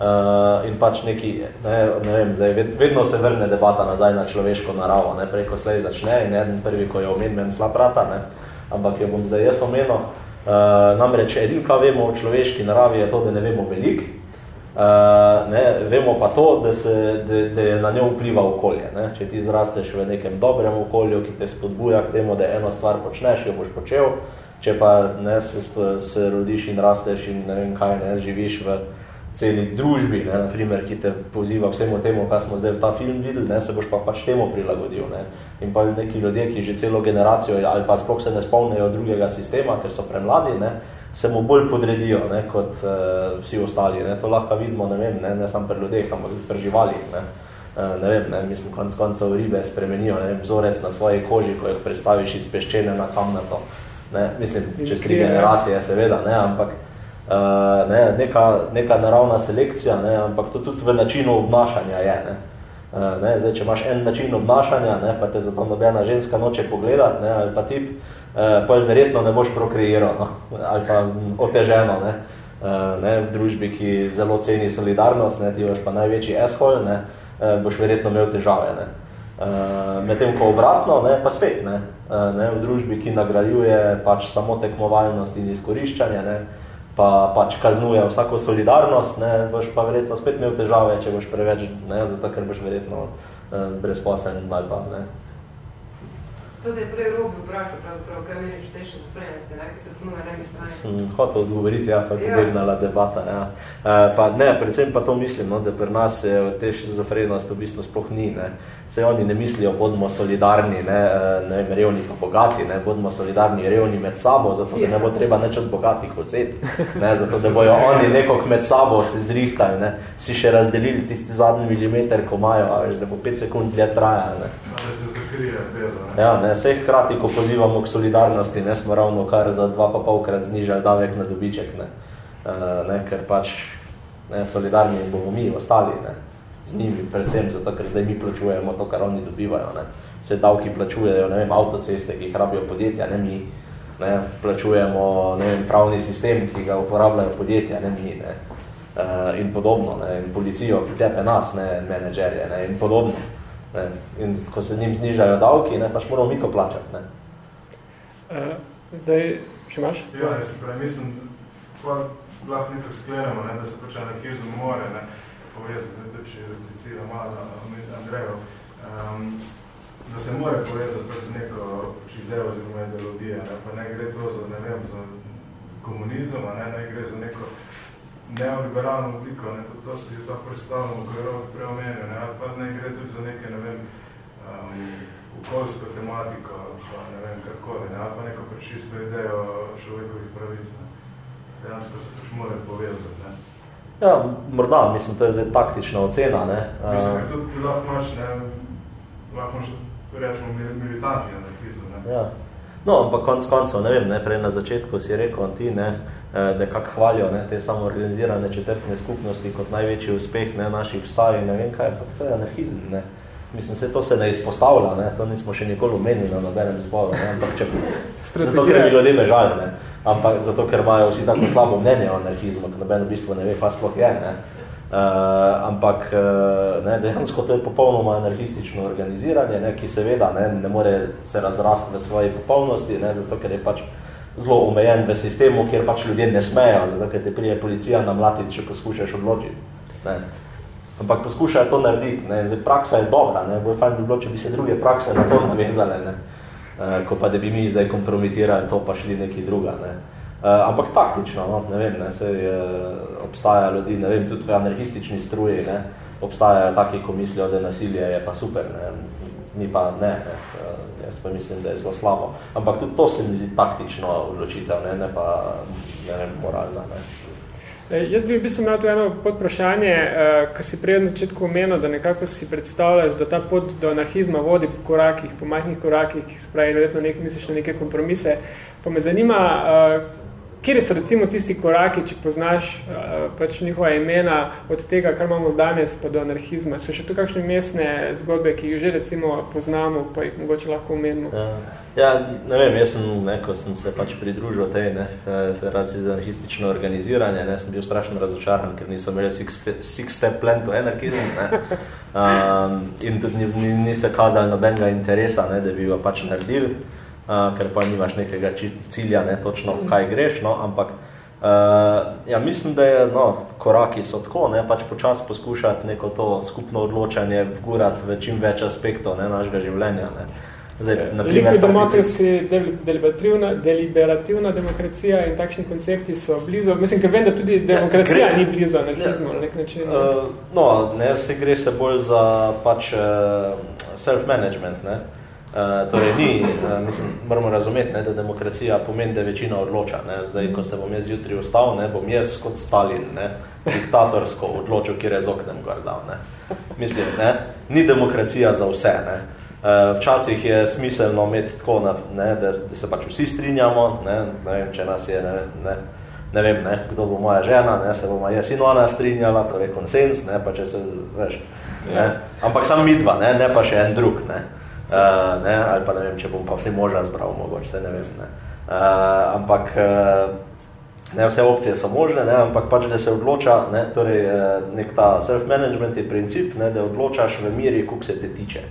B: uh, in pač neki, ne, ne vem, zdaj ved, vedno se vrne debata nazaj na človeško naravo, ne, preko slej začne in eden prvi, ko jo omen, men slab rata, ne, ampak jo bom zdaj jaz omenil, Uh, namreč edin, kaj vemo o človeški naravi, je to, da ne vemo veliko. Uh, ne, vemo pa to, da, se, da, da je na njo vpliva okolje. Ne? Če ti zrasteš v nekem dobrem okolju, ki te spodbuja k temu, da eno stvar počneš, jo boš počel, če pa ne, se, se rodiš in rasteš in ne vem kaj, ne, živiš v celi družbi, ne, naprimer, ki te poziva k vsemu temu, kar smo zdaj v ta film videli, ne, se boš pa pač temu prilagodil. Ne. In pa neki ljudje, ki že celo generacijo ali pa sploh se ne spomnijo drugega sistema, ker so premladi, ne, se mu bolj podredijo ne, kot uh, vsi ostali. Ne. To lahko vidimo, ne vem, ne, ne samo pri ljudeh, ampak tudi pri živalih. Ne. Uh, ne vem, ne, mislim, konc koncev ribe spremenijo ne, vzorec na svoji koži, ko jih predstaviš iz peščene na kamnato. Ne, mislim, čez tri generacije seveda, ne, ampak Uh, ne, neka, neka naravna selekcija, ne, ampak to tudi v načinu obnašanja je. Ne. Uh, ne, zdaj, če imaš en način obnašanja, ne, pa te zato nobena ženska noče pogledati, ne, ali pa tip, uh, pa verjetno ne boš prokreiral, no, ali pa oteženo, ne, uh, ne, v družbi, ki zelo ceni solidarnost, ne, ti boš pa največji asshole, ne, uh, boš verjetno imel težave. Ne. Uh, medtem ko obratno, ne, pa spet, ne, uh, ne, v družbi, ki nagrajuje pač samo tekmovalnost in izkoriščanje, ne, pa pač kaznuje vsako solidarnost, ne, boš pa verjetno spet imel težave, če boš preveč, ne, zato ker boš verjetno eh, brezposeln ali pa, ne.
G: To je prej Robi vprašal, pravzaprav, kaj meniš te šizofrenosti, ne, ki se ponuja na eni strani.
B: Sem hotel odgovoriti, ja, pa je
G: Ja.
B: pobegnala debata, ja. E, pa ne, predvsem pa to mislim, no, da pri nas je te šizofrenost v bistvu sploh ni, ne. Saj oni ne mislijo, bodimo solidarni, ne, e, ne vem, revni pa bogati, ne, bodimo solidarni revni med sabo, zato da ne bo treba nič od bogatih vzeti, ne, zato da bojo oni nekako med sabo se zrihtali, ne, si še razdelili tisti zadnji milimeter, ko imajo, a veš, da bo pet sekund dlje traja, ne.
J: Zakrije belo. Ne?
B: Ja, ne, vseh hkrati, ko pozivamo k solidarnosti, ne, smo ravno kar za dva pa polkrat znižali davek na dobiček, ne, uh, ne ker pač ne, solidarni bomo mi ostali, ne, z njimi predvsem, zato ker zdaj mi plačujemo to, kar oni dobivajo, ne. se davki plačujejo, ne vem, avtoceste, ki jih rabijo podjetja, ne mi, ne, plačujemo, ne vem, pravni sistem, ki ga uporabljajo podjetja, ne mi, ne, uh, in podobno, ne, in policijo, ki tepe nas, ne, menedžerje, ne, in podobno, ne, in ko se njim znižajo davki, ne, pač moramo mi to plačati, ne.
A: Uh, zdaj, še imaš?
J: Ja, jaz se pravi, mislim, pa lahko nekaj sklenemo, ne, da se pač anarhizm more, ne, povezati, zdaj, če replicira malo Andrejo, um, da se more povezati pač z neko idejo oziroma ideologijo, ne? pa ne gre to za, ne vem, za komunizem, ne, ne gre za neko neoliberalno obliko, ne? To, to si lahko predstavljamo, ko je rok preomenil, ne? pa ne gre tudi za neke, ne vem, um, okoljsko tematiko, pa ne vem, karkoli, ne? pa neko pač čisto idejo človekovih pravic. Ne? Dejansko se pač more povezati. Ne?
B: Ja, morda, mislim, to je zdaj taktična ocena, ne.
J: Mislim, ker tudi lahko imaš, ne, lahko imaš rečemo, militantni anarhizem. Ne?
B: Ja. No, ampak konc koncev, ne vem, ne, prej na začetku si rekel ti, ne, eh, da kak hvalijo ne, te samoorganizirane četrtne skupnosti kot največji uspeh ne, naših vstav in ne vem kaj, ampak to je anarhizem. Ne. Mislim, se to se ne izpostavlja, ne, to nismo še nikoli omenili na nobenem zboru, ne, ampak če, zato, ker bi ljudje bežali, ne, ampak zato, ker imajo vsi tako slabo mnenje o anarhizmu, ker noben v bistvu ne ve, pa sploh je, ne. Uh, ampak uh, ne, dejansko to je popolnoma anarhistično organiziranje, ne, ki seveda ne, ne more se razrasti v svoji popolnosti, ne, zato ker je pač zelo omejen v sistemu, kjer pač ljudje ne smejo, zato ker te prije policija namlatiti, če poskušaš odločiti. Ne. Ampak poskušajo to narediti. Ne. Zdaj, praksa je dobra, ne. bo fajn bi bilo, če bi se druge prakse na to navezale, ne. Uh, ko pa da bi mi zdaj kompromitirali to, pa šli neki druga. Ne. Uh, ampak taktično, no, ne vem, ne, se je, obstaja ljudi, ne vem, tudi v anarhistični struji, ne, obstajajo taki, ko mislijo, da nasilje je pa super, ne, ni pa ne, ne, uh, jaz pa mislim, da je zelo slabo. Ampak tudi to se mi zdi taktično odločitev, ne, ne pa, ne vem, moralna, ne.
A: E, jaz bi v bistvu imel to eno podprašanje, uh, ko si prej na začetku omenil, da nekako si predstavljaš, da ta pot do anarhizma vodi po korakih, po majhnih korakih, ki se pravi, verjetno nek, misliš na neke kompromise. Pa me zanima, uh, Kjer so recimo tisti koraki, če poznaš uh, pač njihova imena od tega, kar imamo danes, pa do anarhizma? So še tu kakšne mestne zgodbe, ki jih že recimo poznamo, pa jih mogoče lahko omenimo?
B: Ja, ja ne vem, jaz sem, ne, ko sem se pač pridružil tej ne, federaciji za anarhistično organiziranje, ne, sem bil strašno razočaran, ker nisem imel six, six step plan to anarchizm. Ne. (laughs) Um, in tudi ni, ni, ni se kazali nobenega interesa, ne, da bi ga pač naredili uh, ker pa nimaš nekega cilja, ne, točno v kaj greš, no, ampak uh, ja, mislim, da je, no, koraki so tako, ne, pač počas poskušati neko to skupno odločanje vgurati v čim več aspektov ne, našega življenja. Ne.
A: Zdaj, naprimer, demokrasi, deliberativna, deliberativna demokracija in takšni koncepti so blizu. Mislim, ker vem, da tudi demokracija ja, gre, ni blizu anarhizmu ja, na nek način. Uh,
B: no, ne, se gre se bolj za pač uh, self-management, ne. Uh, Uh, torej ni, uh, mislim, moramo razumeti, ne, da demokracija pomeni, da večina odloča. Ne. Zdaj, ko se bom jaz jutri ustal, ne, bom jaz kot Stalin, ne, diktatorsko odločil, kjer je z oknem gor dal. Ne. Mislim, ne, ni demokracija za vse. Ne. Uh, včasih je smiselno imeti tako, ne, da, da se pač vsi strinjamo, ne, ne vem, če nas je, ne, ne, ne vem, ne, kdo bo moja žena, ne, se bomo jaz in ona strinjala, torej konsens, ne, pa če se, veš, ne, ampak sam midva, ne, ne pa še en drug, ne. Uh, ne, ali pa ne vem, če bom pa vse možno zbral, mogoče ne vem. Ne. Uh, ampak uh, ne, vse opcije so možne, ne, ampak pač, da se odloča, ne, torej nek ta self-management je princip, ne, da odločaš v miri, koliko se te tiče.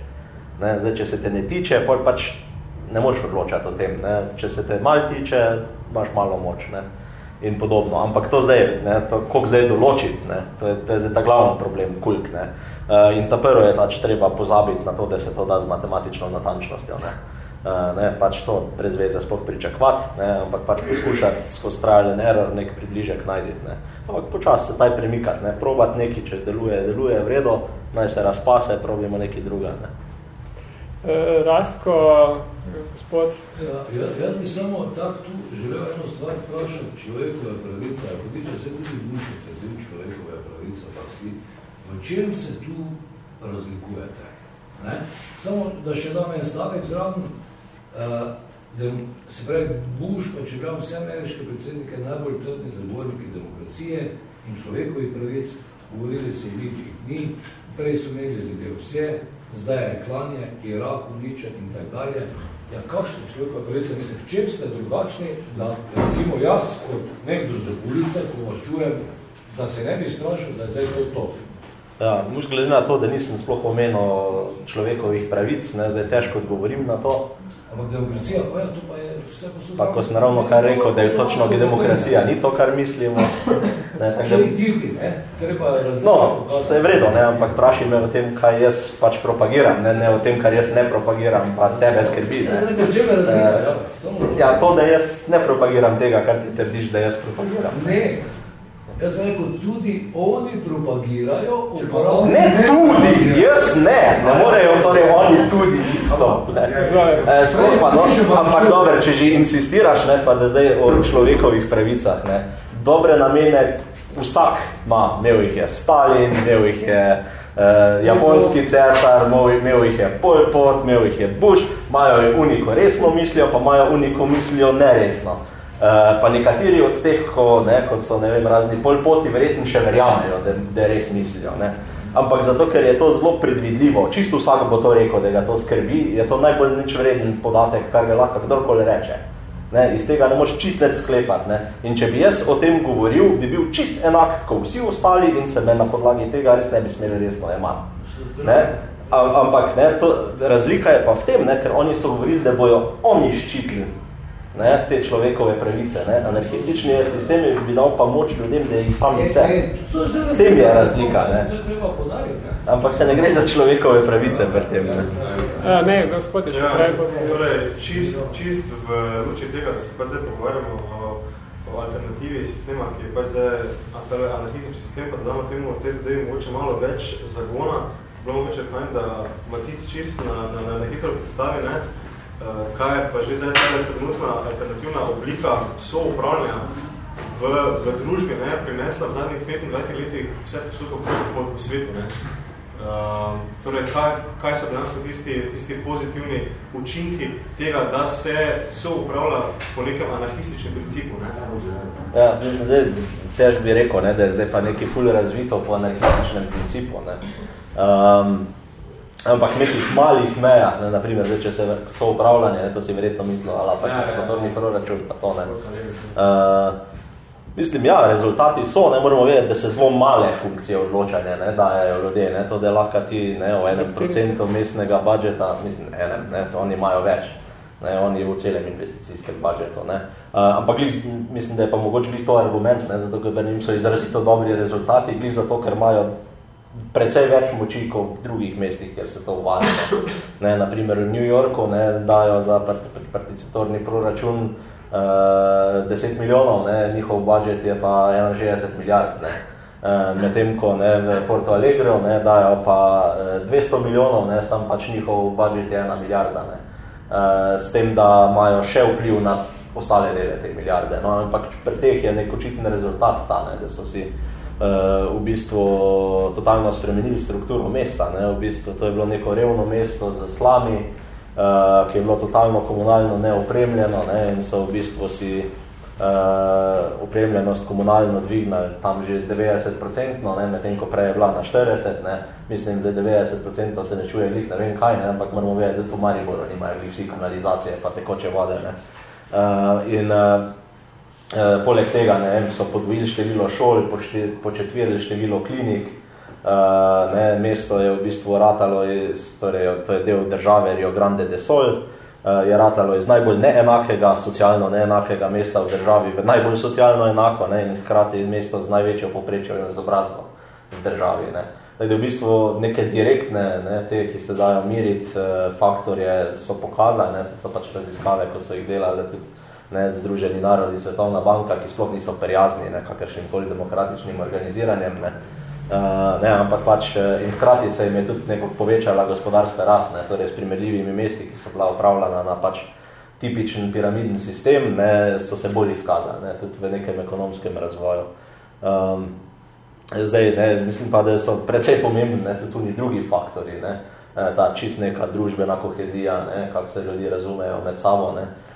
B: Ne. Zdaj, če se te ne tiče, pač ne moreš odločati o tem. Ne. Če se te malo tiče, imaš malo moč. Ne. In podobno. Ampak to zdaj, ne, to, koliko zdaj določiti, ne, to je, to je zdaj ta glavni problem, kulk. Ne. Uh, in ta prvo je pač treba pozabiti na to, da se to da z matematično natančnostjo. Ne. Uh, ne, pač to brez veze sploh pričakovati, ne, ampak pač poskušati skozi trial and error nek približek najditi. Ne. Ampak počas se taj premikati, ne, probati nekaj, če deluje, deluje v redu, naj se razpase, probimo nekaj druga. Ne.
A: Uh, Rastko, gospod.
K: Ja, ja, jaz bi samo tak tu želel eno stvar vprašati, človekove pravice, ako tiče se tudi dušite, človekove pravice, pa vsi, v čem se tu razlikujete. Ne? Samo, da še dam en stavek zraven, uh, da se pravi, Bush, pa če gledam vse ameriške predsednike, najbolj trdni zagovorniki demokracije in človekovih pravic, govorili so v ljudih dni, prej so imeli ljudje vse, zdaj je klanje, Irak uničen in tak dalje. Ja, kakšne človekove pravice, mislim, v čem ste drugačni, da recimo jaz kot nekdo z ulice, ko vas čujem, da se ne bi strašil, da je zdaj to to.
B: Ja, mož glede na to, da nisem sploh omenil človekovih pravic, ne, zdaj težko odgovorim na to.
K: Ampak demokracija, pa ja, to pa je vse posod.
B: Pa ko sem naravno kar rekel, da je točno demokracija, ni to, kar mislimo.
K: Ne, (laughs) tako da... tipi, ne? Treba različno.
B: No, to je vredo, ne, ampak vprašaj me o tem, kaj jaz pač propagiram, ne, ne o tem, kar jaz ne propagiram, pa tebe skrbi. Ne.
K: Jaz ne bi o razlika,
B: eh, ja. Ja, to, da jaz ne propagiram tega, kar ti trdiš, da jaz propagiram.
K: Ne, Jaz sem rekel, tudi oni propagirajo
B: uporabo. Ne tudi, jaz ne, ne morejo torej oni tudi isto. E, Sploh pa, no, ampak dober, če že insistiraš, ne, pa da zdaj o človekovih pravicah, ne, dobre namene vsak ima, imel jih je Stalin, imel jih je uh, japonski cesar, imel jih je Pol Pot, imel jih je Bush, imajo je uniko resno mislijo, pa imajo uniko mislijo neresno. Eh, pa nekateri od teh, ko, ne, kot so ne vem, razni polpoti, verjetno še verjamejo, da, da res mislijo. Ne. Ampak zato, ker je to zelo predvidljivo, čisto vsak bo to rekel, da ga to skrbi, je to najbolj nič vreden podatek, kar ga lahko kdorkoli reče. Ne, iz tega ne moš čist več sklepati. Ne. In če bi jaz o tem govoril, bi bil čist enak, kot vsi ostali in se me na podlagi tega res ne bi smeli resno jemati. Ne. Ampak ne, to, razlika je pa v tem, ne, ker oni so govorili, da bojo oni ščitili ne, te človekove pravice. Ne. Anarhistični sistem bi dal pa moč ljudem, da jih sami se. S tem je razlika. Ne. Ampak se ne gre za človekove pravice pri tem. Ne,
A: A, ne gospod, je ja, prej
E: torej, čist, čist v luči tega, da se pa zdaj pogovarjamo o, o alternativi sistema, ki je pač zdaj anarhistični sistem, pa da damo temu te zadevi mogoče malo več zagona, bilo mogoče fajn, da Matic čist na, na, na, na hitro predstavi, ne, kaj je pa že zdaj ta trenutna alternativna oblika soupravljanja v, v družbi ne, prinesla v zadnjih 25 letih vse posudko po, po svetu. Ne. Uh, torej, kaj, kaj so dejansko tisti, tisti pozitivni učinki tega, da se soupravlja po nekem anarhističnem principu? Ne?
B: Ja, mislim, zdaj tež bi rekel, ne, da je zdaj pa nekaj ful razvito po anarhističnem principu. Ne. Um, ampak nekih malih mejah, ne, naprimer, zdaj, če se so upravljanje, ne, to si verjetno mislil, ali pa ja, ja, ja. proračun, pa to ne. Uh, mislim, ja, rezultati so, ne moramo vedeti, da se zelo male funkcije odločanja ne, dajajo ljudje, ne, to, da lahko ti ne, o enem procentu mestnega budžeta, mislim, enem, ne, to oni imajo več, ne, oni v celem investicijskem budžetu, ne. Uh, ampak glih, mislim, da je pa mogoče glih to argument, ne, zato, ker njim so izrazito dobri rezultati, glih zato, ker imajo precej več moči kot v drugih mestih, kjer se to uvaja. Ne, naprimer v New Yorku ne, dajo za participatorni proračun uh, eh, 10 milijonov, ne, njihov budžet je pa 61 milijard. Ne. Uh, medtem ko ne, v Porto Alegre ne, dajo pa uh, eh, 200 milijonov, ne, sam pač njihov budžet je 1 milijarda. Ne. Uh, s tem, da imajo še vpliv na ostale dele te milijarde. No, ampak pri teh je nek očiten rezultat ta, ne, da so si uh, v bistvu totalno spremenili strukturo mesta. Ne? V bistvu to je bilo neko revno mesto z slami, uh, ki je bilo totalno komunalno neopremljeno ne? in so v bistvu si uh, opremljenost komunalno dvignali tam že 90%, ne? medtem ko prej je bila na 40%, ne? mislim, da 90% se ne čuje glih, ne vem kaj, ne? ampak moramo vedeti, da tu Mariboru nimajo vsi kanalizacije pa tekoče vode. Ne? Uh, in uh, Eh, poleg tega ne, so podvojili število šol, početvirili število klinik, uh, ne, mesto je v bistvu ratalo, iz, torej, to je del države Rio Grande de Sol, uh, je ratalo iz najbolj neenakega, socialno neenakega mesta v državi, v najbolj socialno enako ne, in hkrati mesto z največjo poprečjo izobrazbo v državi. Ne. Da v bistvu neke direktne, ne, te, ki se dajo miriti, uh, faktorje so pokazane, to so pač raziskave, ko so jih delali tudi ne, Združeni narodi, Svetovna banka, ki sploh niso prijazni ne, kakršnim koli demokratičnim organiziranjem, ne, uh, ne, ampak pač eh, in hkrati se jim je tudi neko povečala gospodarska rast, ne, torej s primerljivimi mesti, ki so bila upravljena na pač tipičen piramidni sistem, ne, so se bolj izkazali, ne, tudi v nekem ekonomskem razvoju. Um, zdaj, ne, mislim pa, da so precej pomembni ne, tudi tudi drugi faktori, ne, eh, ta čist neka družbena kohezija, ne, kako se ljudi razumejo med sabo, ne, uh,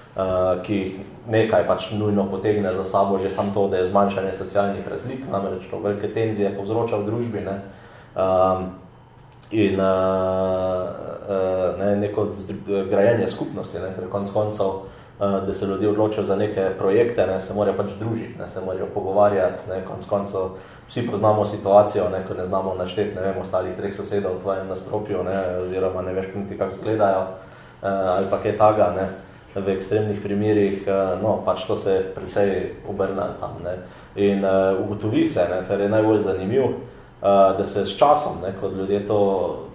B: ki jih nekaj pač nujno potegne za sabo, že sam to, da je zmanjšanje socialnih razlik, namreč to velike tenzije povzroča v družbi. Ne. Um, in uh, uh, ne, neko grajenje skupnosti, ne, ker konc koncev, uh, da se ljudje odločijo za neke projekte, ne, se morajo pač družiti, ne, se morajo pogovarjati, ne, konc koncev, vsi poznamo situacijo, ne, ko ne znamo našteti, ne vem, ostalih treh sosedov v tvojem nastropju, ne, oziroma ne veš niti, kako izgledajo, uh, ali pa kaj taga, ne, v ekstremnih primerih, uh, no, pač to se precej obrne tam, ne, in uh, ugotovi se, ne, ter je najbolj zanimiv, uh, da se s časom, ne, ko ljudje to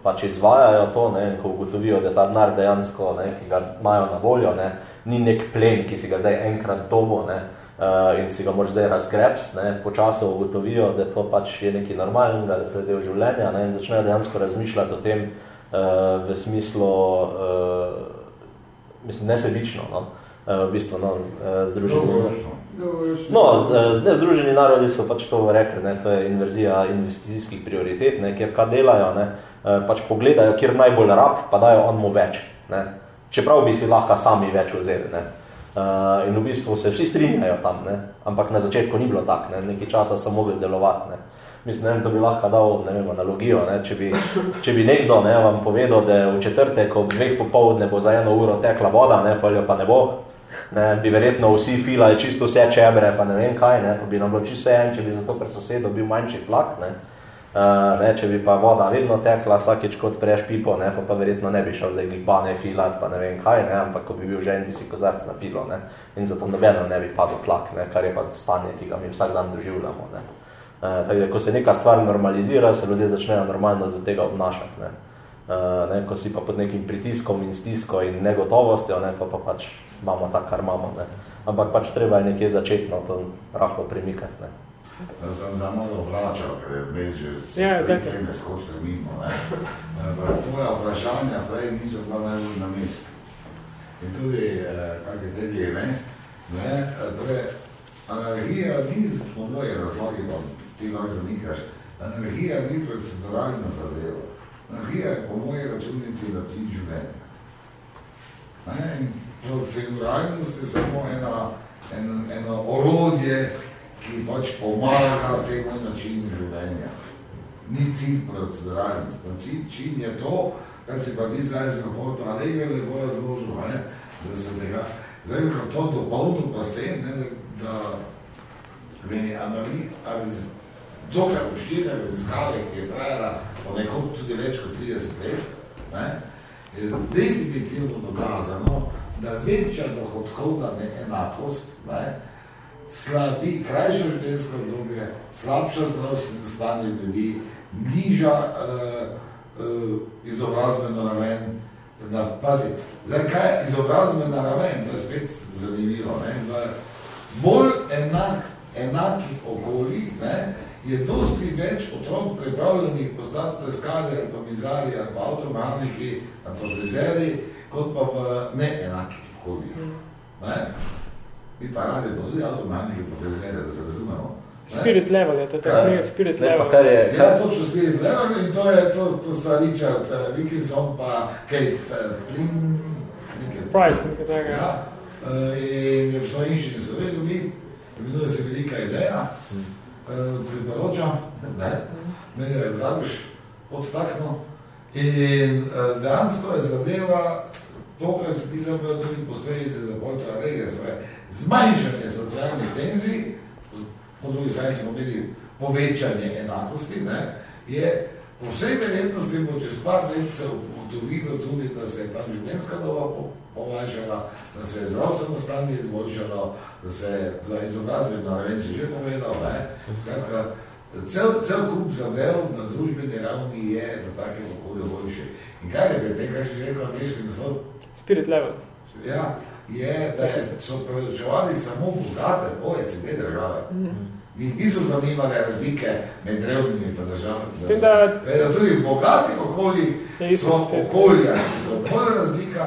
B: pač izvajajo, to, ne, ko ugotovijo, da ta denar dejansko, ne, ki ga imajo na voljo, ne, ni nek plen, ki si ga zdaj enkrat dobo ne, uh, in si ga moraš zdaj razgrebs, ne, počasu ugotovijo, da to pač je nekaj normalnega, da je del življenja ne, in začnejo dejansko razmišljati o tem uh, v smislu, uh, mislim, nesebično, no, uh, v bistvu, no, uh, združeno. No, eh, ne, združeni narodi so pač to rekli, ne, to je inverzija investicijskih prioritet, ne, kjer kaj delajo, ne, eh, pač pogledajo, kjer najbolj rab, pa dajo on mu več. Ne. Čeprav bi si lahko sami več vzeli. Ne. Uh, in v bistvu se vsi strinjajo tam, ne. ampak na začetku ni bilo tak, ne. nekaj časa so mogli delovati. Ne. Mislim, ne vem, to bi lahko dal ne vem, analogijo, ne. Če, bi, če bi nekdo ne, vam povedal, da v četrtek ob dveh popovdne bo za eno uro tekla voda, ne, pa pa ne bo, ne, bi verjetno vsi filali čisto vse čebre, pa ne vem kaj, ne, pa bi nam bilo čisto en, če bi zato pri sosedu bil manjši tlak, ne. Uh, ne, če bi pa voda vedno tekla, vsakeč kot prejš pipo, ne, pa, pa verjetno ne bi šel zdaj glibane filat, pa ne vem kaj, ne, ampak ko bi bil žen, bi si kozarc na pilo, ne, in zato nobeno ne bi padel tlak, ne, kar je pa stanje, ki ga mi vsak dan doživljamo, ne. Uh, tako da, ko se neka stvar normalizira, se ljudje začnejo normalno do tega obnašati, ne. Uh, ne, ko si pa pod nekim pritiskom in stisko in negotovostjo, ne, pa, pa pač imamo tak, kar imamo. Ne. Ampak pač treba je nekje začetno to rahlo premikati. Ne.
C: Da sem za malo vračal, ker je vmes že
A: ja,
C: tri teme skočili mimo. Ne. Tvoja vprašanja prej niso bila najbolj na mestu. In tudi, eh, kak je tebi ime, ne, torej, anarhija ni, po moje razlogi, pa ti lahko zanikaš, anarhija ni proceduralna zadeva. Anarhija je po moje računici način življenja. Ne, in proceduralnost je samo ena, eno, eno orodje, ki pač pomaga temu načinu življenja. Ni cilj proceduralnost, cilj čin je to, kar si pa ni zdaj se naporto, ali je lepo razložil, ne, da se tega, zdaj bi to dopolnil pa s tem, ne, da, da meni analiz, dokaj uštine raziskave, ki je trajala po nekom tudi več kot 30 let, ne, je definitivno dokazano, da večja dohodkovna neenakost, ne, slabi, krajše življenjsko obdobje, slabša zdravstveno stanje ljudi, niža uh, uh, izobrazbeno raven, da, pazi, zdaj kaj je izobrazbena raven, to je spet zanimivo, ne, v bolj enak, enakih okoljih, ne, je dosti več otrok pripravljenih postati pleskali, ali pa mizari, ali pa avtomehaniki, ali pa frizeri, kot pa v neenakih okoljih. Mm. Ne? Mi pa radi pozorili avtomaniki profesionere, da se razumemo.
A: Spirit level je, to je tako spirit level.
C: Kar je, kar... Ja, točno spirit level in to je, to, to sta Richard uh, Wilkinson pa Kate Flynn, uh,
A: Price, nekaj tega.
C: Ja, uh, in v svoji inštini so vedno mi, imenuje se velika ideja, uh, priporočam, ne, meni je dragoš podstakno, In uh, dejansko je zadeva to, kar se ti zapravo tudi posledice za Porto Alegre, svoje zmanjšanje socialnih tenzij, po drugi strani smo imeli povečanje enakosti, ne, je po vsej verjetnosti bo čez par let se ugotovilo tudi, da se je ta življenjska doba povajšala, da se je zdravstveno stanje izboljšalo, da se je za izobrazbeno, si že povedal, ne, skratka, Cel, cel kup zadev na družbeni ravni je v takem okolju boljše. In kaj je pri tem, kaj si rekel angliški naslov?
A: Spirit level.
C: Ja, je, da je, so predočevali samo bogate OECD države. Mm. Niso zanimale razlike med revnimi pa državami.
A: S tem, da...
C: Vedo, tudi bogati okolji so okolja, so bolj razlika.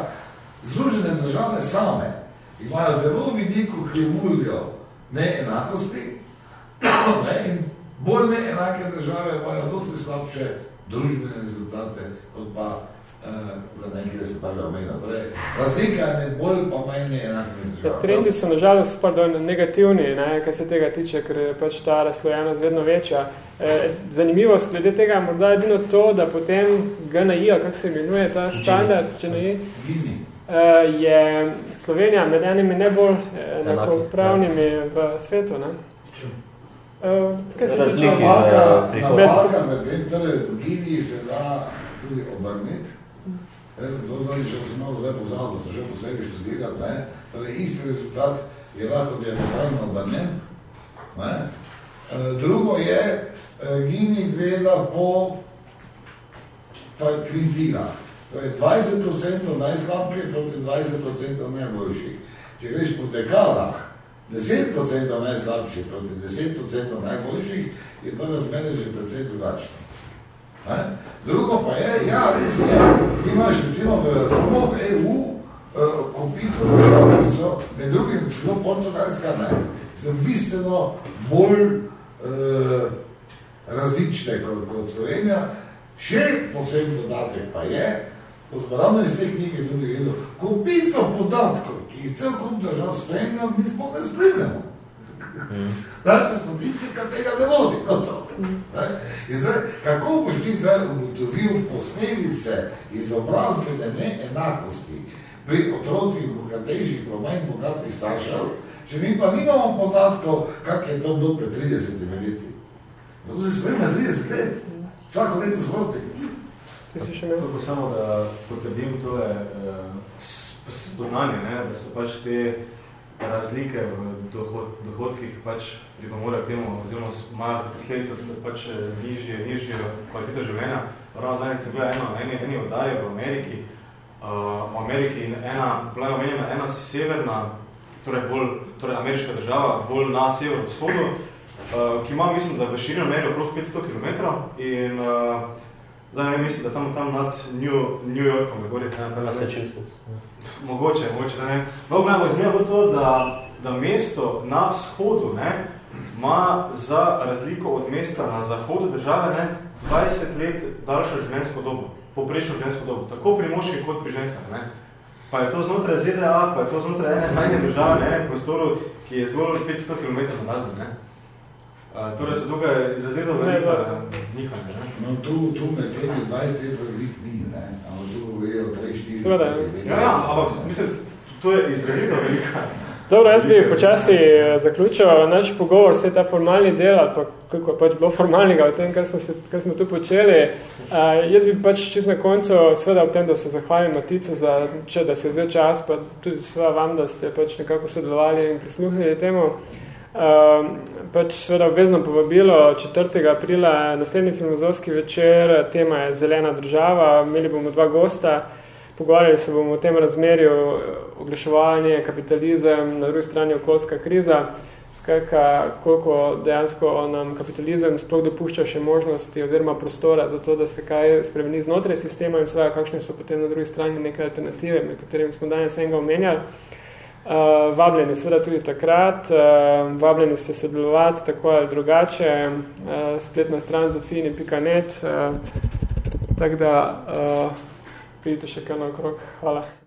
C: Združene države same imajo zelo veliko krivuljo neenakosti ne, in bolj neenake države imajo dosti slabše družbene rezultate, kot pa uh, nekaj, se pravi omenja. Torej, razlika je med bolj pa manj neenakimi državami.
A: Ja, trendi so nažalost pardon, negativni, ne, kar se tega tiče, ker je pač ta razslojenost vedno večja. zanimivost glede tega je morda edino to, da potem GNI, kako se imenuje ta standard, če ne je, je Slovenija med enimi najbolj enakopravnimi v svetu. Ne?
C: Kaj se tiče? Napaka, med tem, torej v Gini se da tudi obrniti. Jaz sem to znali, še sem malo zdaj pozabil, sem že posebej študirati, ne? Torej, isti rezultat je lahko diametralno obrnen. Ne? Drugo je, Gini gleda po kvintilah. Torej, 20% najslabših proti 20% najboljših. Če greš po dekadah, 10% najslabših proti 10% najboljših, je to razmere že precej drugačno. Ne? Drugo pa je, ja, res je, imaš recimo v, samo v EU uh, kopico držav, ki so med drugim celo portugalska, ne, so bistveno bolj uh, različne kot, kot Slovenija. Še posebno dodatek pa je, ravno iz te knjige tudi videli, kupico podatkov, ki jih cel kup držav spremljamo, mi smo ne spremljamo. Dakle, statistika tega ne vodi. No to. In zdaj, kako boš ti zdaj ugotovil posledice izobrazbene neenakosti pri otrocih bogatejših, pa manj bogatih staršev, če mi pa nimamo podatkov, kak je to bilo pred 30 leti. To se spremlja 30 let. Vsako leto zvrti.
E: To bo samo, da potrdim tole uh, spoznanje, ne, da so pač te razlike v dohod, dohodkih pač pripomore k temu, oziroma imajo za posledico pač nižje, nižje kvalitete življenja. Ravno zadnje se gleda eno, eni, eni oddaje v Ameriki, uh, v Ameriki in ena, bila omenjena ena severna, torej, bolj, torej ameriška država, bolj na severovzhodu, uh, ki ima, mislim, da v širino meri okrog 500 km in uh, Zdaj ne mislim, da tam, tam nad New, New Yorkom, gori, ne, tam
B: Massachusetts.
E: Mogoče, mogoče, da ne. No, gledamo, izmija bo to, da, da mesto na vzhodu ne, ima za razliko od mesta na zahodu države ne, 20 let daljšo življenjsko dobo, poprečno življenjsko dobo, tako pri moških kot pri ženskah. Ne. Pa je to znotraj ZDA, pa je to znotraj ene najne države, ne, prostoru, ki je zgolj 500 km nazad. Ne. Uh, torej so tukaj izrazito velika nihanja.
C: No, tu, tu med temi 20 let velik ni, ne? Ampak tu govorijo 3-4
E: Seveda. Ja, ja, ampak mislim, to je izrazito velika.
A: Dobro, jaz bi počasi zaključil naš pogovor, vse ta formalni del, ali pa kako pač bilo formalnega o tem, kar smo, se, kar smo tu počeli. Uh, jaz bi pač čist na koncu, seveda v tem, da se zahvalim Matice za, če, da se je čas, pa tudi seveda vam, da ste pač nekako sodelovali in prisluhnili temu. Uh, pač seveda obvezno povabilo 4. aprila naslednji filmozovski večer, tema je Zelena država, imeli bomo dva gosta, pogovarjali se bomo o tem razmerju oglaševanje, kapitalizem, na drugi strani okoljska kriza, skratka, koliko dejansko nam kapitalizem sploh dopušča še možnosti oziroma prostora za to, da se kaj spremeni znotraj sistema in seveda, kakšne so potem na drugi strani neke alternative, med katerimi smo danes enega omenjali. Uh, vabljeni seveda tudi takrat, uh, vabljeni ste sodelovati tako ali drugače, uh, spletna stran zofini.net, uh, tako da uh, pridite še kaj na okrog. Hvala.